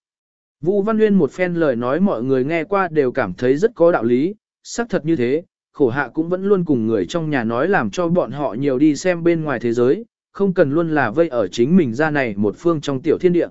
Vu Văn Nguyên một phen lời nói mọi người nghe qua đều cảm thấy rất có đạo lý, xác thật như thế, khổ hạ cũng vẫn luôn cùng người trong nhà nói làm cho bọn họ nhiều đi xem bên ngoài thế giới, không cần luôn là vây ở chính mình ra này một phương trong tiểu thiên địa.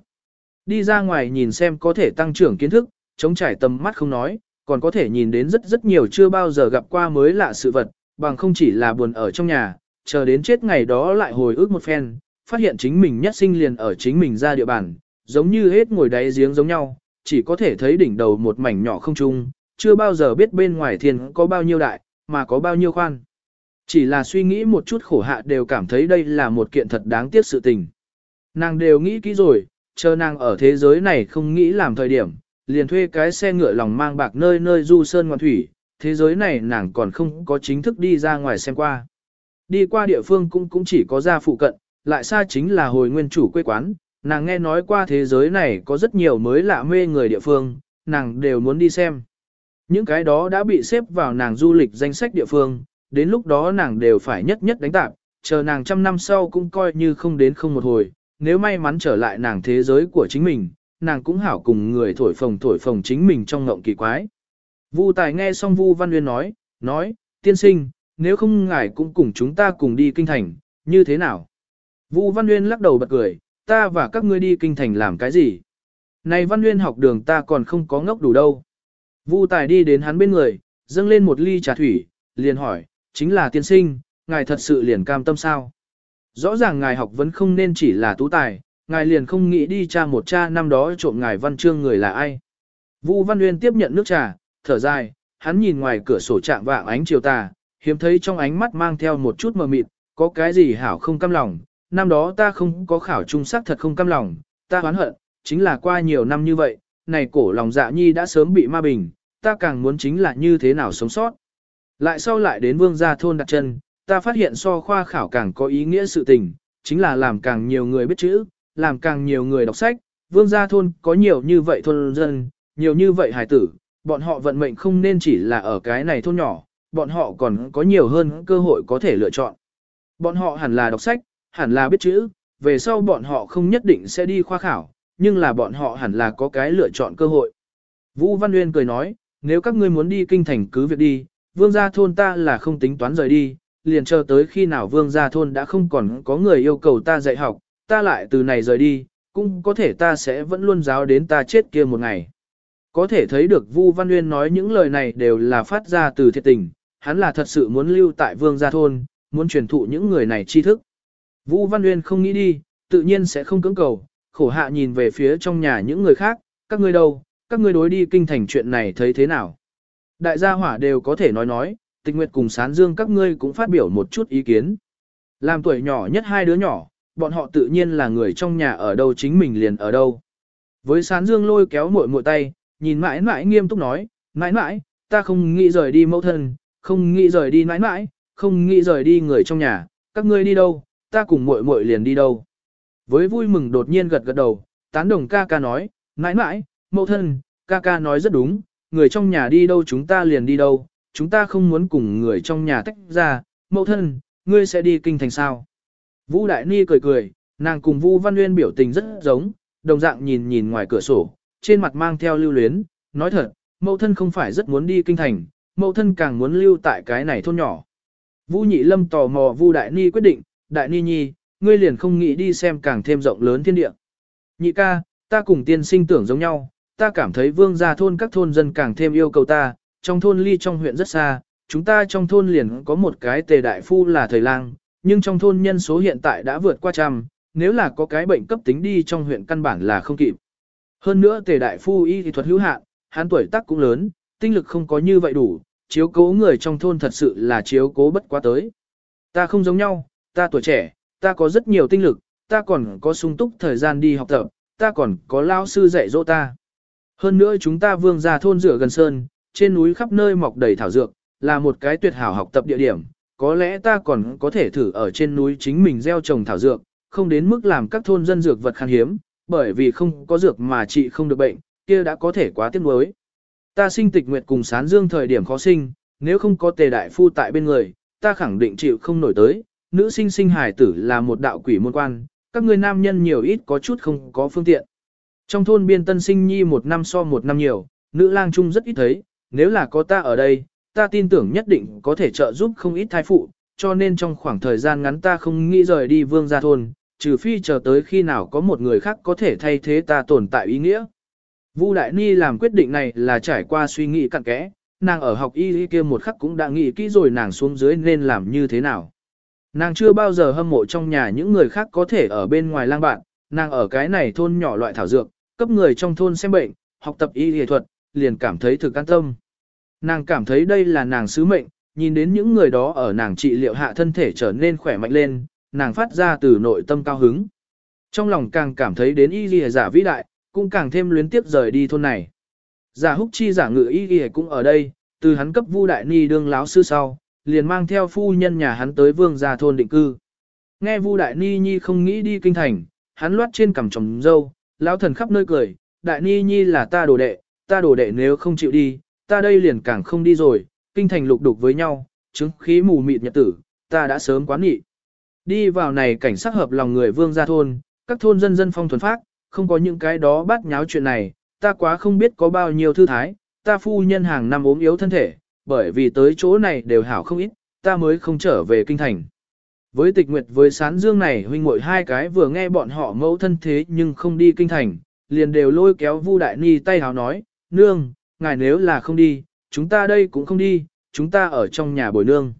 Đi ra ngoài nhìn xem có thể tăng trưởng kiến thức, chống trải tầm mắt không nói, còn có thể nhìn đến rất rất nhiều chưa bao giờ gặp qua mới lạ sự vật, bằng không chỉ là buồn ở trong nhà, chờ đến chết ngày đó lại hồi ức một phen, phát hiện chính mình nhất sinh liền ở chính mình ra địa bàn, giống như hết ngồi đáy giếng giống nhau, chỉ có thể thấy đỉnh đầu một mảnh nhỏ không trung, chưa bao giờ biết bên ngoài thiên có bao nhiêu đại, mà có bao nhiêu khoan. Chỉ là suy nghĩ một chút khổ hạ đều cảm thấy đây là một kiện thật đáng tiếc sự tình. Nàng đều nghĩ kỹ rồi, chờ nàng ở thế giới này không nghĩ làm thời điểm, liền thuê cái xe ngựa lòng mang bạc nơi nơi du sơn ngoan thủy, thế giới này nàng còn không có chính thức đi ra ngoài xem qua. Đi qua địa phương cũng cũng chỉ có ra phụ cận, lại xa chính là hồi nguyên chủ quê quán, nàng nghe nói qua thế giới này có rất nhiều mới lạ mê người địa phương, nàng đều muốn đi xem. Những cái đó đã bị xếp vào nàng du lịch danh sách địa phương, đến lúc đó nàng đều phải nhất nhất đánh tạp, chờ nàng trăm năm sau cũng coi như không đến không một hồi, nếu may mắn trở lại nàng thế giới của chính mình, nàng cũng hảo cùng người thổi phồng thổi phồng chính mình trong ngộng kỳ quái. Vu Tài nghe xong Vu Văn Nguyên nói, nói, tiên sinh, nếu không ngài cũng cùng chúng ta cùng đi kinh thành, như thế nào? Vu Văn Nguyên lắc đầu bật cười, ta và các ngươi đi kinh thành làm cái gì? Này Văn Nguyên học đường ta còn không có ngốc đủ đâu. Vu Tài đi đến hắn bên người, dâng lên một ly trà thủy, liền hỏi, chính là tiên sinh, ngài thật sự liền cam tâm sao? Rõ ràng ngài học vẫn không nên chỉ là tú tài, ngài liền không nghĩ đi tra một cha năm đó trộm ngài văn chương người là ai. Vu Văn Nguyên tiếp nhận nước trà, thở dài, hắn nhìn ngoài cửa sổ trạng vạng ánh chiều tà, hiếm thấy trong ánh mắt mang theo một chút mờ mịt, có cái gì hảo không cam lòng, năm đó ta không có khảo trung sắc thật không cam lòng, ta oán hận, chính là qua nhiều năm như vậy, này cổ lòng dạ nhi đã sớm bị ma bình, ta càng muốn chính là như thế nào sống sót. Lại sau lại đến vương gia thôn đặt chân, ta phát hiện so khoa khảo càng có ý nghĩa sự tình, chính là làm càng nhiều người biết chữ, làm càng nhiều người đọc sách, vương gia thôn có nhiều như vậy thôn dân, nhiều như vậy hài tử, bọn họ vận mệnh không nên chỉ là ở cái này thôn nhỏ, bọn họ còn có nhiều hơn cơ hội có thể lựa chọn. Bọn họ hẳn là đọc sách, hẳn là biết chữ, về sau bọn họ không nhất định sẽ đi khoa khảo, nhưng là bọn họ hẳn là có cái lựa chọn cơ hội. Vũ Văn Uyên cười nói, nếu các ngươi muốn đi kinh thành cứ việc đi, vương gia thôn ta là không tính toán rời đi, liền chờ tới khi nào vương gia thôn đã không còn có người yêu cầu ta dạy học, ta lại từ này rời đi, cũng có thể ta sẽ vẫn luôn giáo đến ta chết kia một ngày. Có thể thấy được Vu Văn Uyên nói những lời này đều là phát ra từ thiệt tình, hắn là thật sự muốn lưu tại vương gia thôn, muốn truyền thụ những người này tri thức. Vu Văn Uyên không nghĩ đi, tự nhiên sẽ không cưỡng cầu, khổ hạ nhìn về phía trong nhà những người khác, các ngươi đâu, các ngươi đối đi kinh thành chuyện này thấy thế nào. Đại gia hỏa đều có thể nói nói, tịch nguyệt cùng sán dương các ngươi cũng phát biểu một chút ý kiến. Làm tuổi nhỏ nhất hai đứa nhỏ, bọn họ tự nhiên là người trong nhà ở đâu chính mình liền ở đâu. Với sán dương lôi kéo muội muội tay, nhìn mãi mãi nghiêm túc nói, mãi mãi, ta không nghĩ rời đi mẫu thân, không nghĩ rời đi mãi mãi, không nghĩ rời đi người trong nhà, các ngươi đi đâu, ta cùng muội muội liền đi đâu. Với vui mừng đột nhiên gật gật đầu, tán đồng ca ca nói, mãi mãi, mẫu thân, ca ca nói rất đúng, người trong nhà đi đâu chúng ta liền đi đâu, chúng ta không muốn cùng người trong nhà tách ra, mẫu thân, ngươi sẽ đi kinh thành sao. Vũ Đại Ni cười cười, nàng cùng Vu Văn Nguyên biểu tình rất giống, đồng dạng nhìn nhìn ngoài cửa sổ, trên mặt mang theo lưu luyến, nói thật, mẫu thân không phải rất muốn đi kinh thành, mẫu thân càng muốn lưu tại cái này thôn nhỏ. Vu Nhị Lâm tò mò Vu Đại Ni quyết định, Đại Ni Nhi, ngươi liền không nghĩ đi xem càng thêm rộng lớn thiên địa. Nhị ca, ta cùng tiên sinh tưởng giống nhau, ta cảm thấy vương gia thôn các thôn dân càng thêm yêu cầu ta, trong thôn ly trong huyện rất xa, chúng ta trong thôn liền có một cái tề đại phu là thời lang, nhưng trong thôn nhân số hiện tại đã vượt qua trăm, nếu là có cái bệnh cấp tính đi trong huyện căn bản là không kịp. Hơn nữa tề đại phu y thì thuật hữu hạn, hắn tuổi tác cũng lớn, tinh lực không có như vậy đủ, chiếu cố người trong thôn thật sự là chiếu cố bất quá tới. Ta không giống nhau, ta tuổi trẻ, ta có rất nhiều tinh lực, ta còn có sung túc thời gian đi học tập, ta còn có lao sư dạy dỗ ta. Hơn nữa chúng ta vương ra thôn rửa gần sơn, trên núi khắp nơi mọc đầy thảo dược, là một cái tuyệt hảo học tập địa điểm, có lẽ ta còn có thể thử ở trên núi chính mình gieo trồng thảo dược, không đến mức làm các thôn dân dược vật khan hiếm, bởi vì không có dược mà trị không được bệnh, kia đã có thể quá tiếc nuối. Ta sinh tịch nguyệt cùng sán dương thời điểm khó sinh, nếu không có tề đại phu tại bên người, ta khẳng định chịu không nổi tới, nữ sinh sinh hải tử là một đạo quỷ môn quan, các người nam nhân nhiều ít có chút không có phương tiện. Trong thôn biên tân sinh nhi một năm so một năm nhiều, nữ lang trung rất ít thấy, nếu là có ta ở đây, ta tin tưởng nhất định có thể trợ giúp không ít thai phụ, cho nên trong khoảng thời gian ngắn ta không nghĩ rời đi vương gia thôn, trừ phi chờ tới khi nào có một người khác có thể thay thế ta tồn tại ý nghĩa. Vu Đại Ni làm quyết định này là trải qua suy nghĩ cặn kẽ, nàng ở học y kia một khắc cũng đã nghĩ kỹ rồi nàng xuống dưới nên làm như thế nào. Nàng chưa bao giờ hâm mộ trong nhà những người khác có thể ở bên ngoài lang bạn, nàng ở cái này thôn nhỏ loại thảo dược, cấp người trong thôn xem bệnh, học tập y y thuật, liền cảm thấy thực an tâm. Nàng cảm thấy đây là nàng sứ mệnh, nhìn đến những người đó ở nàng trị liệu hạ thân thể trở nên khỏe mạnh lên, nàng phát ra từ nội tâm cao hứng. Trong lòng càng cảm thấy đến y y giả vĩ đại, cũng càng thêm luyến tiếp rời đi thôn này. Giả húc chi giả ngự y y cũng ở đây, từ hắn cấp vu đại ni đương láo sư sau, liền mang theo phu nhân nhà hắn tới vương gia thôn định cư. Nghe vu đại ni nhi không nghĩ đi kinh thành, hắn loát trên cằm trồng dâu, lão thần khắp nơi cười, đại ni nhi là ta đồ đệ, ta đồ đệ nếu không chịu đi, ta đây liền càng không đi rồi, kinh thành lục đục với nhau, chứng khí mù mịt nhật tử, ta đã sớm quán nghị. Đi vào này cảnh sắc hợp lòng người vương gia thôn, các thôn dân dân phong thuần phát, không có những cái đó bắt nháo chuyện này, ta quá không biết có bao nhiêu thư thái, ta phu nhân hàng năm ốm yếu thân thể, bởi vì tới chỗ này đều hảo không ít, ta mới không trở về kinh thành. Với tịch nguyệt với sán dương này huynh muội hai cái vừa nghe bọn họ mẫu thân thế nhưng không đi kinh thành, liền đều lôi kéo Vu Đại Ni tay hào nói, nương, ngài nếu là không đi, chúng ta đây cũng không đi, chúng ta ở trong nhà bồi nương.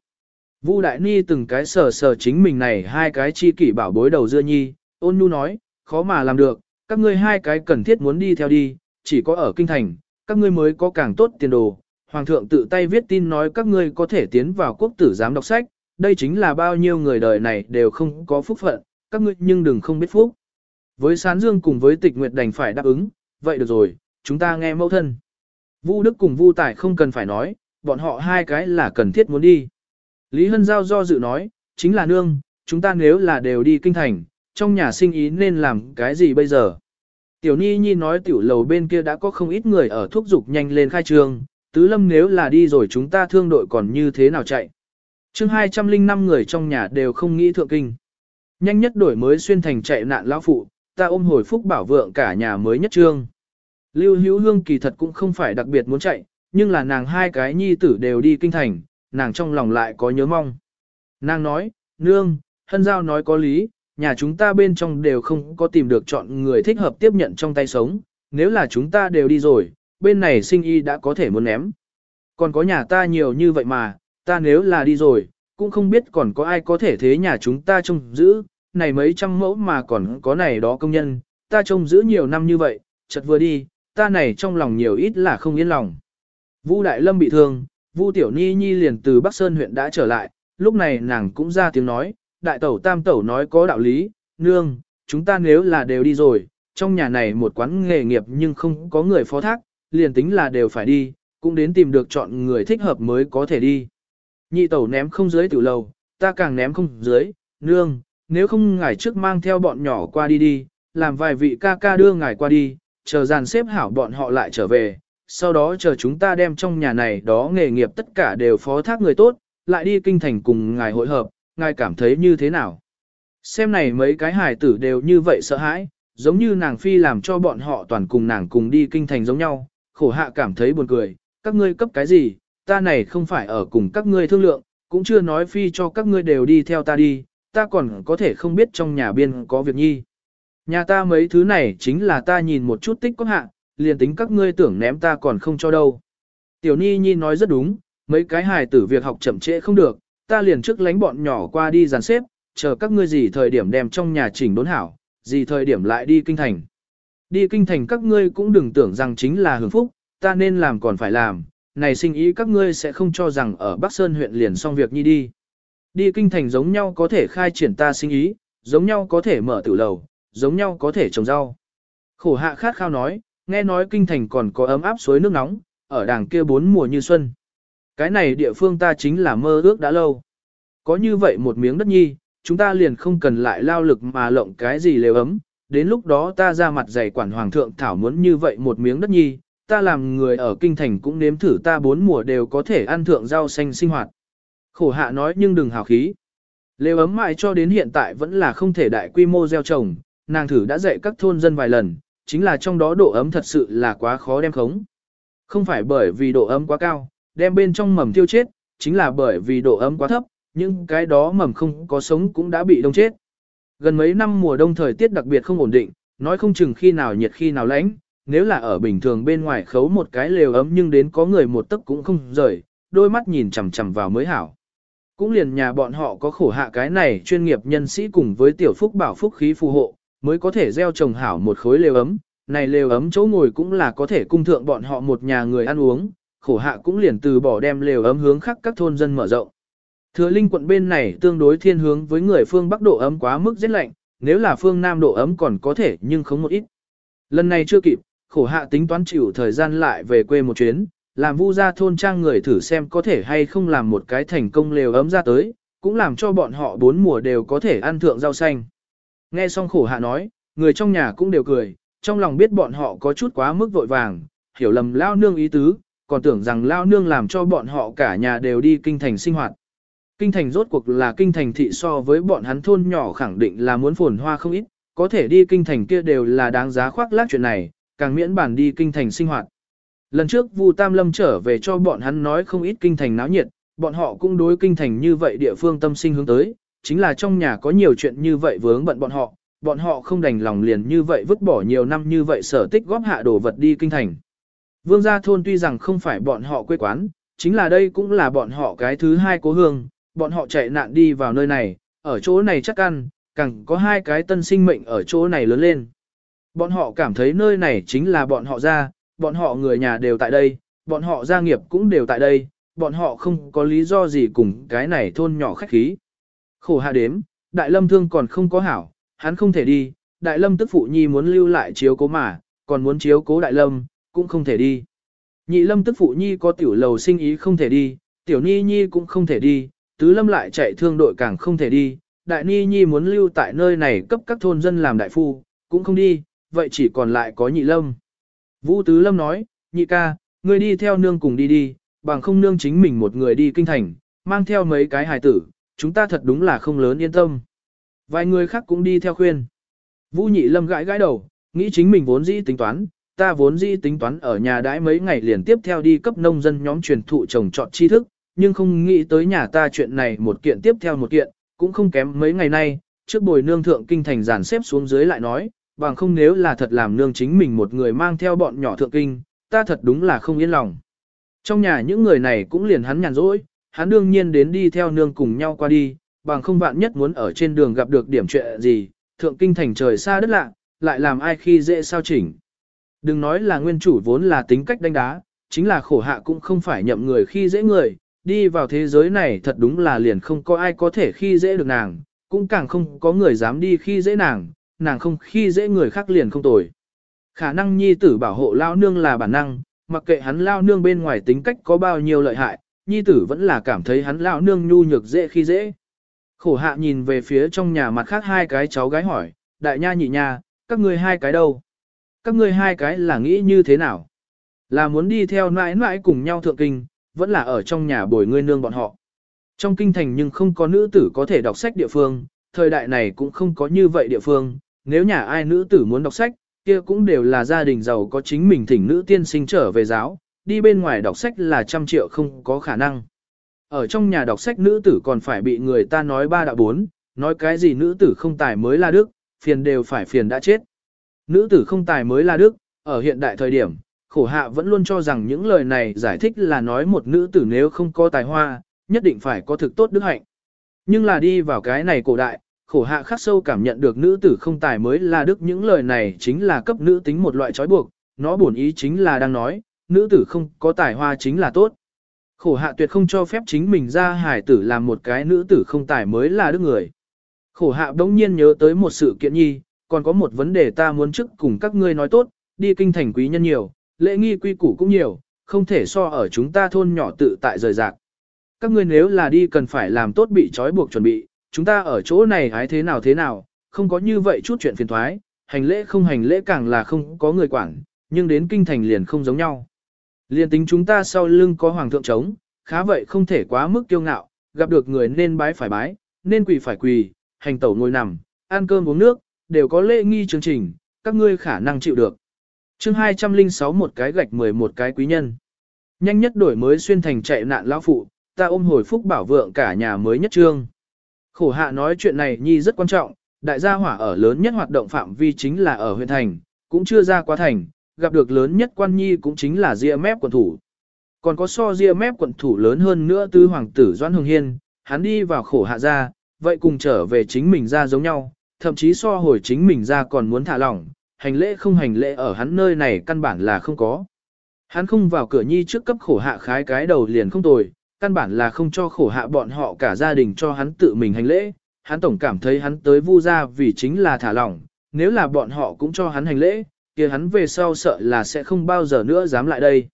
Vu Đại Ni từng cái sờ sờ chính mình này hai cái chi kỷ bảo bối đầu dưa nhi, ôn nhu nói, khó mà làm được, các ngươi hai cái cần thiết muốn đi theo đi, chỉ có ở kinh thành, các ngươi mới có càng tốt tiền đồ. Hoàng thượng tự tay viết tin nói các ngươi có thể tiến vào quốc tử giám đọc sách, đây chính là bao nhiêu người đời này đều không có phúc phận, các ngươi nhưng đừng không biết phúc. Với Sán Dương cùng với Tịch Nguyệt đành phải đáp ứng, vậy được rồi, chúng ta nghe mẫu thân. Vu Đức cùng Vu Tài không cần phải nói, bọn họ hai cái là cần thiết muốn đi. Lý Hân Giao do dự nói, chính là nương, chúng ta nếu là đều đi kinh thành, trong nhà sinh ý nên làm cái gì bây giờ? Tiểu Ni Nhi nói tiểu lầu bên kia đã có không ít người ở thúc dục nhanh lên khai trương, tứ lâm nếu là đi rồi chúng ta thương đội còn như thế nào chạy. chương 205 người trong nhà đều không nghĩ thượng kinh. Nhanh nhất đổi mới xuyên thành chạy nạn lão phụ, ta ôm hồi phúc bảo vượng cả nhà mới nhất trương. Lưu hữu hương kỳ thật cũng không phải đặc biệt muốn chạy, nhưng là nàng hai cái nhi tử đều đi kinh thành, nàng trong lòng lại có nhớ mong. Nàng nói, nương, hân giao nói có lý, nhà chúng ta bên trong đều không có tìm được chọn người thích hợp tiếp nhận trong tay sống, nếu là chúng ta đều đi rồi, bên này sinh y đã có thể muốn ném. Còn có nhà ta nhiều như vậy mà, ta nếu là đi rồi, cũng không biết còn có ai có thể thế nhà chúng ta trông giữ, này mấy trăm mẫu mà còn có này đó công nhân, ta trông giữ nhiều năm như vậy, chợt vừa đi, ta này trong lòng nhiều ít là không yên lòng. Vu Đại Lâm bị thương, Vu Tiểu Ni Nhi liền từ Bắc Sơn huyện đã trở lại, lúc này nàng cũng ra tiếng nói, đại tẩu tam tẩu nói có đạo lý, nương, chúng ta nếu là đều đi rồi, trong nhà này một quán nghề nghiệp nhưng không có người phó thác, liền tính là đều phải đi, cũng đến tìm được chọn người thích hợp mới có thể đi. Nhị tẩu ném không dưới tiểu lầu, ta càng ném không dưới, nương, nếu không ngài trước mang theo bọn nhỏ qua đi đi, làm vài vị ca ca đưa ngài qua đi, chờ dàn xếp hảo bọn họ lại trở về, sau đó chờ chúng ta đem trong nhà này đó nghề nghiệp tất cả đều phó thác người tốt, lại đi kinh thành cùng ngài hội hợp, ngài cảm thấy như thế nào? Xem này mấy cái hài tử đều như vậy sợ hãi, giống như nàng phi làm cho bọn họ toàn cùng nàng cùng đi kinh thành giống nhau, khổ hạ cảm thấy buồn cười, các ngươi cấp cái gì, ta này không phải ở cùng các ngươi thương lượng, cũng chưa nói phi cho các ngươi đều đi theo ta đi, ta còn có thể không biết trong nhà biên có việc nhi. Nhà ta mấy thứ này chính là ta nhìn một chút tích có hạ, liền tính các ngươi tưởng ném ta còn không cho đâu. Tiểu Ni Nhi nói rất đúng, mấy cái hài tử việc học chậm trễ không được, ta liền trước lánh bọn nhỏ qua đi dàn xếp, chờ các ngươi gì thời điểm đem trong nhà chỉnh đốn hảo, gì thời điểm lại đi kinh thành. Đi kinh thành các ngươi cũng đừng tưởng rằng chính là hưởng phúc, ta nên làm còn phải làm, này sinh ý các ngươi sẽ không cho rằng ở Bắc Sơn huyện liền xong việc nhi đi. Đi kinh thành giống nhau có thể khai triển ta sinh ý, giống nhau có thể mở tử lầu, giống nhau có thể trồng rau. Khổ hạ khát khao nói, nghe nói kinh thành còn có ấm áp suối nước nóng, ở đàng kia bốn mùa như xuân. Cái này địa phương ta chính là mơ ước đã lâu. Có như vậy một miếng đất nhi, chúng ta liền không cần lại lao lực mà lộng cái gì lều ấm, đến lúc đó ta ra mặt dày quản hoàng thượng thảo muốn như vậy một miếng đất nhi, ta làm người ở kinh thành cũng nếm thử ta bốn mùa đều có thể ăn thượng rau xanh sinh hoạt. Khổ hạ nói nhưng đừng hào khí. Lều ấm mại cho đến hiện tại vẫn là không thể đại quy mô gieo trồng, nàng thử đã dạy các thôn dân vài lần, chính là trong đó độ ấm thật sự là quá khó đem khống. Không phải bởi vì độ ấm quá cao, đem bên trong mầm tiêu chết, chính là bởi vì độ ấm quá thấp, nhưng cái đó mầm không có sống cũng đã bị đông chết. Gần mấy năm mùa đông thời tiết đặc biệt không ổn định, nói không chừng khi nào nhiệt khi nào lạnh, nếu là ở bình thường bên ngoài khấu một cái lều ấm nhưng đến có người một tấc cũng không rời, đôi mắt nhìn chằm chằm vào mới hảo. Cũng liền nhà bọn họ có khổ hạ cái này chuyên nghiệp nhân sĩ cùng với tiểu phúc bảo phúc khí phù hộ, mới có thể gieo trồng hảo một khối lều ấm, này lều ấm chỗ ngồi cũng là có thể cung thượng bọn họ một nhà người ăn uống, khổ hạ cũng liền từ bỏ đem lều ấm hướng khắc các thôn dân mở rộng. Thừa Linh quận bên này tương đối thiên hướng với người phương Bắc độ ấm quá mức rất lạnh, nếu là phương Nam độ ấm còn có thể nhưng không một ít. Lần này chưa kịp, khổ hạ tính toán chịu thời gian lại về quê một chuyến, làm vu ra thôn trang người thử xem có thể hay không làm một cái thành công lều ấm ra tới, cũng làm cho bọn họ bốn mùa đều có thể ăn thượng rau xanh. Nghe xong khổ hạ nói, người trong nhà cũng đều cười, trong lòng biết bọn họ có chút quá mức vội vàng, hiểu lầm lao nương ý tứ, còn tưởng rằng lao nương làm cho bọn họ cả nhà đều đi kinh thành sinh hoạt. Kinh thành rốt cuộc là kinh thành thị so với bọn hắn thôn nhỏ khẳng định là muốn phồn hoa không ít, có thể đi kinh thành kia đều là đáng giá khoác lác chuyện này, càng miễn bản đi kinh thành sinh hoạt. Lần trước Vu Tam Lâm trở về cho bọn hắn nói không ít kinh thành náo nhiệt, bọn họ cũng đối kinh thành như vậy địa phương tâm sinh hướng tới, chính là trong nhà có nhiều chuyện như vậy vướng bận bọn họ, bọn họ không đành lòng liền như vậy vứt bỏ nhiều năm như vậy sở tích góp hạ đồ vật đi kinh thành. Vương gia thôn tuy rằng không phải bọn họ quê quán, chính là đây cũng là bọn họ cái thứ hai cố hương, bọn họ chạy nạn đi vào nơi này, ở chỗ này chắc ăn, càng có hai cái tân sinh mệnh ở chỗ này lớn lên. Bọn họ cảm thấy nơi này chính là bọn họ ra, bọn họ người nhà đều tại đây, bọn họ gia nghiệp cũng đều tại đây, bọn họ không có lý do gì cùng cái này thôn nhỏ khách khí. Khổ hạ đếm, đại lâm thương còn không có hảo, hắn không thể đi, đại lâm tức phụ nhi muốn lưu lại chiếu cố mà, còn muốn chiếu cố đại lâm, cũng không thể đi. Nhị lâm tức phụ nhi có tiểu lầu sinh ý không thể đi, tiểu ni nhi cũng không thể đi, tứ lâm lại chạy thương đội càng không thể đi, đại ni nhi muốn lưu tại nơi này cấp các thôn dân làm đại phu, cũng không đi, vậy chỉ còn lại có nhị lâm. Vũ tứ lâm nói, nhị ca, ngươi đi theo nương cùng đi đi, bằng không nương chính mình một người đi kinh thành, mang theo mấy cái hài tử, chúng ta thật đúng là không lớn yên tâm. Vài người khác cũng đi theo khuyên. Vũ nhị lâm gãi gãi đầu, nghĩ chính mình vốn dĩ tính toán, ta vốn dĩ tính toán ở nhà đãi mấy ngày liền tiếp theo đi cấp nông dân nhóm truyền thụ trồng trọt tri thức, nhưng không nghĩ tới nhà ta chuyện này một kiện tiếp theo một kiện, cũng không kém mấy ngày nay, trước bồi nương thượng kinh thành giàn xếp xuống dưới lại nói, bằng không nếu là thật làm nương chính mình một người mang theo bọn nhỏ thượng kinh, ta thật đúng là không yên lòng. Trong nhà những người này cũng liền hắn nhàn rỗi, hắn đương nhiên đến đi theo nương cùng nhau qua đi, bằng không vạn nhất muốn ở trên đường gặp được điểm chuyện gì, thượng kinh thành trời xa đất lạ, lại làm ai khi dễ sao chỉnh. Đừng nói là nguyên chủ vốn là tính cách đánh đá, chính là khổ hạ cũng không phải nhậm người khi dễ người, đi vào thế giới này thật đúng là liền không có ai có thể khi dễ được nàng, cũng càng không có người dám đi khi dễ nàng, nàng không khi dễ người khác liền không tồi. Khả năng nhi tử bảo hộ lao nương là bản năng, mặc kệ hắn lao nương bên ngoài tính cách có bao nhiêu lợi hại, nhi tử vẫn là cảm thấy hắn lao nương nhu nhược dễ khi dễ. Khổ hạ nhìn về phía trong nhà mặt khác hai cái cháu gái hỏi, đại nha nhị nha, các ngươi hai cái đâu? Các ngươi hai cái là nghĩ như thế nào? Là muốn đi theo nãi nãi cùng nhau thượng kinh, vẫn là ở trong nhà bồi ngươi nương bọn họ. Trong kinh thành nhưng không có nữ tử có thể đọc sách địa phương, thời đại này cũng không có như vậy địa phương, nếu nhà ai nữ tử muốn đọc sách, kia cũng đều là gia đình giàu có chính mình thỉnh nữ tiên sinh trở về giáo, đi bên ngoài đọc sách là trăm triệu không có khả năng. Ở trong nhà đọc sách nữ tử còn phải bị người ta nói ba đạo bốn, nói cái gì nữ tử không tài mới là đức, phiền đều phải phiền đã chết. Nữ tử không tài mới là đức, ở hiện đại thời điểm, khổ hạ vẫn luôn cho rằng những lời này giải thích là nói một nữ tử nếu không có tài hoa, nhất định phải có thực tốt đức hạnh. Nhưng là đi vào cái này cổ đại, khổ hạ khắc sâu cảm nhận được nữ tử không tài mới là đức những lời này chính là cấp nữ tính một loại trói buộc, nó bổn ý chính là đang nói, nữ tử không có tài hoa chính là tốt. Khổ hạ tuyệt không cho phép chính mình ra hải tử làm một cái nữ tử không tài mới là đức người. Khổ hạ đống nhiên nhớ tới một sự kiện nhi, còn có một vấn đề ta muốn trước cùng các ngươi nói tốt, đi kinh thành quý nhân nhiều, lễ nghi quy củ cũng nhiều, không thể so ở chúng ta thôn nhỏ tự tại rời rạc. Các ngươi nếu là đi cần phải làm tốt bị trói buộc chuẩn bị, chúng ta ở chỗ này hái thế nào thế nào, không có như vậy chút chuyện phiền thoái, hành lễ không hành lễ càng là không có người quản, nhưng đến kinh thành liền không giống nhau. Liền tính chúng ta sau lưng có hoàng thượng chống, khá vậy không thể quá mức kiêu ngạo, gặp được người nên bái phải bái, nên quỳ phải quỳ, hành tẩu ngồi nằm, ăn cơm uống nước, đều có lễ nghi chương trình, các ngươi khả năng chịu được chương 206 một cái gạch 11 cái quý nhân. Nhanh nhất đổi mới xuyên thành chạy nạn lão phụ, ta ôm hồi phúc bảo vượng cả nhà mới nhất trương. Khổ hạ nói chuyện này nhi rất quan trọng, đại gia hỏa ở lớn nhất hoạt động phạm vi chính là ở huyện thành, cũng chưa ra quá thành, gặp được lớn nhất quan nhi cũng chính là ria mép quận thủ. Còn có so ria mép quận thủ lớn hơn nữa tứ hoàng tử Doãn Hồng Hiên, hắn đi vào khổ hạ ra, vậy cùng trở về chính mình ra giống nhau, thậm chí so hồi chính mình ra còn muốn thả lỏng, hành lễ không hành lễ ở hắn nơi này căn bản là không có. Hắn không vào cửa nhi trước cấp khổ hạ khái cái đầu liền không tồi, căn bản là không cho khổ hạ bọn họ cả gia đình cho hắn tự mình hành lễ, hắn tổng cảm thấy hắn tới vu ra vì chính là thả lỏng, nếu là bọn họ cũng cho hắn hành lễ, kia hắn về sau sợ là sẽ không bao giờ nữa dám lại đây.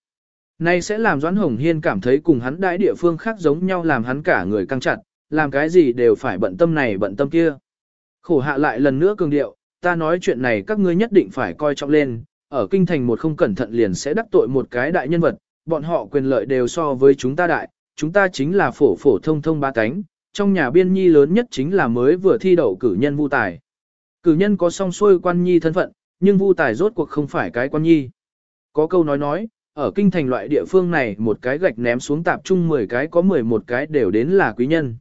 Nay sẽ làm Doãn Hồng Hiên cảm thấy cùng hắn đãi địa phương khác giống nhau làm hắn cả người căng chặt, làm cái gì đều phải bận tâm này bận tâm kia. Khổ hạ lại lần nữa cường điệu, ta nói chuyện này các ngươi nhất định phải coi trọng lên, ở kinh thành một không cẩn thận liền sẽ đắc tội một cái đại nhân vật, bọn họ quyền lợi đều so với chúng ta đại, chúng ta chính là phổ phổ thông thông ba cánh, trong nhà biên nhi lớn nhất chính là mới vừa thi đậu cử nhân vu tài. Cử nhân có song xuôi quan nhi thân phận, nhưng vu tài rốt cuộc không phải cái quan nhi. Có câu nói nói, ở kinh thành loại địa phương này một cái gạch ném xuống tạp trung 10 cái có 11 cái đều đến là quý nhân.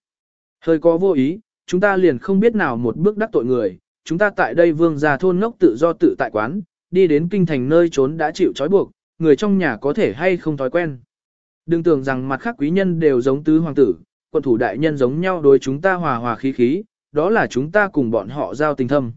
Hơi có vô ý, chúng ta liền không biết nào một bước đắc tội người, chúng ta tại đây vương gia thôn ngốc tự do tự tại quán, đi đến kinh thành nơi trốn đã chịu trói buộc, người trong nhà có thể hay không thói quen. Đừng tưởng rằng mặt khác quý nhân đều giống tứ hoàng tử, quận thủ đại nhân giống nhau đối chúng ta hòa hòa khí khí, đó là chúng ta cùng bọn họ giao tình thâm.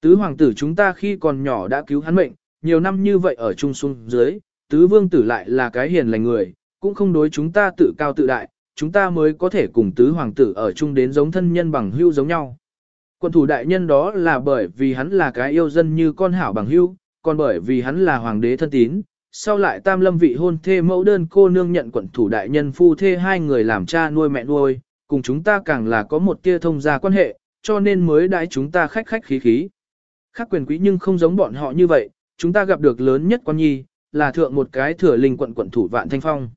Tứ hoàng tử chúng ta khi còn nhỏ đã cứu hắn mệnh, nhiều năm như vậy ở trung xuân dưới, tứ vương tử lại là cái hiền lành người, cũng không đối chúng ta tự cao tự đại, chúng ta mới có thể cùng tứ hoàng tử ở chung đến giống thân nhân bằng hưu giống nhau. Quận thủ đại nhân đó là bởi vì hắn là cái yêu dân như con hảo bằng hưu, còn bởi vì hắn là hoàng đế thân tín, sau lại tam lâm vị hôn thê mẫu đơn cô nương nhận quận thủ đại nhân phu thê hai người làm cha nuôi mẹ nuôi, cùng chúng ta càng là có một tia thông gia quan hệ, cho nên mới đãi chúng ta khách khách khí khí. Khác quyền quý nhưng không giống bọn họ như vậy, chúng ta gặp được lớn nhất quan nhi, là thượng một cái thừa linh quận quận thủ vạn thanh phong.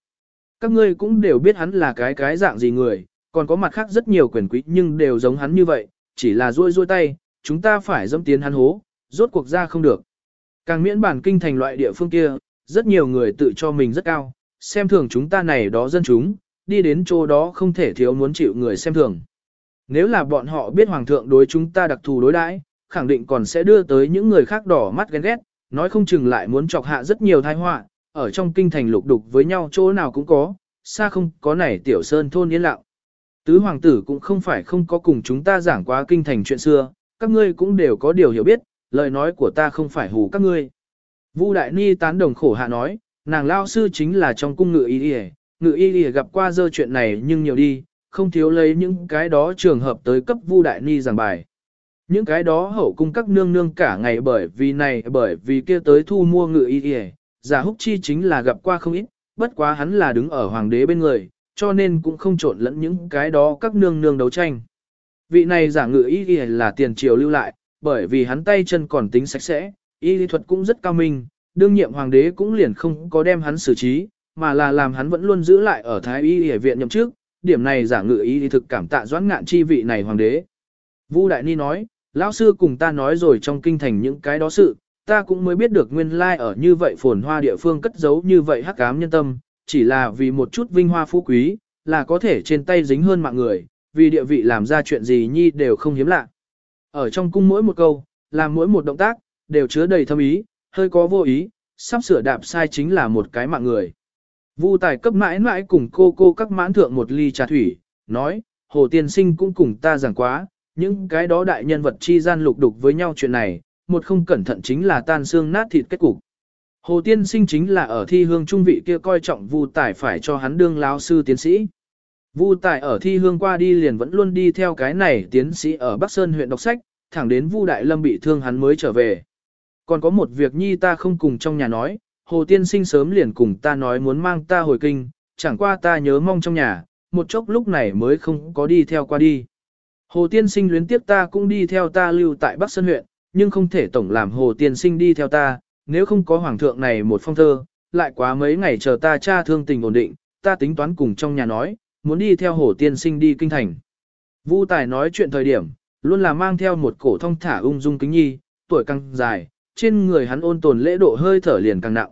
Các ngươi cũng đều biết hắn là cái cái dạng gì người, còn có mặt khác rất nhiều quyền quý nhưng đều giống hắn như vậy, chỉ là ruôi ruôi tay, chúng ta phải dâm tiến hắn hố, rốt cuộc ra không được. Càng miễn bản kinh thành loại địa phương kia, rất nhiều người tự cho mình rất cao, xem thường chúng ta này đó dân chúng, đi đến chỗ đó không thể thiếu muốn chịu người xem thường. Nếu là bọn họ biết hoàng thượng đối chúng ta đặc thù đối đãi, khẳng định còn sẽ đưa tới những người khác đỏ mắt ghen ghét, nói không chừng lại muốn chọc hạ rất nhiều tai họa, ở trong kinh thành lục đục với nhau chỗ nào cũng có, xa không có này tiểu sơn thôn yên lặng. Tứ hoàng tử cũng không phải không có cùng chúng ta giảng quá kinh thành chuyện xưa, các ngươi cũng đều có điều hiểu biết, lời nói của ta không phải hù các ngươi. Vu Đại Ni tán đồng khổ hạ nói, nàng lao sư chính là trong cung ngự y y, ngự y y gặp qua dơ chuyện này nhưng nhiều đi, không thiếu lấy những cái đó trường hợp tới cấp Vu Đại Ni giảng bài. Những cái đó hậu cung các nương nương cả ngày bởi vì này bởi vì kia tới thu mua ngự y y, giả húc chi chính là gặp qua không ít, bất quá hắn là đứng ở hoàng đế bên người, cho nên cũng không trộn lẫn những cái đó các nương nương đấu tranh. Vị này giả ngự y y là tiền triều lưu lại, bởi vì hắn tay chân còn tính sạch sẽ, y lý thuật cũng rất cao minh, đương nhiệm hoàng đế cũng liền không có đem hắn xử trí, mà là làm hắn vẫn luôn giữ lại ở thái y y viện nhậm chức, điểm này giả ngự y thực cảm tạ doãn ngạn chi vị này hoàng đế. Vu Đại Ni nói, lão sư cùng ta nói rồi trong kinh thành những cái đó sự, ta cũng mới biết được nguyên lai like ở như vậy phồn hoa địa phương cất giấu như vậy hắc ám nhân tâm, chỉ là vì một chút vinh hoa phú quý, là có thể trên tay dính hơn mạng người, vì địa vị làm ra chuyện gì nhi đều không hiếm lạ. Ở trong cung mỗi một câu, làm mỗi một động tác, đều chứa đầy thâm ý, hơi có vô ý, sắp sửa đạp sai chính là một cái mạng người. Vu tài cấp mãi mãi cùng cô cô các mãn thượng một ly trà thủy, nói, hồ tiên sinh cũng cùng ta giảng quá, những cái đó đại nhân vật chi gian lục đục với nhau chuyện này, một không cẩn thận chính là tan xương nát thịt kết cục. Hồ tiên sinh chính là ở thi hương trung vị kia coi trọng Vu Tài phải cho hắn đương lão sư tiến sĩ. Vu Tài ở thi hương qua đi liền vẫn luôn đi theo cái này tiến sĩ ở Bắc Sơn huyện đọc sách, thẳng đến Vu Đại Lâm bị thương hắn mới trở về. Còn có một việc nhi ta không cùng trong nhà nói, Hồ tiên sinh sớm liền cùng ta nói muốn mang ta hồi kinh, chẳng qua ta nhớ mong trong nhà, một chốc lúc này mới không có đi theo qua đi. Hồ tiên sinh luyến tiếp ta cũng đi theo ta lưu tại Bắc Sơn huyện, nhưng không thể tổng làm hồ tiên sinh đi theo ta, nếu không có hoàng thượng này một phong thơ, lại quá mấy ngày chờ ta cha thương tình ổn định, ta tính toán cùng trong nhà nói, muốn đi theo hồ tiên sinh đi kinh thành. Vu Tài nói chuyện thời điểm, luôn là mang theo một cổ thông thả ung dung kính nhi, tuổi càng dài, trên người hắn ôn tồn lễ độ hơi thở liền càng nặng.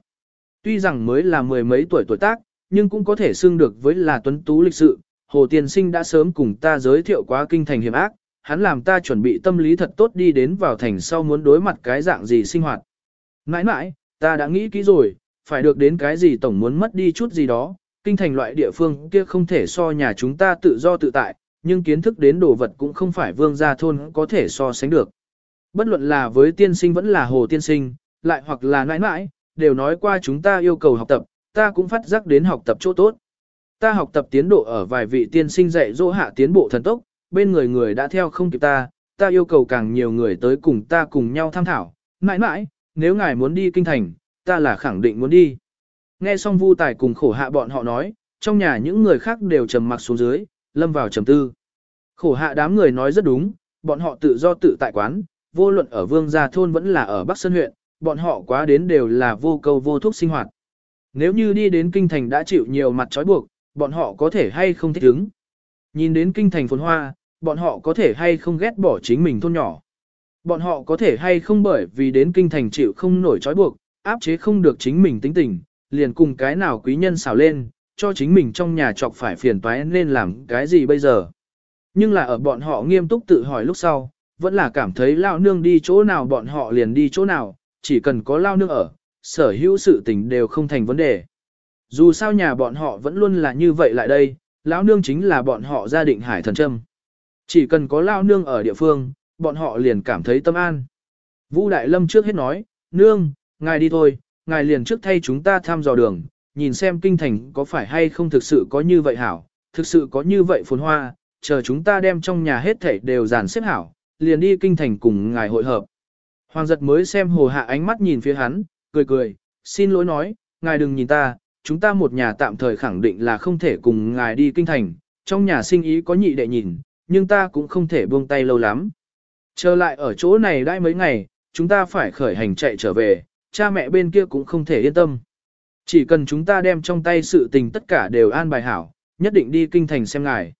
Tuy rằng mới là mười mấy tuổi tuổi tác, nhưng cũng có thể xưng được với là tuấn tú lịch sự. Hồ Tiên Sinh đã sớm cùng ta giới thiệu quá kinh thành hiểm ác, hắn làm ta chuẩn bị tâm lý thật tốt đi đến vào thành sau muốn đối mặt cái dạng gì sinh hoạt. Mãi mãi, ta đã nghĩ kỹ rồi, phải được đến cái gì tổng muốn mất đi chút gì đó, kinh thành loại địa phương kia không thể so nhà chúng ta tự do tự tại, nhưng kiến thức đến đồ vật cũng không phải vương gia thôn có thể so sánh được. Bất luận là với tiên sinh vẫn là hồ tiên sinh, lại hoặc là nãi nãi, đều nói qua chúng ta yêu cầu học tập, ta cũng phát giác đến học tập chỗ tốt. Ta học tập tiến độ ở vài vị tiên sinh dạy dỗ hạ tiến bộ thần tốc, bên người người đã theo không kịp ta, ta yêu cầu càng nhiều người tới cùng ta cùng nhau tham thảo. Nãi nãi, nếu ngài muốn đi kinh thành, ta là khẳng định muốn đi. Nghe xong Vu Tài cùng khổ hạ bọn họ nói, trong nhà những người khác đều trầm mặc xuống dưới, lâm vào trầm tư. Khổ hạ đám người nói rất đúng, bọn họ tự do tự tại quán, vô luận ở Vương Gia Thôn vẫn là ở Bắc Sơn huyện, bọn họ quá đến đều là vô câu vô thuốc sinh hoạt. Nếu như đi đến kinh thành đã chịu nhiều mặt trói buộc, bọn họ có thể hay không thích ứng. Nhìn đến kinh thành phồn hoa, bọn họ có thể hay không ghét bỏ chính mình thôn nhỏ. Bọn họ có thể hay không bởi vì đến kinh thành chịu không nổi trói buộc, áp chế không được chính mình tính tình, liền cùng cái nào quý nhân xào lên, cho chính mình trong nhà chọc phải phiền toái nên làm cái gì bây giờ. Nhưng là ở bọn họ nghiêm túc tự hỏi lúc sau, vẫn là cảm thấy lao nương đi chỗ nào bọn họ liền đi chỗ nào, chỉ cần có lao nương ở, sở hữu sự tình đều không thành vấn đề. Dù sao nhà bọn họ vẫn luôn là như vậy lại đây, lão nương chính là bọn họ gia định hải thần trâm. Chỉ cần có lao nương ở địa phương, bọn họ liền cảm thấy tâm an. Vũ Đại Lâm trước hết nói, nương, ngài đi thôi, ngài liền trước thay chúng ta thăm dò đường, nhìn xem kinh thành có phải hay không thực sự có như vậy hảo, thực sự có như vậy phồn hoa, chờ chúng ta đem trong nhà hết thảy đều dàn xếp hảo, liền đi kinh thành cùng ngài hội hợp. Hoàng giật mới xem hồ hạ ánh mắt nhìn phía hắn, cười cười, xin lỗi nói, ngài đừng nhìn ta, chúng ta một nhà tạm thời khẳng định là không thể cùng ngài đi kinh thành, trong nhà sinh ý có nhị đệ nhìn, nhưng ta cũng không thể buông tay lâu lắm. Trở lại ở chỗ này đã mấy ngày, chúng ta phải khởi hành chạy trở về, cha mẹ bên kia cũng không thể yên tâm. Chỉ cần chúng ta đem trong tay sự tình tất cả đều an bài hảo, nhất định đi kinh thành xem ngài.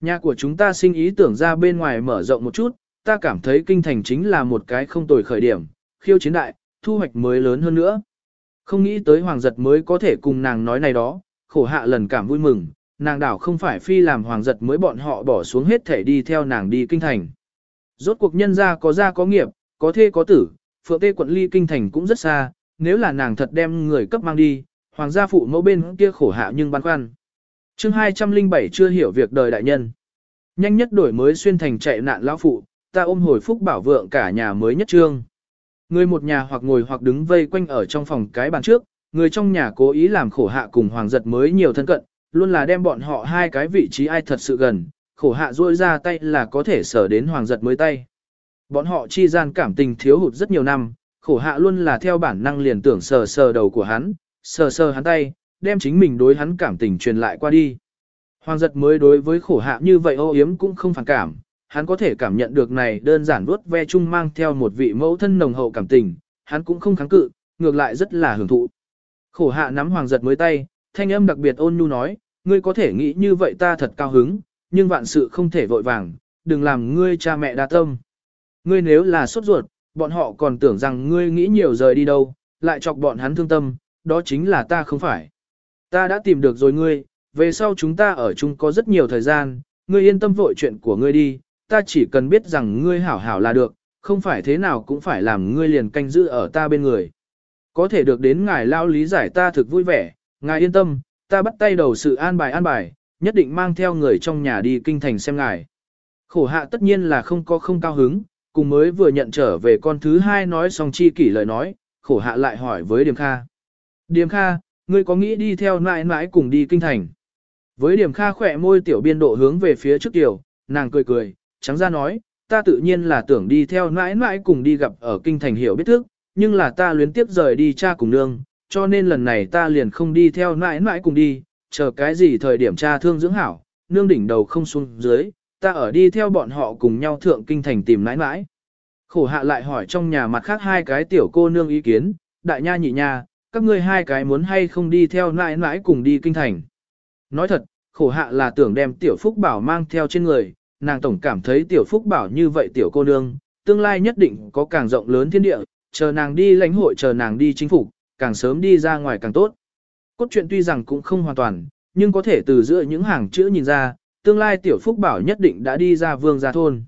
Nhà của chúng ta sinh ý tưởng ra bên ngoài mở rộng một chút, ta cảm thấy kinh thành chính là một cái không tồi khởi điểm, khiêu chiến đại, thu hoạch mới lớn hơn nữa. Không nghĩ tới hoàng giật mới có thể cùng nàng nói này đó, khổ hạ lần cảm vui mừng, nàng đảo không phải phi làm hoàng giật mới bọn họ bỏ xuống hết thể đi theo nàng đi kinh thành. Rốt cuộc nhân gia có gia có nghiệp, có thê có tử, phượng tê quận ly kinh thành cũng rất xa, nếu là nàng thật đem người cấp mang đi, hoàng gia phụ mẫu bên kia khổ hạ nhưng băn khoăn. chương 207 chưa hiểu việc đời đại nhân. Nhanh nhất đổi mới xuyên thành chạy nạn lão phụ, ta ôm hồi phúc bảo vượng cả nhà mới nhất trương. Người một nhà hoặc ngồi hoặc đứng vây quanh ở trong phòng cái bàn trước, người trong nhà cố ý làm khổ hạ cùng hoàng giật mới nhiều thân cận, luôn là đem bọn họ hai cái vị trí ai thật sự gần, khổ hạ duỗi ra tay là có thể sở đến hoàng giật mới tay. Bọn họ chi gian cảm tình thiếu hụt rất nhiều năm, khổ hạ luôn là theo bản năng liền tưởng sờ sờ đầu của hắn, sờ sờ hắn tay, đem chính mình đối hắn cảm tình truyền lại qua đi. Hoàng giật mới đối với khổ hạ như vậy ô yếm cũng không phản cảm, hắn có thể cảm nhận được này đơn giản vuốt ve chung mang theo một vị mẫu thân nồng hậu cảm tình, hắn cũng không kháng cự, ngược lại rất là hưởng thụ. Khổ hạ nắm hoàng giật mới tay, thanh âm đặc biệt ôn nhu nói, ngươi có thể nghĩ như vậy ta thật cao hứng, nhưng vạn sự không thể vội vàng, đừng làm ngươi cha mẹ đa tâm. Ngươi nếu là sốt ruột, bọn họ còn tưởng rằng ngươi nghĩ nhiều rời đi đâu, lại chọc bọn hắn thương tâm, đó chính là ta không phải. Ta đã tìm được rồi ngươi, về sau chúng ta ở chung có rất nhiều thời gian, ngươi yên tâm vội chuyện của ngươi đi, ta chỉ cần biết rằng ngươi hảo hảo là được, không phải thế nào cũng phải làm ngươi liền canh giữ ở ta bên người. Có thể được đến ngài lao lý giải ta thực vui vẻ, ngài yên tâm, ta bắt tay đầu sự an bài an bài, nhất định mang theo người trong nhà đi kinh thành xem ngài. Khổ hạ tất nhiên là không có không cao hứng, cùng mới vừa nhận trở về con thứ hai nói xong chi kỷ lời nói, khổ hạ lại hỏi với Điềm Kha. Điềm Kha, ngươi có nghĩ đi theo nãi nãi cùng đi kinh thành? Với Điềm Kha khỏe môi tiểu biên độ hướng về phía trước tiểu, nàng cười cười, trắng ra nói, ta tự nhiên là tưởng đi theo nãi nãi cùng đi gặp ở kinh thành hiểu biết thức, nhưng là ta luyến tiếp rời đi cha cùng nương, cho nên lần này ta liền không đi theo nãi nãi cùng đi, chờ cái gì thời điểm cha thương dưỡng hảo, nương đỉnh đầu không xuống dưới, ta ở đi theo bọn họ cùng nhau thượng kinh thành tìm nãi nãi. Khổ hạ lại hỏi trong nhà mặt khác hai cái tiểu cô nương ý kiến, đại nha nhị nha, các ngươi hai cái muốn hay không đi theo nãi nãi cùng đi kinh thành. Nói thật, khổ hạ là tưởng đem tiểu phúc bảo mang theo trên người, nàng tổng cảm thấy tiểu phúc bảo như vậy tiểu cô nương, tương lai nhất định có càng rộng lớn thiên địa, chờ nàng đi lãnh hội chờ nàng đi chính phủ, càng sớm đi ra ngoài càng tốt. Cốt truyện tuy rằng cũng không hoàn toàn, nhưng có thể từ giữa những hàng chữ nhìn ra, tương lai tiểu phúc bảo nhất định đã đi ra vương gia thôn.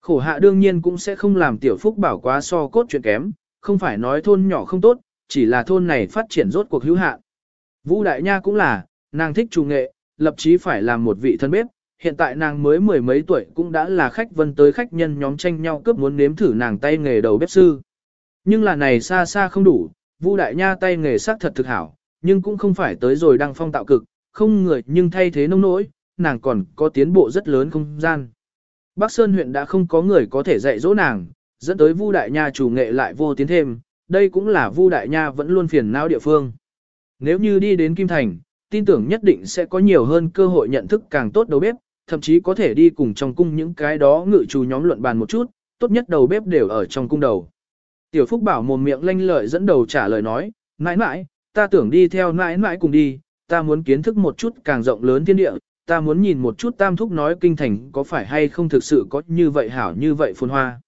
Khổ hạ đương nhiên cũng sẽ không làm tiểu phúc bảo quá so cốt truyện kém, không phải nói thôn nhỏ không tốt, chỉ là thôn này phát triển rốt cuộc hữu hạn. Vũ Đại Nha cũng là, nàng thích trù nghệ, lập chí phải làm một vị thân bếp, hiện tại nàng mới mười mấy tuổi cũng đã là khách vân tới khách nhân nhóm tranh nhau cướp muốn nếm thử nàng tay nghề đầu bếp sư. Nhưng là này xa xa không đủ, Vu Đại Nha tay nghề sắc thật thực hảo, nhưng cũng không phải tới rồi đăng phong tạo cực, không người nhưng thay thế nông nỗi, nàng còn có tiến bộ rất lớn không gian. Bắc Sơn huyện đã không có người có thể dạy dỗ nàng, dẫn tới Vu Đại Nha chủ nghệ lại vô tiến thêm, đây cũng là Vu Đại Nha vẫn luôn phiền não địa phương. Nếu như đi đến Kim Thành, tin tưởng nhất định sẽ có nhiều hơn cơ hội nhận thức càng tốt đầu bếp, thậm chí có thể đi cùng trong cung những cái đó ngự chủ nhóm luận bàn một chút, tốt nhất đầu bếp đều ở trong cung đầu. Tiểu Phúc bảo mồm miệng lanh lợi dẫn đầu trả lời nói, mãi mãi, ta tưởng đi theo mãi mãi cùng đi, ta muốn kiến thức một chút càng rộng lớn thiên địa, ta muốn nhìn một chút tam thúc nói kinh thành có phải hay không thực sự có như vậy hảo như vậy phồn hoa.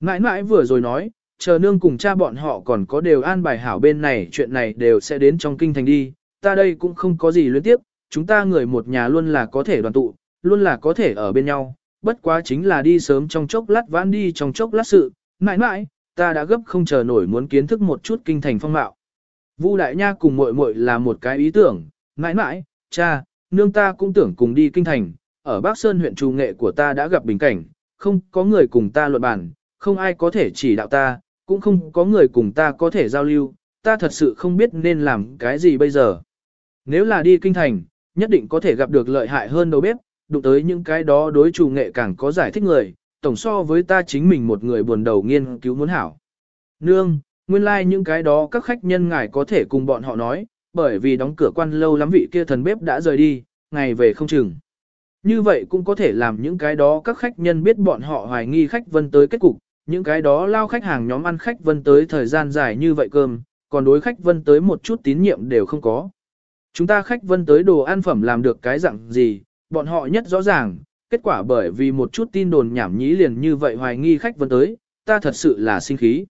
Mãi mãi vừa rồi nói, chờ nương cùng cha bọn họ còn có đều an bài hảo bên này chuyện này đều sẽ đến trong kinh thành đi, ta đây cũng không có gì luyến tiếp, chúng ta người một nhà luôn là có thể đoàn tụ, luôn là có thể ở bên nhau, bất quá chính là đi sớm trong chốc lát vãn đi trong chốc lát sự, mãi mãi, ta đã gấp không chờ nổi muốn kiến thức một chút kinh thành phong mạo. Vu Đại Nha cùng muội muội là một cái ý tưởng, mãi mãi, cha, nương ta cũng tưởng cùng đi kinh thành, ở Bắc Sơn huyện trù nghệ của ta đã gặp bình cảnh, không có người cùng ta luận bàn, không ai có thể chỉ đạo ta, cũng không có người cùng ta có thể giao lưu, ta thật sự không biết nên làm cái gì bây giờ. Nếu là đi kinh thành, nhất định có thể gặp được lợi hại hơn đầu bếp, đụng tới những cái đó đối trù nghệ càng có giải thích người, tổng so với ta chính mình một người buồn đầu nghiên cứu muốn hảo. Nương, nguyên lai like những cái đó các khách nhân ngài có thể cùng bọn họ nói, bởi vì đóng cửa quan lâu lắm vị kia thần bếp đã rời đi, ngày về không chừng. Như vậy cũng có thể làm những cái đó các khách nhân biết bọn họ hoài nghi khách vân tới kết cục, những cái đó lao khách hàng nhóm ăn khách vân tới thời gian dài như vậy cơm, còn đối khách vân tới một chút tín nhiệm đều không có. Chúng ta khách vân tới đồ ăn phẩm làm được cái dạng gì, bọn họ nhất rõ ràng, kết quả bởi vì một chút tin đồn nhảm nhí liền như vậy hoài nghi khách vân tới, ta thật sự là sinh khí.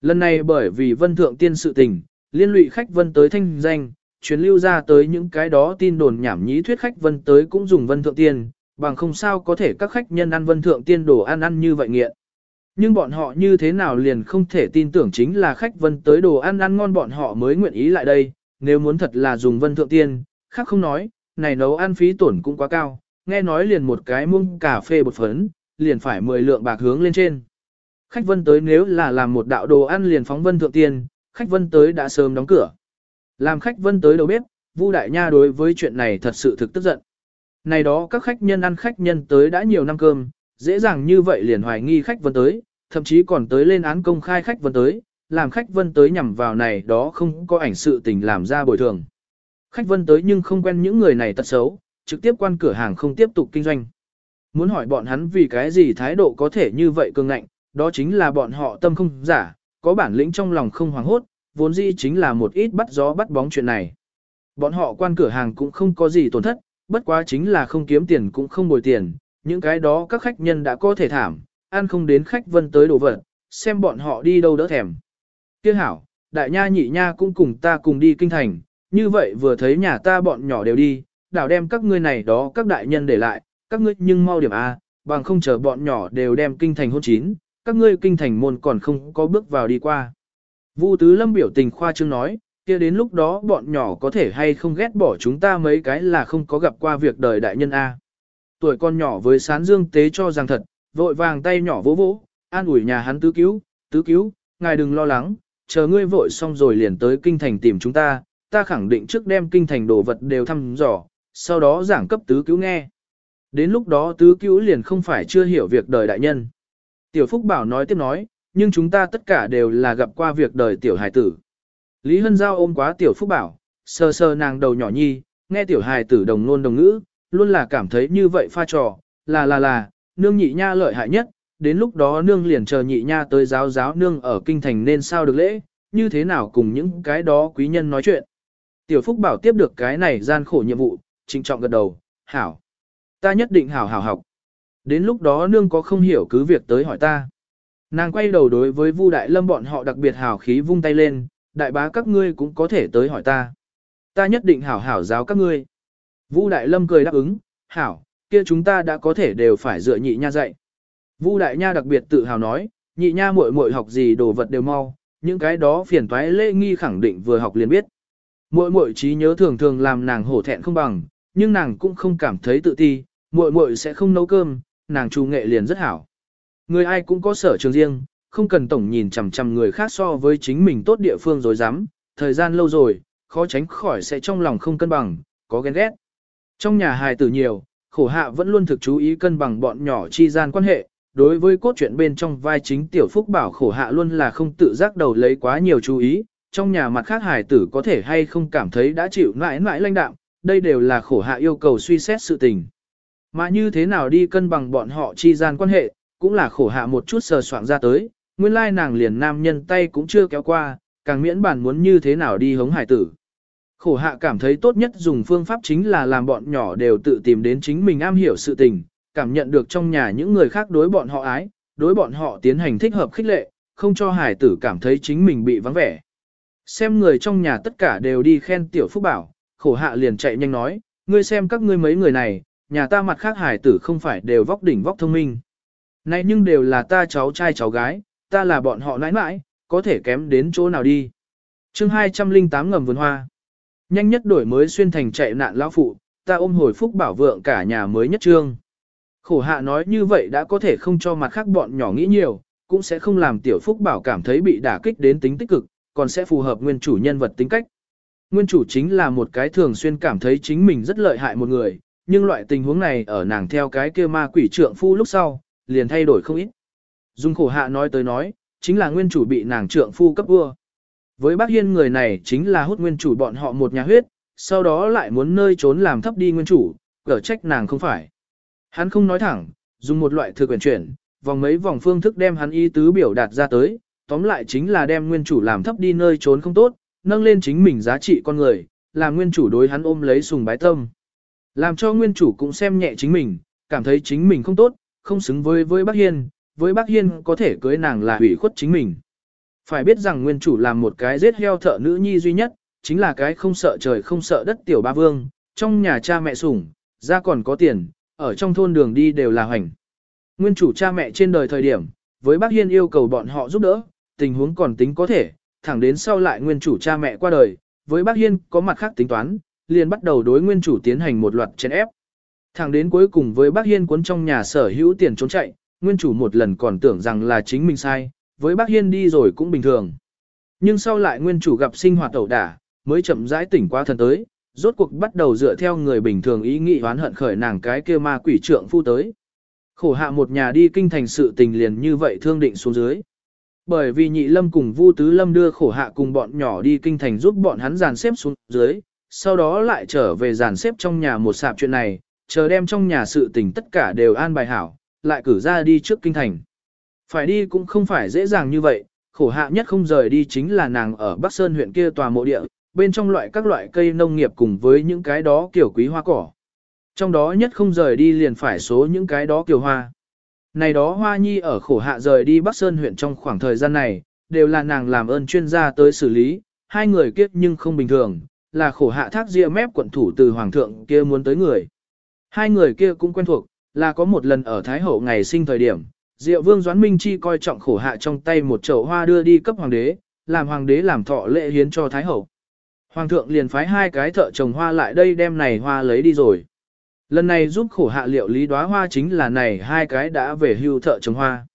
Lần này bởi vì vân thượng tiên sự tình, liên lụy khách vân tới thanh danh, truyền lưu ra tới những cái đó tin đồn nhảm nhí thuyết khách vân tới cũng dùng vân thượng tiên, bằng không sao có thể các khách nhân ăn vân thượng tiên đồ ăn ăn như vậy nghiện. Nhưng bọn họ như thế nào liền không thể tin tưởng chính là khách vân tới đồ ăn ăn ngon bọn họ mới nguyện ý lại đây, nếu muốn thật là dùng vân thượng tiên, khác không nói, này nấu ăn phí tổn cũng quá cao, nghe nói liền một cái muông cà phê bột phấn, liền phải 10 lượng bạc hướng lên trên. Khách vân tới nếu là làm một đạo đồ ăn liền phóng vân thượng tiên, khách vân tới đã sớm đóng cửa. Làm khách vân tới đầu bếp, Vu Đại Nha đối với chuyện này thật sự thực tức giận. Này đó các khách nhân ăn khách nhân tới đã nhiều năm cơm, dễ dàng như vậy liền hoài nghi khách vân tới, thậm chí còn tới lên án công khai khách vân tới, làm khách vân tới nhằm vào này đó không có ảnh sự tình làm ra bồi thường. Khách vân tới nhưng không quen những người này tật xấu, trực tiếp quan cửa hàng không tiếp tục kinh doanh. Muốn hỏi bọn hắn vì cái gì thái độ có thể như vậy cường ngạnh, đó chính là bọn họ tâm không giả, có bản lĩnh trong lòng không hoảng hốt, vốn dĩ chính là một ít bắt gió bắt bóng chuyện này. Bọn họ quan cửa hàng cũng không có gì tổn thất, bất quá chính là không kiếm tiền cũng không bồi tiền, những cái đó các khách nhân đã có thể thảm, ăn không đến khách vân tới đồ vật, xem bọn họ đi đâu đỡ thèm. Tiếc hảo, đại nha nhị nha cũng cùng ta cùng đi kinh thành, như vậy vừa thấy nhà ta bọn nhỏ đều đi, đảo đem các ngươi này đó các đại nhân để lại, các ngươi nhưng mau điểm A, bằng không chờ bọn nhỏ đều đem kinh thành hôn chín, các ngươi kinh thành môn còn không có bước vào đi qua. Vu Tứ Lâm biểu tình khoa trương nói, kia đến lúc đó bọn nhỏ có thể hay không ghét bỏ chúng ta mấy cái là không có gặp qua việc đời đại nhân A. Tuổi con nhỏ với sán dương tế cho rằng thật, vội vàng tay nhỏ vỗ vỗ, an ủi nhà hắn tứ cứu, tứ cứu, ngài đừng lo lắng, chờ ngươi vội xong rồi liền tới kinh thành tìm chúng ta, ta khẳng định trước đem kinh thành đồ vật đều thăm dò, sau đó giảng cấp tứ cứu nghe. Đến lúc đó tứ cứu liền không phải chưa hiểu việc đời đại nhân. Tiểu Phúc Bảo nói tiếp nói, nhưng chúng ta tất cả đều là gặp qua việc đời tiểu hài tử. Lý Hân Giao ôm quá tiểu Phúc Bảo, sờ sờ nàng đầu nhỏ nhi, nghe tiểu hài tử đồng nôn đồng ngữ, luôn là cảm thấy như vậy pha trò, là là là, nương nhị nha lợi hại nhất, đến lúc đó nương liền chờ nhị nha tới giáo giáo nương ở kinh thành nên sao được lễ, như thế nào cùng những cái đó quý nhân nói chuyện. Tiểu Phúc bảo tiếp được cái này gian khổ nhiệm vụ, trịnh trọng gật đầu, hảo. Ta nhất định hảo hảo học. Đến lúc đó nương có không hiểu cứ việc tới hỏi ta. Nàng quay đầu đối với Vu Đại Lâm bọn họ đặc biệt hào khí vung tay lên, đại bá các ngươi cũng có thể tới hỏi ta. Ta nhất định hảo hảo giáo các ngươi. Vu Đại Lâm cười đáp ứng, hảo, kia chúng ta đã có thể đều phải dựa nhị nha dạy. Vu Đại Nha đặc biệt tự hào nói, nhị nha muội muội học gì đồ vật đều mau, những cái đó phiền toái lễ nghi khẳng định vừa học liền biết. Muội muội trí nhớ thường thường làm nàng hổ thẹn không bằng, nhưng nàng cũng không cảm thấy tự ti, muội muội sẽ không nấu cơm, nàng trù nghệ liền rất hảo. Người ai cũng có sở trường riêng, không cần tổng nhìn chằm chằm người khác so với chính mình tốt địa phương rồi dám, thời gian lâu rồi, khó tránh khỏi sẽ trong lòng không cân bằng, có ghen ghét. Trong nhà hài tử nhiều, khổ hạ vẫn luôn thực chú ý cân bằng bọn nhỏ chi gian quan hệ, đối với cốt truyện bên trong vai chính tiểu phúc bảo khổ hạ luôn là không tự giác đầu lấy quá nhiều chú ý, trong nhà mặt khác hài tử có thể hay không cảm thấy đã chịu mãi mãi lãnh đạm, đây đều là khổ hạ yêu cầu suy xét sự tình. Mà như thế nào đi cân bằng bọn họ chi gian quan hệ, cũng là khổ hạ một chút sờ soạn ra tới, nguyên lai nàng liền nam nhân tay cũng chưa kéo qua, càng miễn bản muốn như thế nào đi hống hải tử. Khổ hạ cảm thấy tốt nhất dùng phương pháp chính là làm bọn nhỏ đều tự tìm đến chính mình am hiểu sự tình, cảm nhận được trong nhà những người khác đối bọn họ ái, đối bọn họ tiến hành thích hợp khích lệ, không cho hải tử cảm thấy chính mình bị vắng vẻ. Xem người trong nhà tất cả đều đi khen tiểu phúc bảo, khổ hạ liền chạy nhanh nói, ngươi xem các ngươi mấy người này, nhà ta mặt khác hải tử không phải đều vóc đỉnh vóc thông minh. Này nhưng đều là ta cháu trai cháu gái, ta là bọn họ nãi nãi, có thể kém đến chỗ nào đi. chương 208 ngầm vườn hoa. Nhanh nhất đổi mới xuyên thành chạy nạn lão phụ, ta ôm hồi phúc bảo vượng cả nhà mới nhất trương. Khổ hạ nói như vậy đã có thể không cho mặt khác bọn nhỏ nghĩ nhiều, cũng sẽ không làm tiểu phúc bảo cảm thấy bị đả kích đến tính tích cực, còn sẽ phù hợp nguyên chủ nhân vật tính cách. Nguyên chủ chính là một cái thường xuyên cảm thấy chính mình rất lợi hại một người, nhưng loại tình huống này ở nàng theo cái kia ma quỷ trượng phu lúc sau, liền thay đổi không ít. Dung khổ hạ nói tới nói, chính là nguyên chủ bị nàng trượng phu cấp vua. Với bác hiên người này chính là hút nguyên chủ bọn họ một nhà huyết, sau đó lại muốn nơi trốn làm thấp đi nguyên chủ, cở trách nàng không phải. Hắn không nói thẳng, dùng một loại thừa quyền chuyển, vòng mấy vòng phương thức đem hắn ý tứ biểu đạt ra tới, tóm lại chính là đem nguyên chủ làm thấp đi nơi trốn không tốt, nâng lên chính mình giá trị con người, làm nguyên chủ đối hắn ôm lấy sùng bái tâm. Làm cho nguyên chủ cũng xem nhẹ chính mình, cảm thấy chính mình không tốt, không xứng với với bác Hiên, với bác Hiên có thể cưới nàng là hủy khuất chính mình. Phải biết rằng nguyên chủ làm một cái giết heo thợ nữ nhi duy nhất, chính là cái không sợ trời không sợ đất tiểu ba vương, trong nhà cha mẹ sủng, ra còn có tiền, ở trong thôn đường đi đều là hoành. Nguyên chủ cha mẹ trên đời thời điểm, với bác Hiên yêu cầu bọn họ giúp đỡ, tình huống còn tính có thể, thẳng đến sau lại nguyên chủ cha mẹ qua đời, với bác Hiên có mặt khác tính toán, liền bắt đầu đối nguyên chủ tiến hành một loạt chèn ép. Thẳng đến cuối cùng với bác Hiên cuốn trong nhà sở hữu tiền trốn chạy, nguyên chủ một lần còn tưởng rằng là chính mình sai, với bác Hiên đi rồi cũng bình thường. Nhưng sau lại nguyên chủ gặp sinh hoạt ẩu đả, mới chậm rãi tỉnh qua thần tới, rốt cuộc bắt đầu dựa theo người bình thường ý nghĩ oán hận khởi nàng cái kia ma quỷ trượng phu tới. Khổ hạ một nhà đi kinh thành sự tình liền như vậy thương định xuống dưới. Bởi vì nhị lâm cùng Vu tứ lâm đưa khổ hạ cùng bọn nhỏ đi kinh thành giúp bọn hắn dàn xếp xuống dưới, sau đó lại trở về dàn xếp trong nhà một sạp chuyện này, chờ đem trong nhà sự tình tất cả đều an bài hảo, lại cử ra đi trước kinh thành. Phải đi cũng không phải dễ dàng như vậy, khổ hạ nhất không rời đi chính là nàng ở Bắc Sơn huyện kia tòa mộ địa, bên trong loại các loại cây nông nghiệp cùng với những cái đó kiểu quý hoa cỏ. Trong đó nhất không rời đi liền phải số những cái đó kiểu hoa. Này đó hoa nhi ở khổ hạ rời đi Bắc Sơn huyện trong khoảng thời gian này, đều là nàng làm ơn chuyên gia tới xử lý, hai người kiếp nhưng không bình thường, là khổ hạ thác ria mép quận thủ từ hoàng thượng kia muốn tới người. Hai người kia cũng quen thuộc, là có một lần ở Thái Hậu ngày sinh thời điểm, Diệu Vương Doãn Minh Chi coi trọng khổ hạ trong tay một chậu hoa đưa đi cấp hoàng đế, làm hoàng đế làm thọ lễ hiến cho Thái Hậu. Hoàng thượng liền phái hai cái thợ trồng hoa lại đây đem này hoa lấy đi rồi. Lần này giúp khổ hạ liệu lý đóa hoa chính là này hai cái đã về hưu thợ trồng hoa.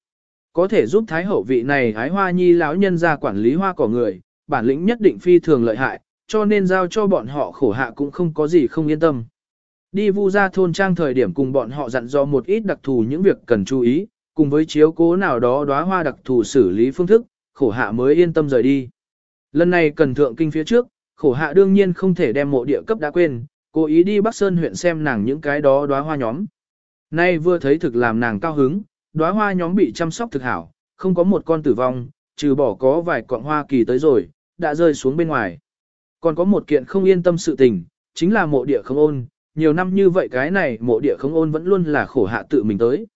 Có thể giúp Thái Hậu vị này hái hoa nhi lão nhân ra quản lý hoa cỏ người, bản lĩnh nhất định phi thường lợi hại, cho nên giao cho bọn họ khổ hạ cũng không có gì không yên tâm. Đi vu ra thôn trang thời điểm cùng bọn họ dặn dò một ít đặc thù những việc cần chú ý, cùng với chiếu cố nào đó đóa hoa đặc thù xử lý phương thức, khổ hạ mới yên tâm rời đi. Lần này cần thượng kinh phía trước, khổ hạ đương nhiên không thể đem mộ địa cấp đã quên, cố ý đi Bắc Sơn huyện xem nàng những cái đó đóa hoa nhóm. Nay vừa thấy thực làm nàng cao hứng, đóa hoa nhóm bị chăm sóc thực hảo, không có một con tử vong, trừ bỏ có vài cọng hoa kỳ tới rồi, đã rơi xuống bên ngoài. Còn có một kiện không yên tâm sự tình, chính là mộ địa không ôn, nhiều năm như vậy cái này mộ địa không ôn vẫn luôn là khổ hạ tự mình tới.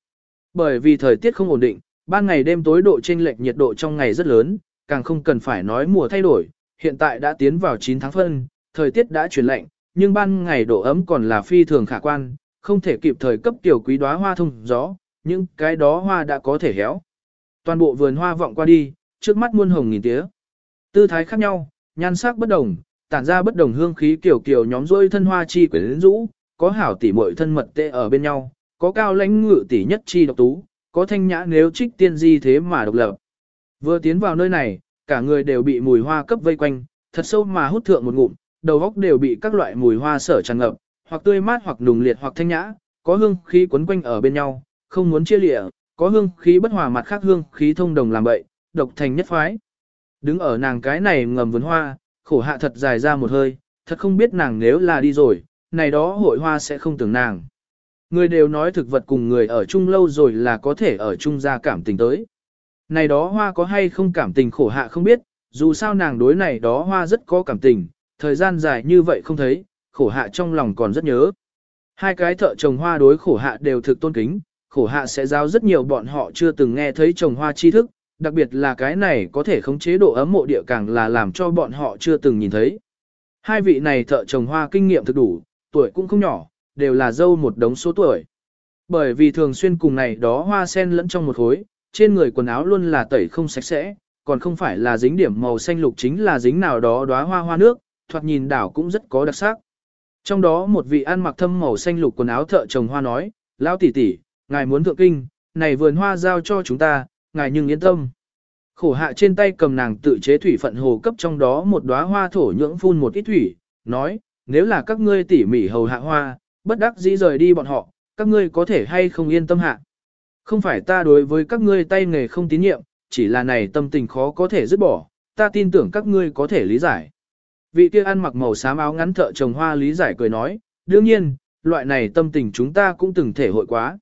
Bởi vì thời tiết không ổn định, ban ngày đêm tối độ chênh lệch nhiệt độ trong ngày rất lớn, càng không cần phải nói mùa thay đổi, hiện tại đã tiến vào 9 tháng phân, thời tiết đã chuyển lạnh, nhưng ban ngày độ ấm còn là phi thường khả quan, không thể kịp thời cấp tiểu quý đóa hoa thông gió, nhưng cái đó hoa đã có thể héo. Toàn bộ vườn hoa vọng qua đi, trước mắt muôn hồng nghìn tía. Tư thái khác nhau, nhan sắc bất đồng, tản ra bất đồng hương khí kiểu kiểu nhóm rôi thân hoa chi quyến rũ, có hảo tỷ muội thân mật tệ ở bên nhau, có cao lãnh ngự tỷ nhất chi độc tú, có thanh nhã nếu trích tiên di thế mà độc lập. Vừa tiến vào nơi này, cả người đều bị mùi hoa cấp vây quanh, thật sâu mà hút thượng một ngụm, đầu óc đều bị các loại mùi hoa sở tràn ngập, hoặc tươi mát hoặc nùng liệt hoặc thanh nhã, có hương khí quấn quanh ở bên nhau, không muốn chia lịa, có hương khí bất hòa mặt khác hương khí thông đồng làm bậy, độc thành nhất phái. Đứng ở nàng cái này ngầm vườn hoa, khổ hạ thật dài ra một hơi, thật không biết nàng nếu là đi rồi, này đó hội hoa sẽ không tưởng nàng. Người đều nói thực vật cùng người ở chung lâu rồi là có thể ở chung ra cảm tình tới. Này đó hoa có hay không cảm tình khổ hạ không biết, dù sao nàng đối này đó hoa rất có cảm tình, thời gian dài như vậy không thấy, khổ hạ trong lòng còn rất nhớ. Hai cái thợ trồng hoa đối khổ hạ đều thực tôn kính, khổ hạ sẽ giao rất nhiều bọn họ chưa từng nghe thấy trồng hoa tri thức, đặc biệt là cái này có thể khống chế độ ấm mộ địa càng là làm cho bọn họ chưa từng nhìn thấy. Hai vị này thợ trồng hoa kinh nghiệm thực đủ, tuổi cũng không nhỏ, đều là dâu một đống số tuổi. Bởi vì thường xuyên cùng này đó hoa sen lẫn trong một khối, trên người quần áo luôn là tẩy không sạch sẽ, còn không phải là dính điểm màu xanh lục chính là dính nào đó đóa hoa hoa nước, thoạt nhìn đảo cũng rất có đặc sắc. Trong đó một vị ăn mặc thâm màu xanh lục quần áo thợ trồng hoa nói, lão tỷ tỷ, ngài muốn thượng kinh, này vườn hoa giao cho chúng ta, ngài nhưng yên tâm. Khổ hạ trên tay cầm nàng tự chế thủy phận hồ cấp trong đó một đóa hoa thổ nhưỡng phun một ít thủy, nói, nếu là các ngươi tỉ mỉ hầu hạ hoa, bất đắc dĩ rời đi bọn họ, các ngươi có thể hay không yên tâm hạ. Không phải ta đối với các ngươi tay nghề không tín nhiệm, chỉ là này tâm tình khó có thể dứt bỏ, ta tin tưởng các ngươi có thể lý giải. Vị kia ăn mặc màu xám áo ngắn thợ trồng hoa lý giải cười nói, đương nhiên, loại này tâm tình chúng ta cũng từng thể hội quá.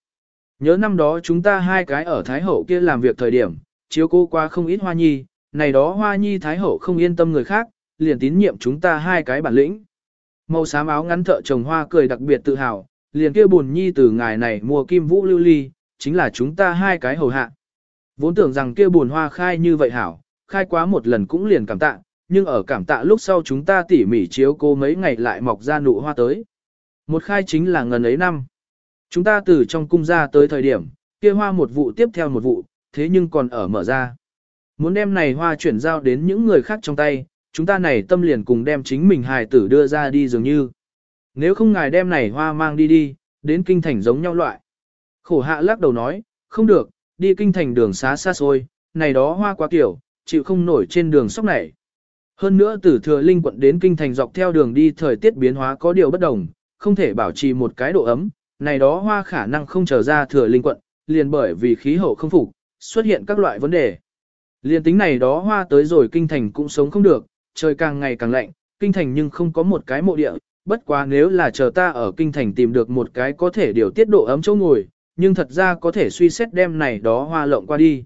Nhớ năm đó chúng ta hai cái ở Thái Hậu kia làm việc thời điểm, chiếu cô qua không ít hoa nhi, này đó hoa nhi Thái Hậu không yên tâm người khác, liền tín nhiệm chúng ta hai cái bản lĩnh. Màu xám áo ngắn thợ trồng hoa cười đặc biệt tự hào, liền kia buồn nhi từ ngài này mua kim vũ lưu ly, chính là chúng ta hai cái hầu hạ. Vốn tưởng rằng kia buồn hoa khai như vậy hảo, khai quá một lần cũng liền cảm tạ, nhưng ở cảm tạ lúc sau chúng ta tỉ mỉ chiếu cô mấy ngày lại mọc ra nụ hoa tới. Một khai chính là ngần ấy năm. Chúng ta từ trong cung ra tới thời điểm, kia hoa một vụ tiếp theo một vụ, thế nhưng còn ở mở ra. Muốn đem này hoa chuyển giao đến những người khác trong tay, chúng ta này tâm liền cùng đem chính mình hài tử đưa ra đi dường như. Nếu không ngài đem này hoa mang đi đi, đến kinh thành giống nhau loại. Khổ hạ lắc đầu nói, không được, đi kinh thành đường xá xa xôi, này đó hoa quá kiểu, chịu không nổi trên đường sóc này. Hơn nữa từ thừa linh quận đến kinh thành dọc theo đường đi thời tiết biến hóa có điều bất đồng, không thể bảo trì một cái độ ấm, này đó hoa khả năng không trở ra thừa linh quận, liền bởi vì khí hậu không phục, xuất hiện các loại vấn đề. liền tính này đó hoa tới rồi kinh thành cũng sống không được, trời càng ngày càng lạnh, kinh thành nhưng không có một cái mộ địa, bất quá nếu là chờ ta ở kinh thành tìm được một cái có thể điều tiết độ ấm chỗ ngồi, nhưng thật ra có thể suy xét đem này đó hoa lộng qua đi.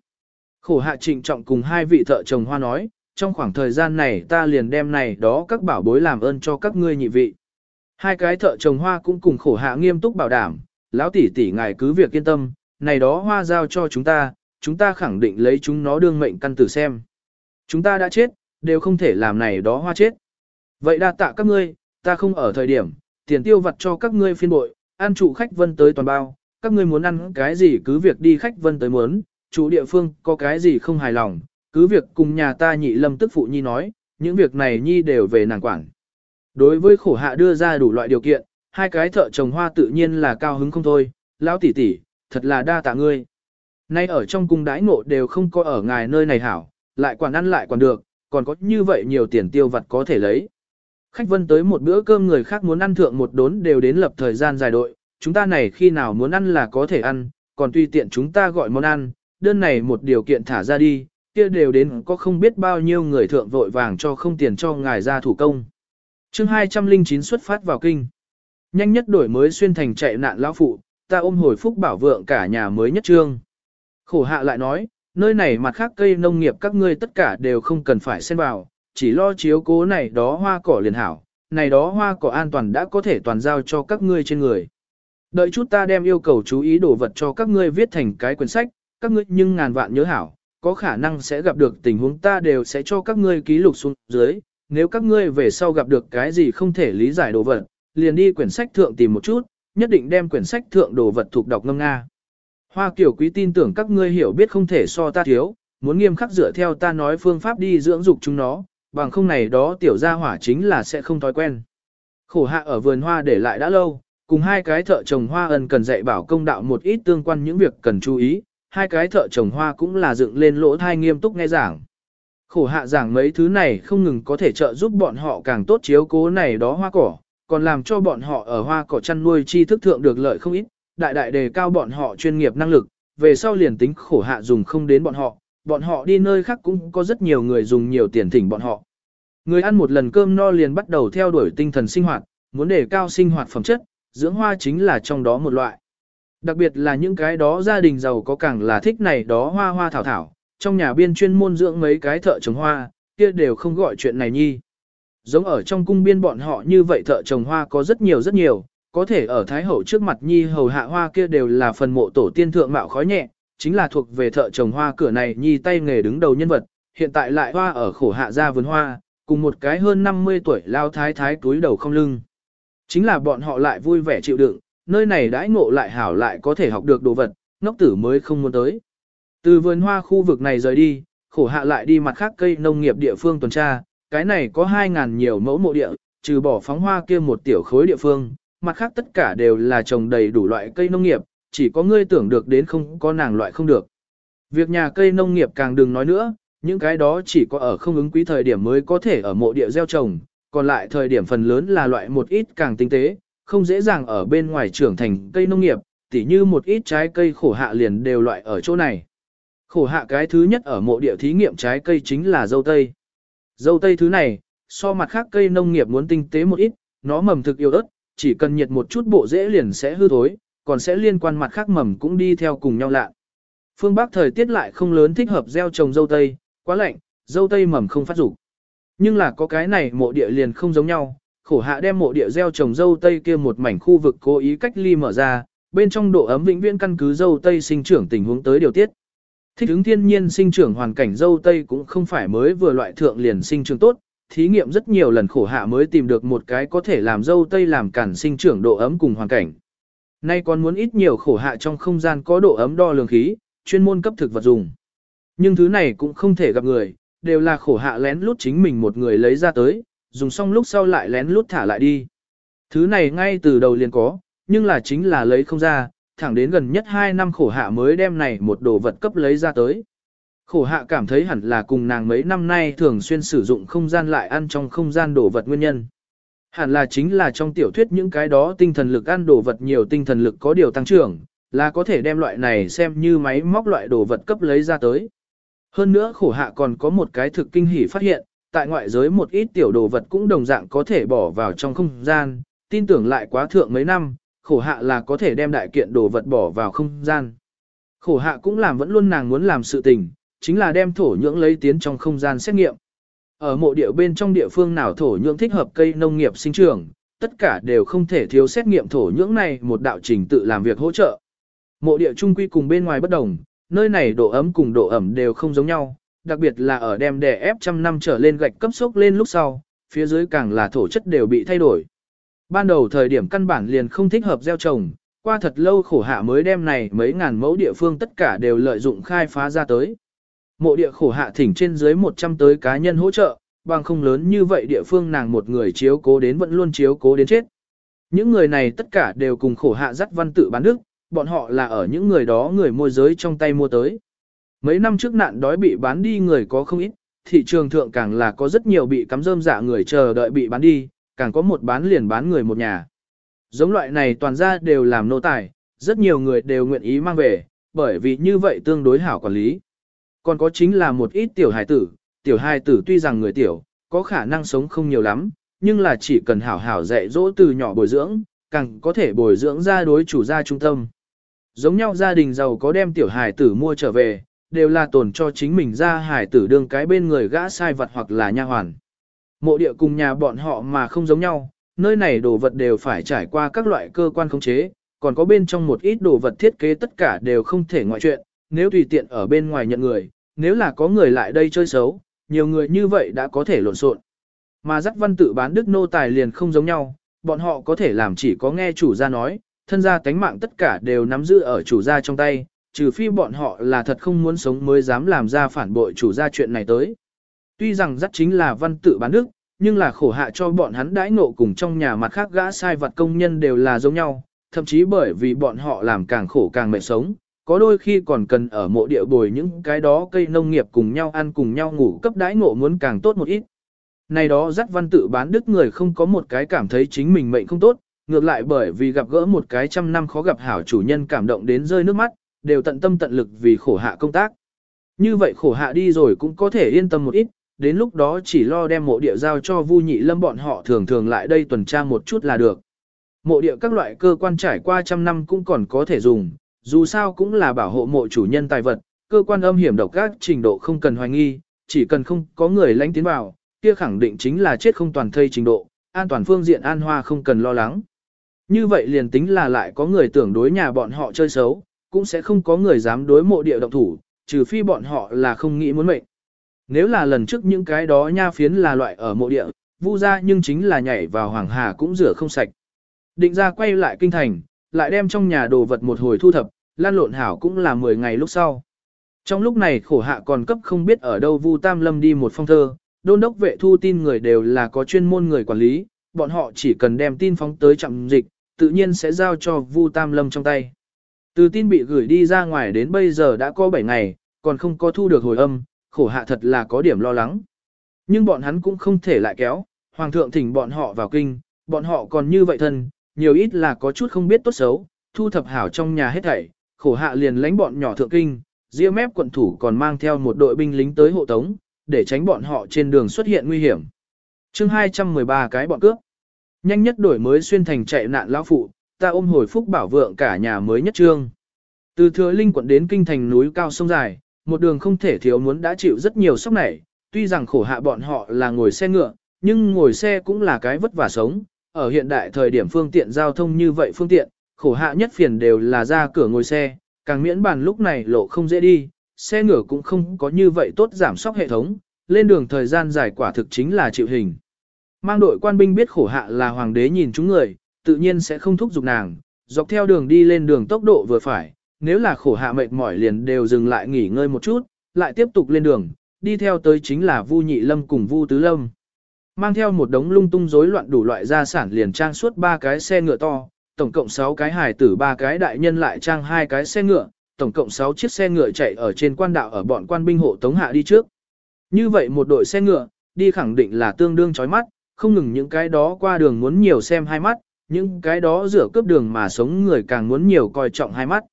Khổ hạ trịnh trọng cùng hai vị thợ chồng hoa nói, trong khoảng thời gian này ta liền đem này đó các bảo bối làm ơn cho các ngươi nhị vị. Hai cái thợ trồng hoa cũng cùng khổ hạ nghiêm túc bảo đảm, lão tỷ tỷ ngài cứ việc yên tâm, này đó hoa giao cho chúng ta, chúng ta khẳng định lấy chúng nó đương mệnh căn tử xem. Chúng ta đã chết, đều không thể làm này đó hoa chết. Vậy đa tạ các ngươi, ta không ở thời điểm, tiền tiêu vặt cho các ngươi phiên bội, ăn trụ khách vân tới toàn bao, các ngươi muốn ăn cái gì cứ việc đi khách vân tới muốn, chủ địa phương có cái gì không hài lòng, cứ việc cùng nhà ta nhị lâm tức phụ nhi nói, những việc này nhi đều về nàng quản. Đối với khổ hạ đưa ra đủ loại điều kiện, hai cái thợ trồng hoa tự nhiên là cao hứng không thôi, lão tỷ tỷ, thật là đa tạ ngươi. Nay ở trong cung đãi ngộ đều không có ở ngài nơi này hảo, lại quản ăn lại còn được, còn có như vậy nhiều tiền tiêu vặt có thể lấy. Khách vân tới một bữa cơm người khác muốn ăn thượng một đốn đều đến lập thời gian dài đội, chúng ta này khi nào muốn ăn là có thể ăn, còn tùy tiện chúng ta gọi món ăn, đơn này một điều kiện thả ra đi, kia đều đến có không biết bao nhiêu người thượng vội vàng cho không tiền cho ngài ra thủ công chương 209 xuất phát vào kinh. Nhanh nhất đổi mới xuyên thành chạy nạn lão phụ, ta ôm hồi phúc bảo vượng cả nhà mới nhất trương. Khổ hạ lại nói, nơi này mặt khác cây nông nghiệp các ngươi tất cả đều không cần phải xen vào, chỉ lo chiếu cố này đó hoa cỏ liền hảo, này đó hoa cỏ an toàn đã có thể toàn giao cho các ngươi trên người. Đợi chút ta đem yêu cầu chú ý đồ vật cho các ngươi viết thành cái quyển sách, các ngươi nhưng ngàn vạn nhớ hảo, có khả năng sẽ gặp được tình huống ta đều sẽ cho các ngươi ký lục xuống dưới, nếu các ngươi về sau gặp được cái gì không thể lý giải đồ vật, liền đi quyển sách thượng tìm một chút, nhất định đem quyển sách thượng đồ vật thuộc đọc ngâm nga. Hoa kiểu quý tin tưởng các ngươi hiểu biết không thể so ta thiếu, muốn nghiêm khắc dựa theo ta nói phương pháp đi dưỡng dục chúng nó, bằng không này đó tiểu gia hỏa chính là sẽ không thói quen. Khổ hạ ở vườn hoa để lại đã lâu, cùng hai cái thợ trồng hoa ân cần dạy bảo công đạo một ít tương quan những việc cần chú ý, hai cái thợ trồng hoa cũng là dựng lên lỗ thai nghiêm túc nghe giảng. Khổ hạ giảng mấy thứ này không ngừng có thể trợ giúp bọn họ càng tốt chiếu cố này đó hoa cỏ, còn làm cho bọn họ ở hoa cỏ chăn nuôi chi thức thượng được lợi không ít, đại đại đề cao bọn họ chuyên nghiệp năng lực, về sau liền tính khổ hạ dùng không đến bọn họ, bọn họ đi nơi khác cũng có rất nhiều người dùng nhiều tiền thỉnh bọn họ. Người ăn một lần cơm no liền bắt đầu theo đuổi tinh thần sinh hoạt, muốn đề cao sinh hoạt phẩm chất, dưỡng hoa chính là trong đó một loại. Đặc biệt là những cái đó gia đình giàu có càng là thích này đó hoa hoa thảo thảo, trong nhà biên chuyên môn dưỡng mấy cái thợ trồng hoa, kia đều không gọi chuyện này nhi. Giống ở trong cung biên bọn họ như vậy thợ trồng hoa có rất nhiều rất nhiều, có thể ở Thái Hậu trước mặt nhi hầu hạ hoa kia đều là phần mộ tổ tiên thượng mạo khói nhẹ, chính là thuộc về thợ trồng hoa cửa này nhi tay nghề đứng đầu nhân vật, hiện tại lại hoa ở khổ hạ gia vườn hoa, cùng một cái hơn 50 tuổi lao thái thái túi đầu không lưng. Chính là bọn họ lại vui vẻ chịu đựng, nơi này đãi ngộ lại hảo lại có thể học được đồ vật, ngốc tử mới không muốn tới. Từ vườn hoa khu vực này rời đi, khổ hạ lại đi mặt khác cây nông nghiệp địa phương tuần tra, cái này có 2.000 nhiều mẫu mộ địa, trừ bỏ phóng hoa kia một tiểu khối địa phương, mặt khác tất cả đều là trồng đầy đủ loại cây nông nghiệp, chỉ có ngươi tưởng được đến không có nàng loại không được. Việc nhà cây nông nghiệp càng đừng nói nữa, những cái đó chỉ có ở không ứng quý thời điểm mới có thể ở mộ địa gieo trồng, còn lại thời điểm phần lớn là loại một ít càng tinh tế, không dễ dàng ở bên ngoài trưởng thành cây nông nghiệp, tỉ như một ít trái cây khổ hạ liền đều loại ở chỗ này. Khổ hạ cái thứ nhất ở mộ địa thí nghiệm trái cây chính là dâu tây. Dâu tây thứ này, so mặt khác cây nông nghiệp muốn tinh tế một ít, nó mầm thực yêu ớt, chỉ cần nhiệt một chút bộ rễ liền sẽ hư thối, còn sẽ liên quan mặt khác mầm cũng đi theo cùng nhau lạ. Phương Bắc thời tiết lại không lớn thích hợp gieo trồng dâu tây, quá lạnh, dâu tây mầm không phát dục. Nhưng là có cái này mộ địa liền không giống nhau, khổ hạ đem mộ địa gieo trồng dâu tây kia một mảnh khu vực cố ý cách ly mở ra, bên trong độ ấm vĩnh viễn căn cứ dâu tây sinh trưởng tình huống tới điều tiết. Thích ứng thiên nhiên sinh trưởng hoàn cảnh dâu tây cũng không phải mới vừa loại thượng liền sinh trưởng tốt, thí nghiệm rất nhiều lần khổ hạ mới tìm được một cái có thể làm dâu tây làm cản sinh trưởng độ ấm cùng hoàn cảnh. Nay còn muốn ít nhiều khổ hạ trong không gian có độ ấm đo lường khí, chuyên môn cấp thực vật dùng. Nhưng thứ này cũng không thể gặp người, đều là khổ hạ lén lút chính mình một người lấy ra tới, dùng xong lúc sau lại lén lút thả lại đi. Thứ này ngay từ đầu liền có, nhưng là chính là lấy không ra, thẳng đến gần nhất 2 năm khổ hạ mới đem này một đồ vật cấp lấy ra tới. Khổ hạ cảm thấy hẳn là cùng nàng mấy năm nay thường xuyên sử dụng không gian lại ăn trong không gian đồ vật nguyên nhân. Hẳn là chính là trong tiểu thuyết những cái đó tinh thần lực ăn đồ vật nhiều tinh thần lực có điều tăng trưởng, là có thể đem loại này xem như máy móc loại đồ vật cấp lấy ra tới. Hơn nữa khổ hạ còn có một cái thực kinh hỉ phát hiện, tại ngoại giới một ít tiểu đồ vật cũng đồng dạng có thể bỏ vào trong không gian, tin tưởng lại quá thượng mấy năm, khổ hạ là có thể đem đại kiện đồ vật bỏ vào không gian. Khổ hạ cũng làm vẫn luôn nàng muốn làm sự tình, chính là đem thổ nhưỡng lấy tiến trong không gian xét nghiệm. Ở mộ địa bên trong địa phương nào thổ nhưỡng thích hợp cây nông nghiệp sinh trưởng, tất cả đều không thể thiếu xét nghiệm thổ nhưỡng này một đạo trình tự làm việc hỗ trợ. Mộ địa trung quy cùng bên ngoài bất đồng, nơi này độ ấm cùng độ ẩm đều không giống nhau, đặc biệt là ở đem đè ép trăm năm trở lên gạch cấp sốc lên lúc sau, phía dưới càng là thổ chất đều bị thay đổi. Ban đầu thời điểm căn bản liền không thích hợp gieo trồng, qua thật lâu khổ hạ mới đem này mấy ngàn mẫu địa phương tất cả đều lợi dụng khai phá ra tới. Mộ địa khổ hạ thỉnh trên dưới 100 tới cá nhân hỗ trợ, bằng không lớn như vậy địa phương nàng một người chiếu cố đến vẫn luôn chiếu cố đến chết. Những người này tất cả đều cùng khổ hạ dắt văn tự bán đức, bọn họ là ở những người đó người môi giới trong tay mua tới. Mấy năm trước nạn đói bị bán đi người có không ít, thị trường thượng càng là có rất nhiều bị cắm rơm giả người chờ đợi bị bán đi, càng có một bán liền bán người một nhà. Giống loại này toàn ra đều làm nô tài, rất nhiều người đều nguyện ý mang về, bởi vì như vậy tương đối hảo quản lý. Còn có chính là một ít tiểu hài tử, tiểu hài tử tuy rằng người tiểu, có khả năng sống không nhiều lắm, nhưng là chỉ cần hảo hảo dạy dỗ từ nhỏ bồi dưỡng, càng có thể bồi dưỡng ra đối chủ gia trung tâm. Giống nhau gia đình giàu có đem tiểu hài tử mua trở về, đều là tổn cho chính mình ra hài tử đương cái bên người gã sai vật hoặc là nha hoàn. Mộ địa cùng nhà bọn họ mà không giống nhau, nơi này đồ vật đều phải trải qua các loại cơ quan khống chế, còn có bên trong một ít đồ vật thiết kế tất cả đều không thể ngoại chuyện, nếu tùy tiện ở bên ngoài nhận người, nếu là có người lại đây chơi xấu, nhiều người như vậy đã có thể lộn xộn. Mà dắt văn tự bán đức nô tài liền không giống nhau, bọn họ có thể làm chỉ có nghe chủ gia nói, thân gia tánh mạng tất cả đều nắm giữ ở chủ gia trong tay, trừ phi bọn họ là thật không muốn sống mới dám làm ra phản bội chủ gia chuyện này tới. Tuy rằng dắt chính là văn tự bán đức, nhưng là khổ hạ cho bọn hắn đãi ngộ cùng trong nhà mặt khác gã sai vật công nhân đều là giống nhau, thậm chí bởi vì bọn họ làm càng khổ càng mệt sống, có đôi khi còn cần ở mộ địa bồi những cái đó cây nông nghiệp cùng nhau ăn cùng nhau ngủ cấp đãi ngộ muốn càng tốt một ít. Này đó dắt văn tự bán đức người không có một cái cảm thấy chính mình mệnh không tốt, ngược lại bởi vì gặp gỡ một cái trăm năm khó gặp hảo chủ nhân cảm động đến rơi nước mắt, đều tận tâm tận lực vì khổ hạ công tác. Như vậy khổ hạ đi rồi cũng có thể yên tâm một ít, đến lúc đó chỉ lo đem mộ địa giao cho Vu Nhị Lâm bọn họ thường thường lại đây tuần tra một chút là được. Mộ địa các loại cơ quan trải qua trăm năm cũng còn có thể dùng, dù sao cũng là bảo hộ mộ chủ nhân tài vật, cơ quan âm hiểm độc các trình độ không cần hoài nghi, chỉ cần không có người lánh tiến vào, kia khẳng định chính là chết không toàn thây trình độ, an toàn phương diện an hoa không cần lo lắng. Như vậy liền tính là lại có người tưởng đối nhà bọn họ chơi xấu, cũng sẽ không có người dám đối mộ địa động thủ, trừ phi bọn họ là không nghĩ muốn mệnh. Nếu là lần trước những cái đó nha phiến là loại ở mộ địa, vu ra nhưng chính là nhảy vào hoàng hà cũng rửa không sạch. Định ra quay lại kinh thành, lại đem trong nhà đồ vật một hồi thu thập, lan lộn hảo cũng là 10 ngày lúc sau. Trong lúc này khổ hạ còn cấp không biết ở đâu Vu Tam Lâm đi một phong thơ, đôn đốc vệ thu tin người đều là có chuyên môn người quản lý, bọn họ chỉ cần đem tin phóng tới trạm dịch, tự nhiên sẽ giao cho Vu Tam Lâm trong tay. Từ tin bị gửi đi ra ngoài đến bây giờ đã có 7 ngày, còn không có thu được hồi âm, khổ hạ thật là có điểm lo lắng. Nhưng bọn hắn cũng không thể lại kéo, hoàng thượng thỉnh bọn họ vào kinh, bọn họ còn như vậy thân, nhiều ít là có chút không biết tốt xấu, thu thập hảo trong nhà hết thảy, khổ hạ liền lánh bọn nhỏ thượng kinh, ria mép quận thủ còn mang theo một đội binh lính tới hộ tống, để tránh bọn họ trên đường xuất hiện nguy hiểm. chương 213 cái bọn cướp. Nhanh nhất đổi mới xuyên thành chạy nạn lão phụ, ta ôm hồi phúc bảo vượng cả nhà mới nhất trương. Từ thừa linh quận đến kinh thành núi cao sông dài, một đường không thể thiếu muốn đã chịu rất nhiều sốc này, tuy rằng khổ hạ bọn họ là ngồi xe ngựa, nhưng ngồi xe cũng là cái vất vả sống. Ở hiện đại thời điểm phương tiện giao thông như vậy phương tiện, khổ hạ nhất phiền đều là ra cửa ngồi xe, càng miễn bàn lúc này lộ không dễ đi, xe ngựa cũng không có như vậy tốt giảm sóc hệ thống, lên đường thời gian dài quả thực chính là chịu hình. Mang đội quan binh biết khổ hạ là hoàng đế nhìn chúng người, tự nhiên sẽ không thúc giục nàng, dọc theo đường đi lên đường tốc độ vừa phải, nếu là khổ hạ mệt mỏi liền đều dừng lại nghỉ ngơi một chút, lại tiếp tục lên đường, đi theo tới chính là Vu Nhị Lâm cùng Vu Tứ Lâm. Mang theo một đống lung tung rối loạn đủ loại gia sản liền trang suốt ba cái xe ngựa to, tổng cộng 6 cái hài tử ba cái đại nhân lại trang hai cái xe ngựa, tổng cộng 6 chiếc xe ngựa chạy ở trên quan đạo ở bọn quan binh hộ tống hạ đi trước. Như vậy một đội xe ngựa, đi khẳng định là tương đương chói mắt, không ngừng những cái đó qua đường muốn nhiều xem hai mắt, những cái đó rửa cướp đường mà sống người càng muốn nhiều coi trọng hai mắt.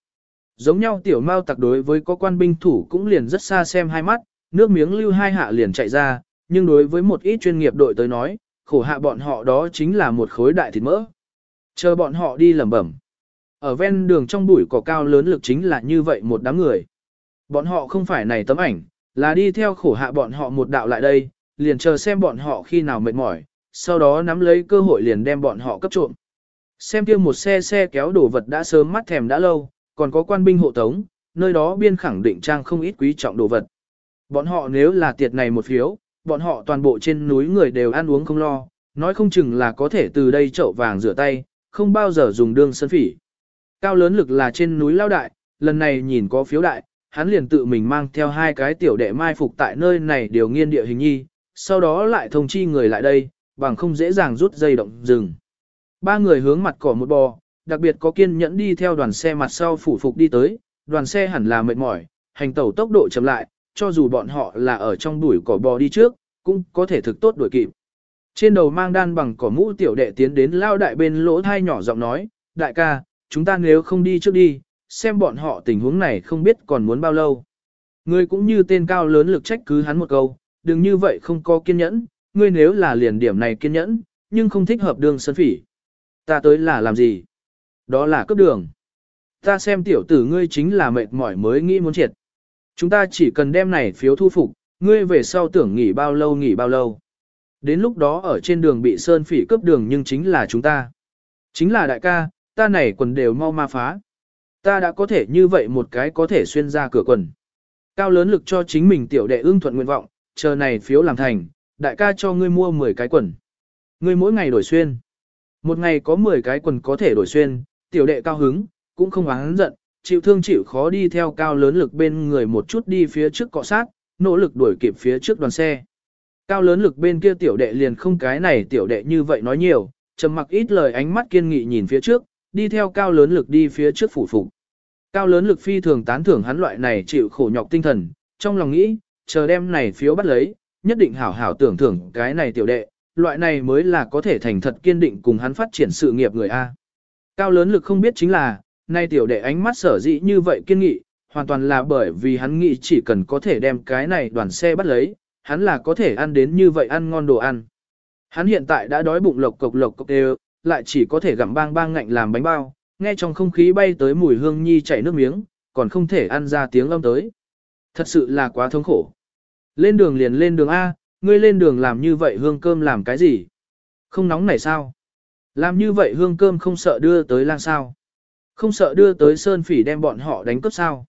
Giống nhau tiểu mao tặc đối với có quan binh thủ cũng liền rất xa xem hai mắt, nước miếng lưu hai hạ liền chạy ra, nhưng đối với một ít chuyên nghiệp đội tới nói, khổ hạ bọn họ đó chính là một khối đại thịt mỡ. Chờ bọn họ đi lẩm bẩm. Ở ven đường trong bụi cỏ cao lớn lực chính là như vậy một đám người. Bọn họ không phải này tấm ảnh, là đi theo khổ hạ bọn họ một đạo lại đây, liền chờ xem bọn họ khi nào mệt mỏi, sau đó nắm lấy cơ hội liền đem bọn họ cấp trộm. Xem kia một xe xe kéo đồ vật đã sớm mắt thèm đã lâu, còn có quan binh hộ tống, nơi đó biên khẳng định trang không ít quý trọng đồ vật. Bọn họ nếu là tiệt này một phiếu, bọn họ toàn bộ trên núi người đều ăn uống không lo, nói không chừng là có thể từ đây chậu vàng rửa tay, không bao giờ dùng đương sân phỉ. Cao lớn lực là trên núi lao đại, lần này nhìn có phiếu đại, hắn liền tự mình mang theo hai cái tiểu đệ mai phục tại nơi này điều nghiên địa hình nhi, sau đó lại thông chi người lại đây, bằng không dễ dàng rút dây động rừng. Ba người hướng mặt cỏ một bò, đặc biệt có kiên nhẫn đi theo đoàn xe mặt sau phủ phục đi tới, đoàn xe hẳn là mệt mỏi, hành tẩu tốc độ chậm lại, cho dù bọn họ là ở trong bụi cỏ bò đi trước, cũng có thể thực tốt đuổi kịp. Trên đầu mang đan bằng cỏ mũ tiểu đệ tiến đến lao đại bên lỗ thai nhỏ giọng nói, đại ca, chúng ta nếu không đi trước đi, xem bọn họ tình huống này không biết còn muốn bao lâu. Ngươi cũng như tên cao lớn lực trách cứ hắn một câu, đừng như vậy không có kiên nhẫn, ngươi nếu là liền điểm này kiên nhẫn, nhưng không thích hợp đường sân phỉ. Ta tới là làm gì? Đó là cấp đường. Ta xem tiểu tử ngươi chính là mệt mỏi mới nghĩ muốn triệt. Chúng ta chỉ cần đem này phiếu thu phục, ngươi về sau tưởng nghỉ bao lâu nghỉ bao lâu. Đến lúc đó ở trên đường bị sơn phỉ cướp đường nhưng chính là chúng ta. Chính là đại ca, ta này quần đều mau ma phá. Ta đã có thể như vậy một cái có thể xuyên ra cửa quần. Cao lớn lực cho chính mình tiểu đệ ưng thuận nguyện vọng, chờ này phiếu làm thành, đại ca cho ngươi mua 10 cái quần. Ngươi mỗi ngày đổi xuyên. Một ngày có 10 cái quần có thể đổi xuyên, tiểu đệ cao hứng, cũng không oán giận, chịu thương chịu khó đi theo cao lớn lực bên người một chút đi phía trước cọ sát, nỗ lực đuổi kịp phía trước đoàn xe. Cao lớn lực bên kia tiểu đệ liền không cái này tiểu đệ như vậy nói nhiều, trầm mặc ít lời ánh mắt kiên nghị nhìn phía trước, đi theo cao lớn lực đi phía trước phủ phục. Cao lớn lực phi thường tán thưởng hắn loại này chịu khổ nhọc tinh thần, trong lòng nghĩ, chờ đem này phiếu bắt lấy, nhất định hảo hảo tưởng thưởng cái này tiểu đệ, loại này mới là có thể thành thật kiên định cùng hắn phát triển sự nghiệp người A. Cao lớn lực không biết chính là, nay tiểu đệ ánh mắt sở dĩ như vậy kiên nghị, hoàn toàn là bởi vì hắn nghĩ chỉ cần có thể đem cái này đoàn xe bắt lấy, hắn là có thể ăn đến như vậy ăn ngon đồ ăn. Hắn hiện tại đã đói bụng lộc cộc lộc cộc đều, lại chỉ có thể gặm bang bang ngạnh làm bánh bao, nghe trong không khí bay tới mùi hương nhi chảy nước miếng, còn không thể ăn ra tiếng âm tới. Thật sự là quá thống khổ. Lên đường liền lên đường A, ngươi lên đường làm như vậy hương cơm làm cái gì? Không nóng này sao? Làm như vậy hương cơm không sợ đưa tới lang sao? Không sợ đưa tới sơn phỉ đem bọn họ đánh cướp sao?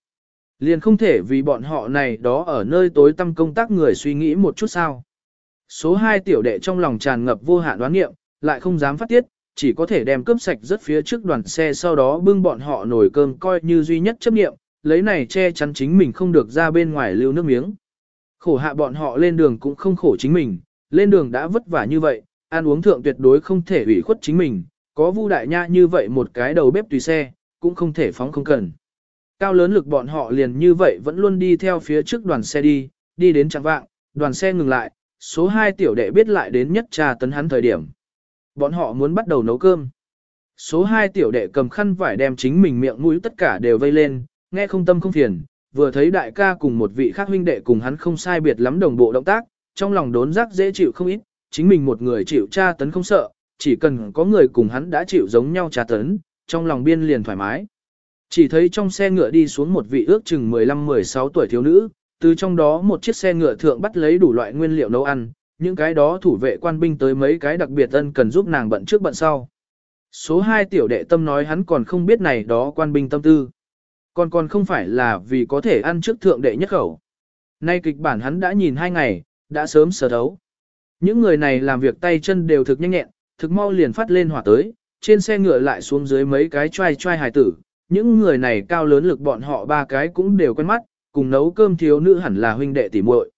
Liền không thể vì bọn họ này đó ở nơi tối tâm công tác người suy nghĩ một chút sao? Số 2 tiểu đệ trong lòng tràn ngập vô hạn đoán nghiệm, lại không dám phát tiết, chỉ có thể đem cướp sạch rất phía trước đoàn xe sau đó bưng bọn họ nổi cơm coi như duy nhất chấp nghiệm, lấy này che chắn chính mình không được ra bên ngoài lưu nước miếng. Khổ hạ bọn họ lên đường cũng không khổ chính mình, lên đường đã vất vả như vậy, ăn uống thượng tuyệt đối không thể ủy khuất chính mình, có Vu đại nha như vậy một cái đầu bếp tùy xe, cũng không thể phóng không cần. Cao lớn lực bọn họ liền như vậy vẫn luôn đi theo phía trước đoàn xe đi, đi đến chẳng vạng, đoàn xe ngừng lại, số 2 tiểu đệ biết lại đến nhất trà tấn hắn thời điểm. Bọn họ muốn bắt đầu nấu cơm. Số 2 tiểu đệ cầm khăn vải đem chính mình miệng mũi tất cả đều vây lên, nghe không tâm không phiền, vừa thấy đại ca cùng một vị khác huynh đệ cùng hắn không sai biệt lắm đồng bộ động tác, trong lòng đốn giác dễ chịu không ít, chính mình một người chịu tra tấn không sợ, chỉ cần có người cùng hắn đã chịu giống nhau tra tấn, trong lòng biên liền thoải mái. Chỉ thấy trong xe ngựa đi xuống một vị ước chừng 15-16 tuổi thiếu nữ, từ trong đó một chiếc xe ngựa thượng bắt lấy đủ loại nguyên liệu nấu ăn, những cái đó thủ vệ quan binh tới mấy cái đặc biệt ân cần giúp nàng bận trước bận sau. Số 2 tiểu đệ tâm nói hắn còn không biết này đó quan binh tâm tư. Còn còn không phải là vì có thể ăn trước thượng đệ nhất khẩu. Nay kịch bản hắn đã nhìn hai ngày, đã sớm sở đấu. Những người này làm việc tay chân đều thực nhanh nhẹn, thực mau liền phát lên hỏa tới, trên xe ngựa lại xuống dưới mấy cái trai trai hài tử. Những người này cao lớn lực bọn họ ba cái cũng đều quen mắt, cùng nấu cơm thiếu nữ hẳn là huynh đệ tỉ muội.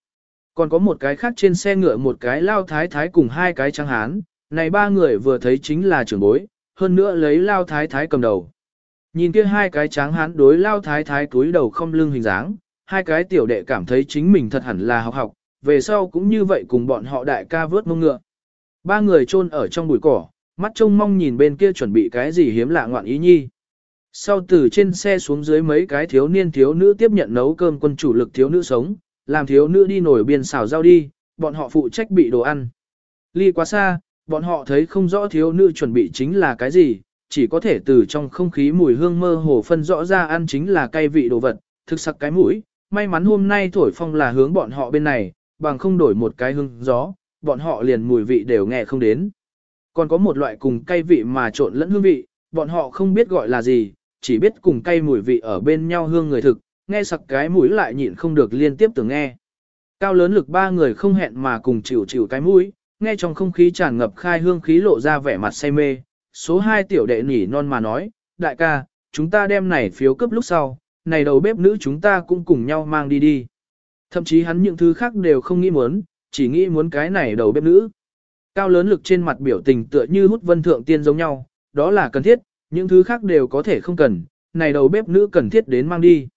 Còn có một cái khác trên xe ngựa một cái lao thái thái cùng hai cái trắng hán, này ba người vừa thấy chính là trưởng bối, hơn nữa lấy lao thái thái cầm đầu. Nhìn kia hai cái tráng hán đối lao thái thái túi đầu không lưng hình dáng, hai cái tiểu đệ cảm thấy chính mình thật hẳn là học học, về sau cũng như vậy cùng bọn họ đại ca vớt mông ngựa. Ba người chôn ở trong bụi cỏ, mắt trông mong nhìn bên kia chuẩn bị cái gì hiếm lạ ngoạn ý nhi. Sau từ trên xe xuống dưới mấy cái thiếu niên thiếu nữ tiếp nhận nấu cơm quân chủ lực thiếu nữ sống, làm thiếu nữ đi nổi biên xào rau đi, bọn họ phụ trách bị đồ ăn. Ly quá xa, bọn họ thấy không rõ thiếu nữ chuẩn bị chính là cái gì, chỉ có thể từ trong không khí mùi hương mơ hồ phân rõ ra ăn chính là cay vị đồ vật, thực sặc cái mũi. May mắn hôm nay thổi phong là hướng bọn họ bên này, bằng không đổi một cái hương gió, bọn họ liền mùi vị đều nghe không đến. Còn có một loại cùng cay vị mà trộn lẫn hương vị, bọn họ không biết gọi là gì, chỉ biết cùng cay mùi vị ở bên nhau hương người thực, nghe sặc cái mũi lại nhịn không được liên tiếp tưởng nghe. Cao lớn lực ba người không hẹn mà cùng chịu chịu cái mũi, nghe trong không khí tràn ngập khai hương khí lộ ra vẻ mặt say mê. Số 2 tiểu đệ nỉ non mà nói, đại ca, chúng ta đem này phiếu cấp lúc sau, này đầu bếp nữ chúng ta cũng cùng nhau mang đi đi. Thậm chí hắn những thứ khác đều không nghĩ muốn, chỉ nghĩ muốn cái này đầu bếp nữ. Cao lớn lực trên mặt biểu tình tựa như hút vân thượng tiên giống nhau, đó là cần thiết, những thứ khác đều có thể không cần, này đầu bếp nữ cần thiết đến mang đi.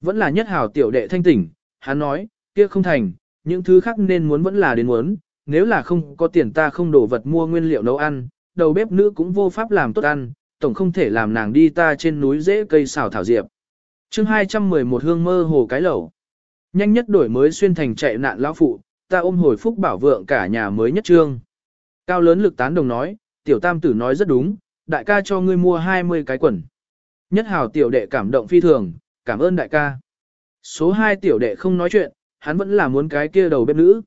Vẫn là nhất hảo tiểu đệ thanh tỉnh, hắn nói, kia không thành, những thứ khác nên muốn vẫn là đến muốn, nếu là không có tiền ta không đổ vật mua nguyên liệu nấu ăn, đầu bếp nữ cũng vô pháp làm tốt ăn, tổng không thể làm nàng đi ta trên núi dễ cây xào thảo diệp. chương 211 hương mơ hồ cái lẩu. Nhanh nhất đổi mới xuyên thành chạy nạn lão phụ, ta ôm hồi phúc bảo vượng cả nhà mới nhất trương. Cao lớn lực tán đồng nói, tiểu tam tử nói rất đúng, đại ca cho ngươi mua 20 cái quần. Nhất hào tiểu đệ cảm động phi thường, cảm ơn đại ca. Số 2 tiểu đệ không nói chuyện, hắn vẫn là muốn cái kia đầu bếp nữ.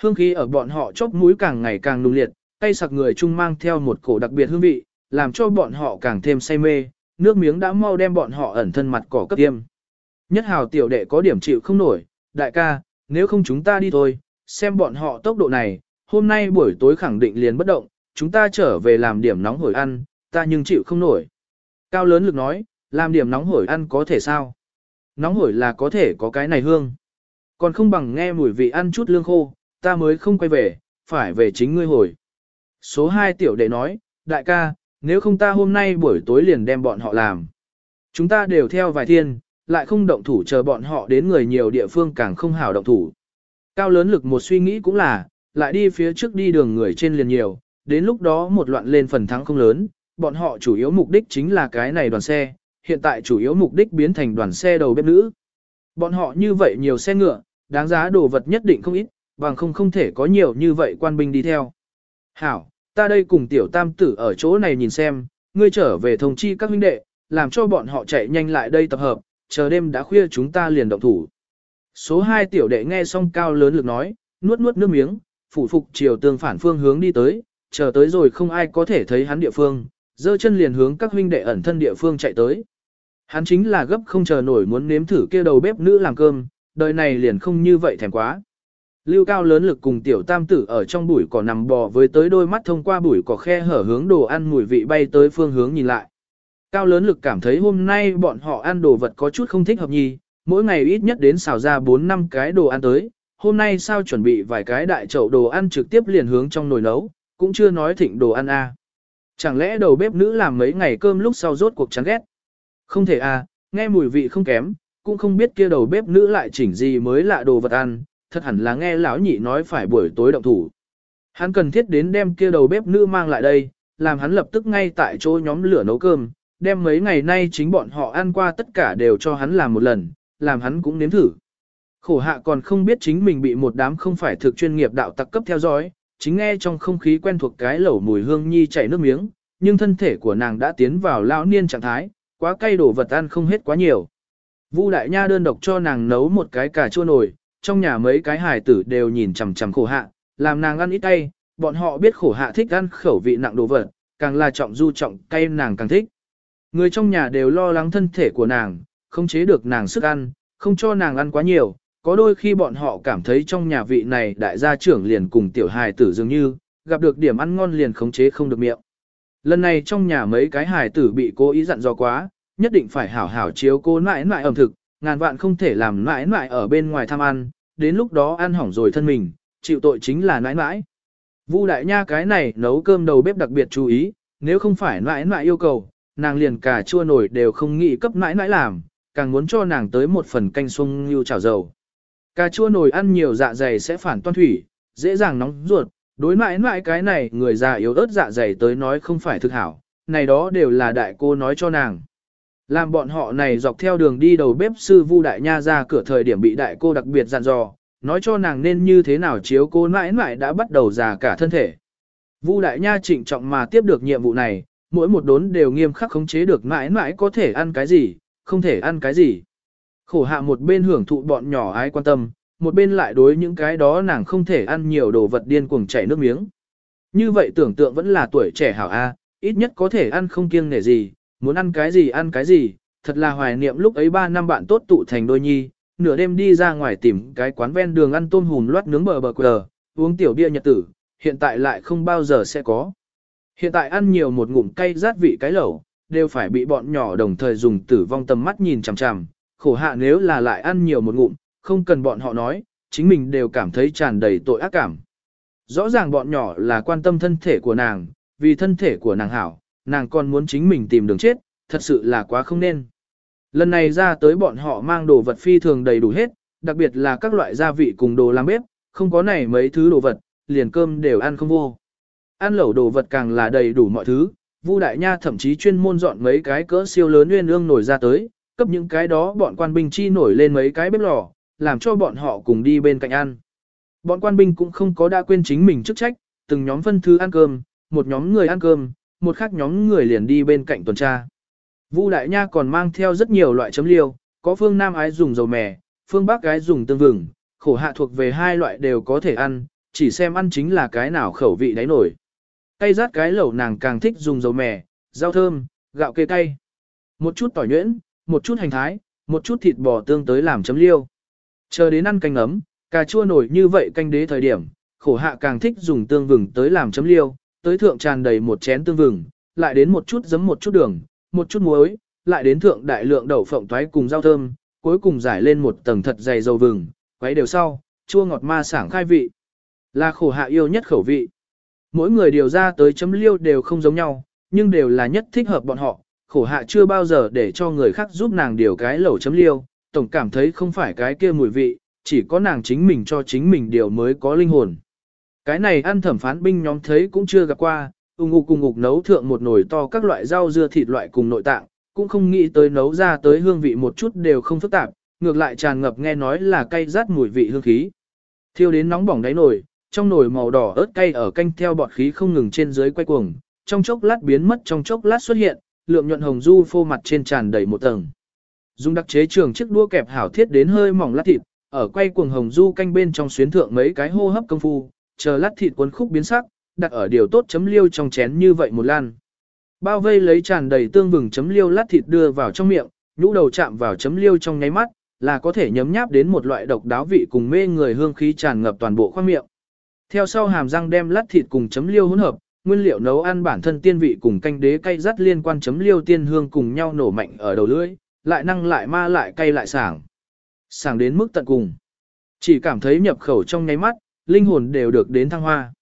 Hương khí ở bọn họ chốc mũi càng ngày càng nung liệt, tay sặc người chung mang theo một cổ đặc biệt hương vị, làm cho bọn họ càng thêm say mê, nước miếng đã mau đem bọn họ ẩn thân mặt cỏ cấp tiêm. Nhất hào tiểu đệ có điểm chịu không nổi, đại ca, nếu không chúng ta đi thôi, xem bọn họ tốc độ này, hôm nay buổi tối khẳng định liền bất động, chúng ta trở về làm điểm nóng hổi ăn, ta nhưng chịu không nổi. Cao lớn lực nói, làm điểm nóng hổi ăn có thể sao? Nóng hổi là có thể có cái này hương. Còn không bằng nghe mùi vị ăn chút lương khô, ta mới không quay về, phải về chính ngươi hồi. Số 2 tiểu đệ nói, đại ca, nếu không ta hôm nay buổi tối liền đem bọn họ làm. Chúng ta đều theo vài thiên, lại không động thủ chờ bọn họ đến người nhiều địa phương càng không hảo động thủ. Cao lớn lực một suy nghĩ cũng là, lại đi phía trước đi đường người trên liền nhiều, đến lúc đó một loạn lên phần thắng không lớn, bọn họ chủ yếu mục đích chính là cái này đoàn xe, hiện tại chủ yếu mục đích biến thành đoàn xe đầu bếp nữ. Bọn họ như vậy nhiều xe ngựa, đáng giá đồ vật nhất định không ít, bằng không không thể có nhiều như vậy quan binh đi theo. Hảo, ta đây cùng tiểu tam tử ở chỗ này nhìn xem, ngươi trở về thông chi các huynh đệ, làm cho bọn họ chạy nhanh lại đây tập hợp, chờ đêm đã khuya chúng ta liền động thủ. Số 2 tiểu đệ nghe xong cao lớn lực nói, nuốt nuốt nước miếng, phủ phục chiều tương phản phương hướng đi tới, chờ tới rồi không ai có thể thấy hắn địa phương, dơ chân liền hướng các huynh đệ ẩn thân địa phương chạy tới. Hắn chính là gấp không chờ nổi muốn nếm thử kia đầu bếp nữ làm cơm, đời này liền không như vậy thèm quá. Lưu cao lớn lực cùng tiểu tam tử ở trong bụi cỏ nằm bò với tới đôi mắt thông qua bụi cỏ khe hở hướng đồ ăn mùi vị bay tới phương hướng nhìn lại. Cao lớn lực cảm thấy hôm nay bọn họ ăn đồ vật có chút không thích hợp nhì, mỗi ngày ít nhất đến xào ra 4 năm cái đồ ăn tới, hôm nay sao chuẩn bị vài cái đại chậu đồ ăn trực tiếp liền hướng trong nồi nấu, cũng chưa nói thịnh đồ ăn a. À. Chẳng lẽ đầu bếp nữ làm mấy ngày cơm lúc sau rốt cuộc chán ghét? Không thể à, nghe mùi vị không kém, cũng không biết kia đầu bếp nữ lại chỉnh gì mới lạ đồ vật ăn, thật hẳn là nghe lão nhị nói phải buổi tối động thủ. Hắn cần thiết đến đem kia đầu bếp nữ mang lại đây, làm hắn lập tức ngay tại chỗ nhóm lửa nấu cơm, đem mấy ngày nay chính bọn họ ăn qua tất cả đều cho hắn làm một lần, làm hắn cũng nếm thử. Khổ hạ còn không biết chính mình bị một đám không phải thực chuyên nghiệp đạo tặc cấp theo dõi, chính nghe trong không khí quen thuộc cái lẩu mùi hương nhi chảy nước miếng, nhưng thân thể của nàng đã tiến vào lão niên trạng thái, quá cay đổ vật ăn không hết quá nhiều. Vu đại nha đơn độc cho nàng nấu một cái cà chua nồi, trong nhà mấy cái hài tử đều nhìn chằm chằm khổ hạ, làm nàng ăn ít cay, bọn họ biết khổ hạ thích ăn khẩu vị nặng đồ vật, càng là trọng du trọng cay nàng càng thích. Người trong nhà đều lo lắng thân thể của nàng, không chế được nàng sức ăn, không cho nàng ăn quá nhiều, có đôi khi bọn họ cảm thấy trong nhà vị này đại gia trưởng liền cùng tiểu hài tử dường như, gặp được điểm ăn ngon liền khống chế không được miệng. Lần này trong nhà mấy cái hài tử bị cố ý dặn dò quá, nhất định phải hảo hảo chiếu cô nãi nãi ẩm thực, ngàn vạn không thể làm nãi nãi ở bên ngoài tham ăn, đến lúc đó ăn hỏng rồi thân mình, chịu tội chính là nãi nãi. Vu đại nha cái này nấu cơm đầu bếp đặc biệt chú ý, nếu không phải nãi nãi yêu cầu, nàng liền cả chua nổi đều không nghĩ cấp mãi mãi làm, càng muốn cho nàng tới một phần canh xuông như chảo dầu. Cà chua nổi ăn nhiều dạ dày sẽ phản toan thủy, dễ dàng nóng ruột, đối mãi mãi cái này người già yếu ớt dạ dày tới nói không phải thực hảo, này đó đều là đại cô nói cho nàng. Làm bọn họ này dọc theo đường đi đầu bếp sư Vu Đại Nha ra cửa thời điểm bị đại cô đặc biệt dặn dò, nói cho nàng nên như thế nào chiếu cô mãi mãi đã bắt đầu già cả thân thể. Vu Đại Nha trịnh trọng mà tiếp được nhiệm vụ này, mỗi một đốn đều nghiêm khắc khống chế được mãi mãi có thể ăn cái gì, không thể ăn cái gì. Khổ hạ một bên hưởng thụ bọn nhỏ ái quan tâm, một bên lại đối những cái đó nàng không thể ăn nhiều đồ vật điên cuồng chảy nước miếng. Như vậy tưởng tượng vẫn là tuổi trẻ hảo A, ít nhất có thể ăn không kiêng nể gì, muốn ăn cái gì ăn cái gì, thật là hoài niệm lúc ấy 3 năm bạn tốt tụ thành đôi nhi, nửa đêm đi ra ngoài tìm cái quán ven đường ăn tôm hùm loát nướng bờ bờ quờ, uống tiểu bia nhật tử, hiện tại lại không bao giờ sẽ có. Hiện tại ăn nhiều một ngụm cay rát vị cái lẩu, đều phải bị bọn nhỏ đồng thời dùng tử vong tầm mắt nhìn chằm chằm, khổ hạ nếu là lại ăn nhiều một ngụm, không cần bọn họ nói, chính mình đều cảm thấy tràn đầy tội ác cảm. Rõ ràng bọn nhỏ là quan tâm thân thể của nàng, vì thân thể của nàng hảo, nàng còn muốn chính mình tìm đường chết, thật sự là quá không nên. Lần này ra tới bọn họ mang đồ vật phi thường đầy đủ hết, đặc biệt là các loại gia vị cùng đồ làm bếp, không có này mấy thứ đồ vật, liền cơm đều ăn không vô. Ăn lẩu đồ vật càng là đầy đủ mọi thứ, Vu Đại Nha thậm chí chuyên môn dọn mấy cái cỡ siêu lớn nguyên ương nổi ra tới, cấp những cái đó bọn quan binh chi nổi lên mấy cái bếp lò, làm cho bọn họ cùng đi bên cạnh ăn. Bọn quan binh cũng không có đã quên chính mình chức trách, từng nhóm phân thư ăn cơm, một nhóm người ăn cơm, một khác nhóm người liền đi bên cạnh tuần tra. Vu Đại Nha còn mang theo rất nhiều loại chấm liêu, có phương Nam ái dùng dầu mè, phương Bắc ái dùng tương vừng, khổ hạ thuộc về hai loại đều có thể ăn, chỉ xem ăn chính là cái nào khẩu vị đáy nổi. Cây rát cái lẩu nàng càng thích dùng dầu mè, rau thơm, gạo kê cay. Một chút tỏi nhuyễn, một chút hành thái, một chút thịt bò tương tới làm chấm liêu. Chờ đến ăn canh ấm, cà chua nổi như vậy canh đế thời điểm, khổ hạ càng thích dùng tương vừng tới làm chấm liêu, tới thượng tràn đầy một chén tương vừng, lại đến một chút giấm một chút đường, một chút muối, lại đến thượng đại lượng đậu phộng toái cùng rau thơm, cuối cùng giải lên một tầng thật dày dầu vừng, quấy đều sau, chua ngọt ma sảng khai vị. Là khổ hạ yêu nhất khẩu vị. Mỗi người điều ra tới chấm liêu đều không giống nhau, nhưng đều là nhất thích hợp bọn họ. Khổ hạ chưa bao giờ để cho người khác giúp nàng điều cái lẩu chấm liêu, tổng cảm thấy không phải cái kia mùi vị, chỉ có nàng chính mình cho chính mình điều mới có linh hồn. Cái này ăn thẩm phán binh nhóm thấy cũng chưa gặp qua, ung ục cùng ục nấu thượng một nồi to các loại rau dưa thịt loại cùng nội tạng, cũng không nghĩ tới nấu ra tới hương vị một chút đều không phức tạp, ngược lại tràn ngập nghe nói là cay rát mùi vị hương khí. Thiêu đến nóng bỏng đáy nồi, trong nồi màu đỏ ớt cay ở canh theo bọt khí không ngừng trên dưới quay cuồng, trong chốc lát biến mất trong chốc lát xuất hiện, lượng nhuận hồng du phô mặt trên tràn đầy một tầng. Dung đặc chế trường chiếc đũa kẹp hảo thiết đến hơi mỏng lát thịt, ở quay cuồng hồng du canh bên trong xuyến thượng mấy cái hô hấp công phu, chờ lát thịt cuốn khúc biến sắc, đặt ở điều tốt chấm liêu trong chén như vậy một lan. Bao vây lấy tràn đầy tương vừng chấm liêu lát thịt đưa vào trong miệng, nhũ đầu chạm vào chấm liêu trong nháy mắt, là có thể nhấm nháp đến một loại độc đáo vị cùng mê người hương khí tràn ngập toàn bộ khoang miệng. Theo sau hàm răng đem lát thịt cùng chấm liêu hỗn hợp, nguyên liệu nấu ăn bản thân tiên vị cùng canh đế cay rắt liên quan chấm liêu tiên hương cùng nhau nổ mạnh ở đầu lưỡi, lại năng lại ma lại cay lại sảng. Sảng đến mức tận cùng. Chỉ cảm thấy nhập khẩu trong nháy mắt, linh hồn đều được đến thăng hoa.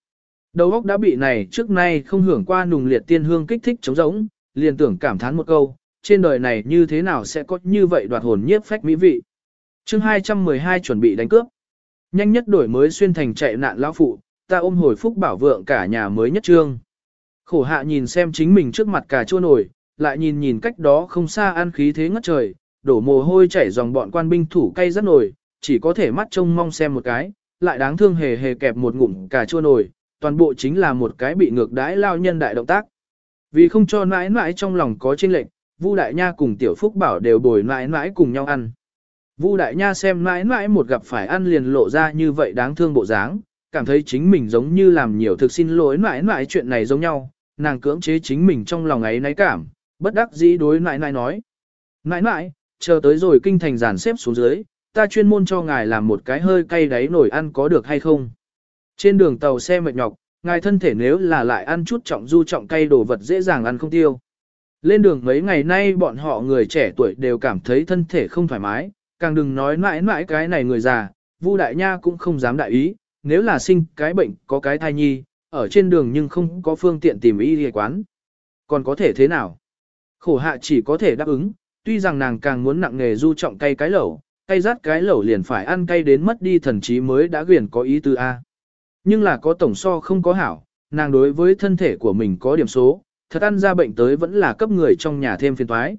Đầu óc đã bị này trước nay không hưởng qua nùng liệt tiên hương kích thích chống giống, liền tưởng cảm thán một câu, trên đời này như thế nào sẽ có như vậy đoạt hồn nhiếp phách mỹ vị. chương 212 chuẩn bị đánh cướp. Nhanh nhất đổi mới xuyên thành chạy nạn lão phụ, ta ôm hồi phúc bảo vượng cả nhà mới nhất trương. Khổ hạ nhìn xem chính mình trước mặt cả chua nổi, lại nhìn nhìn cách đó không xa ăn khí thế ngất trời, đổ mồ hôi chảy dòng bọn quan binh thủ cay rất nổi, chỉ có thể mắt trông mong xem một cái, lại đáng thương hề hề kẹp một ngụm cả chua nổi, toàn bộ chính là một cái bị ngược đãi lao nhân đại động tác. Vì không cho nãi nãi trong lòng có chênh lệnh, Vu Đại Nha cùng Tiểu Phúc Bảo đều bồi nãi nãi cùng nhau ăn. Vu Đại Nha xem nãi nãi một gặp phải ăn liền lộ ra như vậy đáng thương bộ dáng, cảm thấy chính mình giống như làm nhiều thực xin lỗi nãi nãi chuyện này giống nhau, nàng cưỡng chế chính mình trong lòng ấy náy cảm, bất đắc dĩ đối nãi nãi nói. Nãi nãi, chờ tới rồi kinh thành giàn xếp xuống dưới, ta chuyên môn cho ngài làm một cái hơi cay đáy nổi ăn có được hay không? Trên đường tàu xe mệt nhọc, ngài thân thể nếu là lại ăn chút trọng du trọng cay đồ vật dễ dàng ăn không tiêu. Lên đường mấy ngày nay bọn họ người trẻ tuổi đều cảm thấy thân thể không thoải mái, càng đừng nói mãi mãi cái này người già, Vu Đại Nha cũng không dám đại ý, nếu là sinh cái bệnh có cái thai nhi, ở trên đường nhưng không có phương tiện tìm y y quán. Còn có thể thế nào? Khổ hạ chỉ có thể đáp ứng, tuy rằng nàng càng muốn nặng nghề du trọng cay cái lẩu, cay rát cái lẩu liền phải ăn cay đến mất đi thần trí mới đã quyền có ý tư A. Nhưng là có tổng so không có hảo, nàng đối với thân thể của mình có điểm số, thật ăn ra bệnh tới vẫn là cấp người trong nhà thêm phiền toái.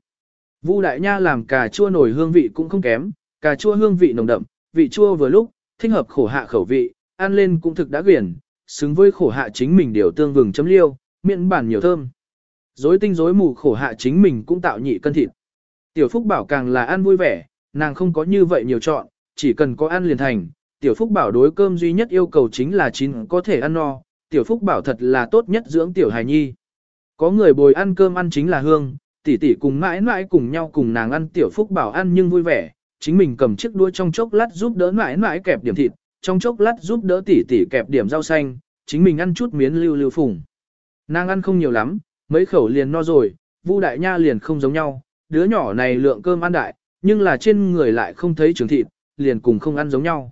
Vu đại nha làm cà chua nổi hương vị cũng không kém, cà chua hương vị nồng đậm, vị chua vừa lúc, thích hợp khổ hạ khẩu vị, ăn lên cũng thực đã quyển, xứng với khổ hạ chính mình điều tương vừng chấm liêu, miệng bản nhiều thơm. Dối tinh dối mù khổ hạ chính mình cũng tạo nhị cân thịt. Tiểu Phúc bảo càng là ăn vui vẻ, nàng không có như vậy nhiều chọn, chỉ cần có ăn liền thành, Tiểu Phúc Bảo đối cơm duy nhất yêu cầu chính là chín có thể ăn no, Tiểu Phúc Bảo thật là tốt nhất dưỡng Tiểu Hài Nhi. Có người bồi ăn cơm ăn chính là hương, tỷ tỷ cùng mãi mãi cùng nhau cùng nàng ăn Tiểu Phúc Bảo ăn nhưng vui vẻ, chính mình cầm chiếc đuôi trong chốc lát giúp đỡ mãi mãi kẹp điểm thịt, trong chốc lát giúp đỡ tỷ tỷ kẹp điểm rau xanh, chính mình ăn chút miến lưu lưu phùng. Nàng ăn không nhiều lắm, mấy khẩu liền no rồi, Vu Đại Nha liền không giống nhau, đứa nhỏ này lượng cơm ăn đại, nhưng là trên người lại không thấy trường thịt, liền cùng không ăn giống nhau.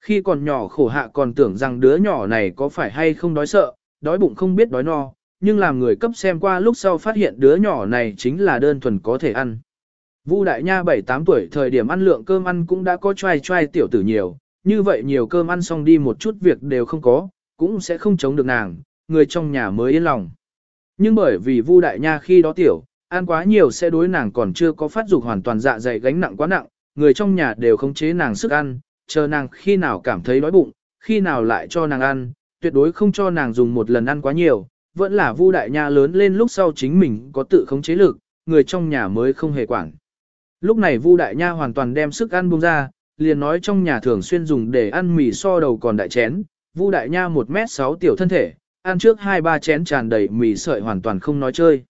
Khi còn nhỏ khổ hạ còn tưởng rằng đứa nhỏ này có phải hay không đói sợ, đói bụng không biết đói no, nhưng làm người cấp xem qua lúc sau phát hiện đứa nhỏ này chính là đơn thuần có thể ăn. Vu Đại Nha 7-8 tuổi thời điểm ăn lượng cơm ăn cũng đã có trai trai tiểu tử nhiều, như vậy nhiều cơm ăn xong đi một chút việc đều không có, cũng sẽ không chống được nàng, người trong nhà mới yên lòng. Nhưng bởi vì Vu Đại Nha khi đó tiểu, ăn quá nhiều sẽ đối nàng còn chưa có phát dục hoàn toàn dạ dày gánh nặng quá nặng, người trong nhà đều khống chế nàng sức ăn, chờ nàng khi nào cảm thấy đói bụng, khi nào lại cho nàng ăn, tuyệt đối không cho nàng dùng một lần ăn quá nhiều, vẫn là Vu đại nha lớn lên lúc sau chính mình có tự khống chế lực, người trong nhà mới không hề quản. Lúc này Vu Đại Nha hoàn toàn đem sức ăn buông ra, liền nói trong nhà thường xuyên dùng để ăn mì so đầu còn đại chén. Vu Đại Nha 1m6 tiểu thân thể, ăn trước 2-3 chén tràn đầy mì sợi hoàn toàn không nói chơi.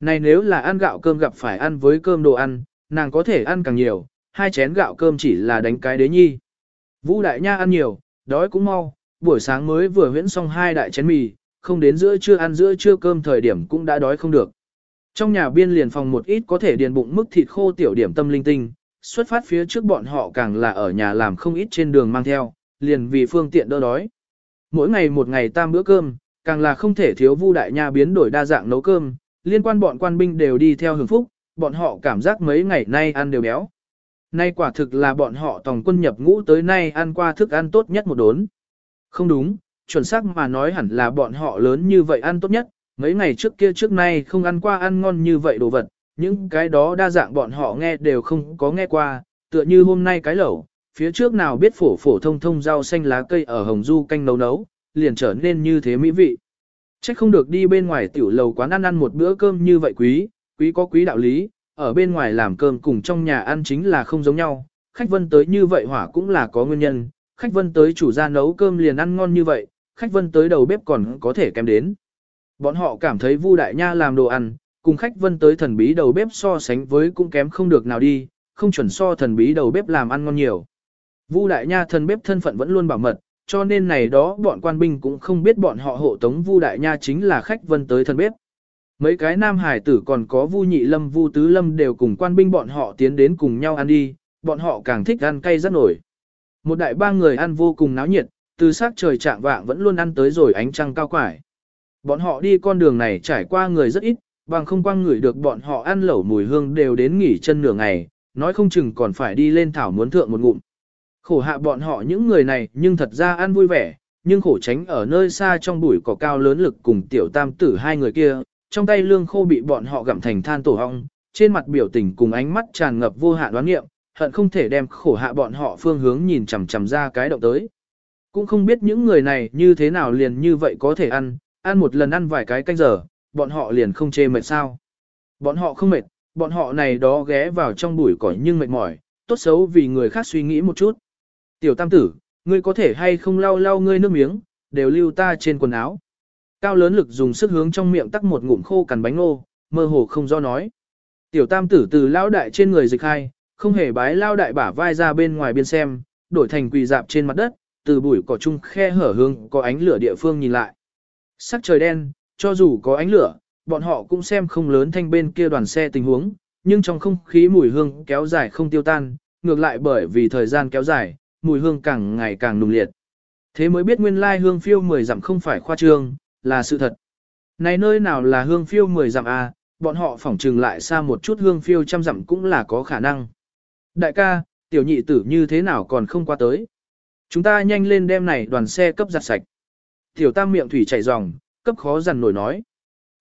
Này nếu là ăn gạo cơm gặp phải ăn với cơm đồ ăn, nàng có thể ăn càng nhiều, hai chén gạo cơm chỉ là đánh cái đế nhi. Vũ Đại Nha ăn nhiều, đói cũng mau, buổi sáng mới vừa huyễn xong hai đại chén mì, không đến giữa trưa ăn giữa trưa cơm thời điểm cũng đã đói không được. Trong nhà biên liền phòng một ít có thể điền bụng mức thịt khô tiểu điểm tâm linh tinh, xuất phát phía trước bọn họ càng là ở nhà làm không ít trên đường mang theo, liền vì phương tiện đỡ đói. Mỗi ngày một ngày tam bữa cơm, càng là không thể thiếu Vu Đại Nha biến đổi đa dạng nấu cơm, liên quan bọn quan binh đều đi theo hưởng phúc, bọn họ cảm giác mấy ngày nay ăn đều béo. Nay quả thực là bọn họ tòng quân nhập ngũ tới nay ăn qua thức ăn tốt nhất một đốn. Không đúng, chuẩn xác mà nói hẳn là bọn họ lớn như vậy ăn tốt nhất, mấy ngày trước kia trước nay không ăn qua ăn ngon như vậy đồ vật, những cái đó đa dạng bọn họ nghe đều không có nghe qua, tựa như hôm nay cái lẩu, phía trước nào biết phổ phổ thông thông rau xanh lá cây ở hồng du canh nấu nấu, liền trở nên như thế mỹ vị. Chắc không được đi bên ngoài tiểu lầu quán ăn ăn một bữa cơm như vậy quý, quý có quý đạo lý, ở bên ngoài làm cơm cùng trong nhà ăn chính là không giống nhau, khách vân tới như vậy hỏa cũng là có nguyên nhân, khách vân tới chủ gia nấu cơm liền ăn ngon như vậy, khách vân tới đầu bếp còn có thể kém đến. Bọn họ cảm thấy Vu Đại Nha làm đồ ăn, cùng khách vân tới thần bí đầu bếp so sánh với cũng kém không được nào đi, không chuẩn so thần bí đầu bếp làm ăn ngon nhiều. Vu Đại Nha thần bếp thân phận vẫn luôn bảo mật, cho nên này đó bọn quan binh cũng không biết bọn họ hộ tống Vu Đại Nha chính là khách vân tới thần bếp. Mấy cái nam hải tử còn có Vu Nhị Lâm Vu Tứ Lâm đều cùng quan binh bọn họ tiến đến cùng nhau ăn đi, bọn họ càng thích ăn cay rất nổi. Một đại ba người ăn vô cùng náo nhiệt, từ sát trời trạng vạng vẫn luôn ăn tới rồi ánh trăng cao quải. Bọn họ đi con đường này trải qua người rất ít, bằng không quang người được bọn họ ăn lẩu mùi hương đều đến nghỉ chân nửa ngày, nói không chừng còn phải đi lên thảo muốn thượng một ngụm. Khổ hạ bọn họ những người này nhưng thật ra ăn vui vẻ, nhưng khổ tránh ở nơi xa trong bụi cỏ cao lớn lực cùng tiểu tam tử hai người kia, trong tay lương khô bị bọn họ gặm thành than tổ hong, trên mặt biểu tình cùng ánh mắt tràn ngập vô hạn đoán nghiệm, hận không thể đem khổ hạ bọn họ phương hướng nhìn chằm chằm ra cái động tới. Cũng không biết những người này như thế nào liền như vậy có thể ăn, ăn một lần ăn vài cái canh giờ, bọn họ liền không chê mệt sao. Bọn họ không mệt, bọn họ này đó ghé vào trong bụi cỏ nhưng mệt mỏi, tốt xấu vì người khác suy nghĩ một chút. Tiểu tam tử, ngươi có thể hay không lau lau ngươi nước miếng, đều lưu ta trên quần áo. Cao lớn lực dùng sức hướng trong miệng tắc một ngụm khô cằn bánh ngô, mơ hồ không do nói. Tiểu tam tử từ lão đại trên người dịch hai, không hề bái lao đại bả vai ra bên ngoài biên xem, đổi thành quỳ dạp trên mặt đất, từ bụi cỏ chung khe hở hương có ánh lửa địa phương nhìn lại. Sắc trời đen, cho dù có ánh lửa, bọn họ cũng xem không lớn thanh bên kia đoàn xe tình huống, nhưng trong không khí mùi hương kéo dài không tiêu tan, ngược lại bởi vì thời gian kéo dài, mùi hương càng ngày càng nùng liệt. Thế mới biết nguyên lai hương phiêu mười dặm không phải khoa trương, là sự thật. Này nơi nào là hương phiêu mười dặm à, bọn họ phỏng trừng lại xa một chút hương phiêu trăm dặm cũng là có khả năng. Đại ca, tiểu nhị tử như thế nào còn không qua tới. Chúng ta nhanh lên đem này đoàn xe cấp giặt sạch. Tiểu tam miệng thủy chảy ròng, cấp khó dằn nổi nói.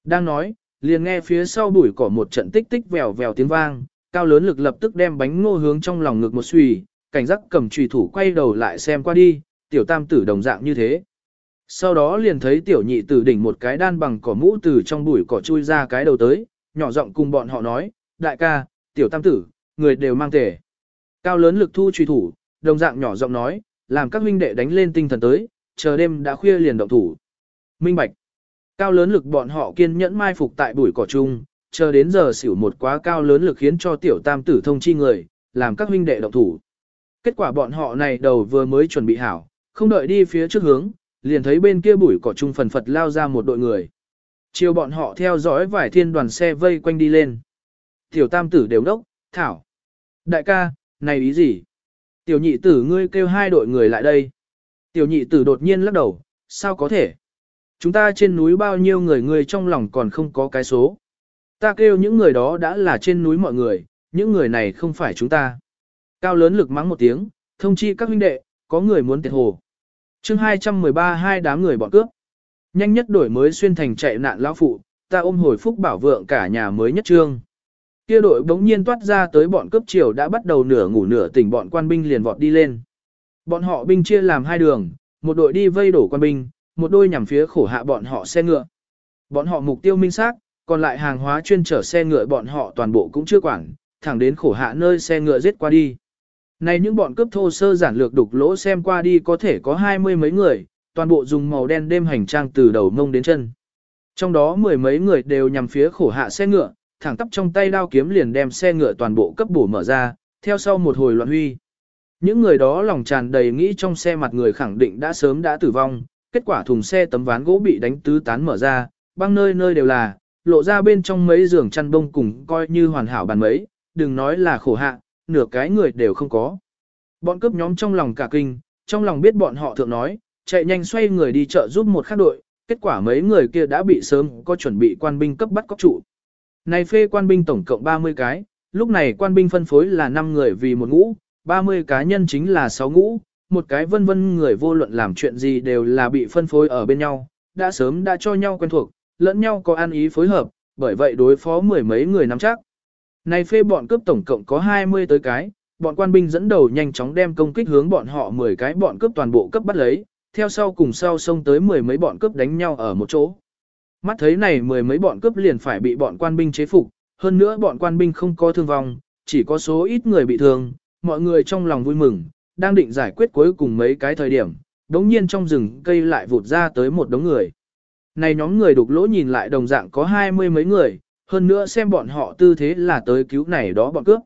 Đang nói, liền nghe phía sau bụi cỏ một trận tích tích vèo vèo tiếng vang, cao lớn lực lập tức đem bánh ngô hướng trong lòng ngực một xùy, cảnh giác cầm trùy thủ quay đầu lại xem qua đi, tiểu tam tử đồng dạng như thế. Sau đó liền thấy tiểu nhị tử đỉnh một cái đan bằng cỏ mũ từ trong bụi cỏ chui ra cái đầu tới, nhỏ giọng cùng bọn họ nói, đại ca, tiểu tam tử, người đều mang tể. Cao lớn lực thu truy thủ, đồng dạng nhỏ giọng nói, làm các huynh đệ đánh lên tinh thần tới, chờ đêm đã khuya liền động thủ. Minh Bạch. Cao lớn lực bọn họ kiên nhẫn mai phục tại bụi cỏ chung, chờ đến giờ xỉu một quá cao lớn lực khiến cho tiểu tam tử thông chi người, làm các huynh đệ động thủ. Kết quả bọn họ này đầu vừa mới chuẩn bị hảo, không đợi đi phía trước hướng, liền thấy bên kia bụi cỏ trung phần phật lao ra một đội người. Chiều bọn họ theo dõi vài thiên đoàn xe vây quanh đi lên. Tiểu tam tử đều đốc, thảo. Đại ca, này ý gì? Tiểu nhị tử ngươi kêu hai đội người lại đây. Tiểu nhị tử đột nhiên lắc đầu, sao có thể? Chúng ta trên núi bao nhiêu người người trong lòng còn không có cái số. Ta kêu những người đó đã là trên núi mọi người, những người này không phải chúng ta. Cao lớn lực mắng một tiếng, thông chi các huynh đệ, có người muốn tiệt hồ. chương 213 hai đám người bọn cướp. Nhanh nhất đổi mới xuyên thành chạy nạn lão phụ, ta ôm hồi phúc bảo vượng cả nhà mới nhất trương. Kia đội bỗng nhiên toát ra tới bọn cướp triều đã bắt đầu nửa ngủ nửa tỉnh bọn quan binh liền vọt đi lên. Bọn họ binh chia làm hai đường, một đội đi vây đổ quan binh, một đôi nhằm phía khổ hạ bọn họ xe ngựa. Bọn họ mục tiêu minh xác, còn lại hàng hóa chuyên chở xe ngựa bọn họ toàn bộ cũng chưa quản, thẳng đến khổ hạ nơi xe ngựa giết qua đi. Này những bọn cướp thô sơ giản lược đục lỗ xem qua đi có thể có hai mươi mấy người, toàn bộ dùng màu đen đêm hành trang từ đầu mông đến chân. Trong đó mười mấy người đều nhằm phía khổ hạ xe ngựa, thẳng tắp trong tay đao kiếm liền đem xe ngựa toàn bộ cấp bổ mở ra, theo sau một hồi loạn huy. Những người đó lòng tràn đầy nghĩ trong xe mặt người khẳng định đã sớm đã tử vong, kết quả thùng xe tấm ván gỗ bị đánh tứ tán mở ra, băng nơi nơi đều là, lộ ra bên trong mấy giường chăn bông cùng coi như hoàn hảo bàn mấy, đừng nói là khổ hạ, nửa cái người đều không có. Bọn cướp nhóm trong lòng cả kinh, trong lòng biết bọn họ thượng nói, chạy nhanh xoay người đi chợ giúp một khác đội, kết quả mấy người kia đã bị sớm có chuẩn bị quan binh cấp bắt cóc trụ. Này phê quan binh tổng cộng 30 cái, lúc này quan binh phân phối là 5 người vì một ngũ, 30 cá nhân chính là 6 ngũ, một cái vân vân người vô luận làm chuyện gì đều là bị phân phối ở bên nhau, đã sớm đã cho nhau quen thuộc, lẫn nhau có ăn ý phối hợp, bởi vậy đối phó mười mấy người nắm chắc. Này phê bọn cướp tổng cộng có 20 tới cái, bọn quan binh dẫn đầu nhanh chóng đem công kích hướng bọn họ 10 cái bọn cướp toàn bộ cấp bắt lấy, theo sau cùng sau xông tới mười mấy bọn cướp đánh nhau ở một chỗ. Mắt thấy này mười mấy bọn cướp liền phải bị bọn quan binh chế phục, hơn nữa bọn quan binh không có thương vong, chỉ có số ít người bị thương, mọi người trong lòng vui mừng, đang định giải quyết cuối cùng mấy cái thời điểm, đống nhiên trong rừng cây lại vụt ra tới một đống người. Này nhóm người đục lỗ nhìn lại đồng dạng có hai mươi mấy người, hơn nữa xem bọn họ tư thế là tới cứu này đó bọn cướp.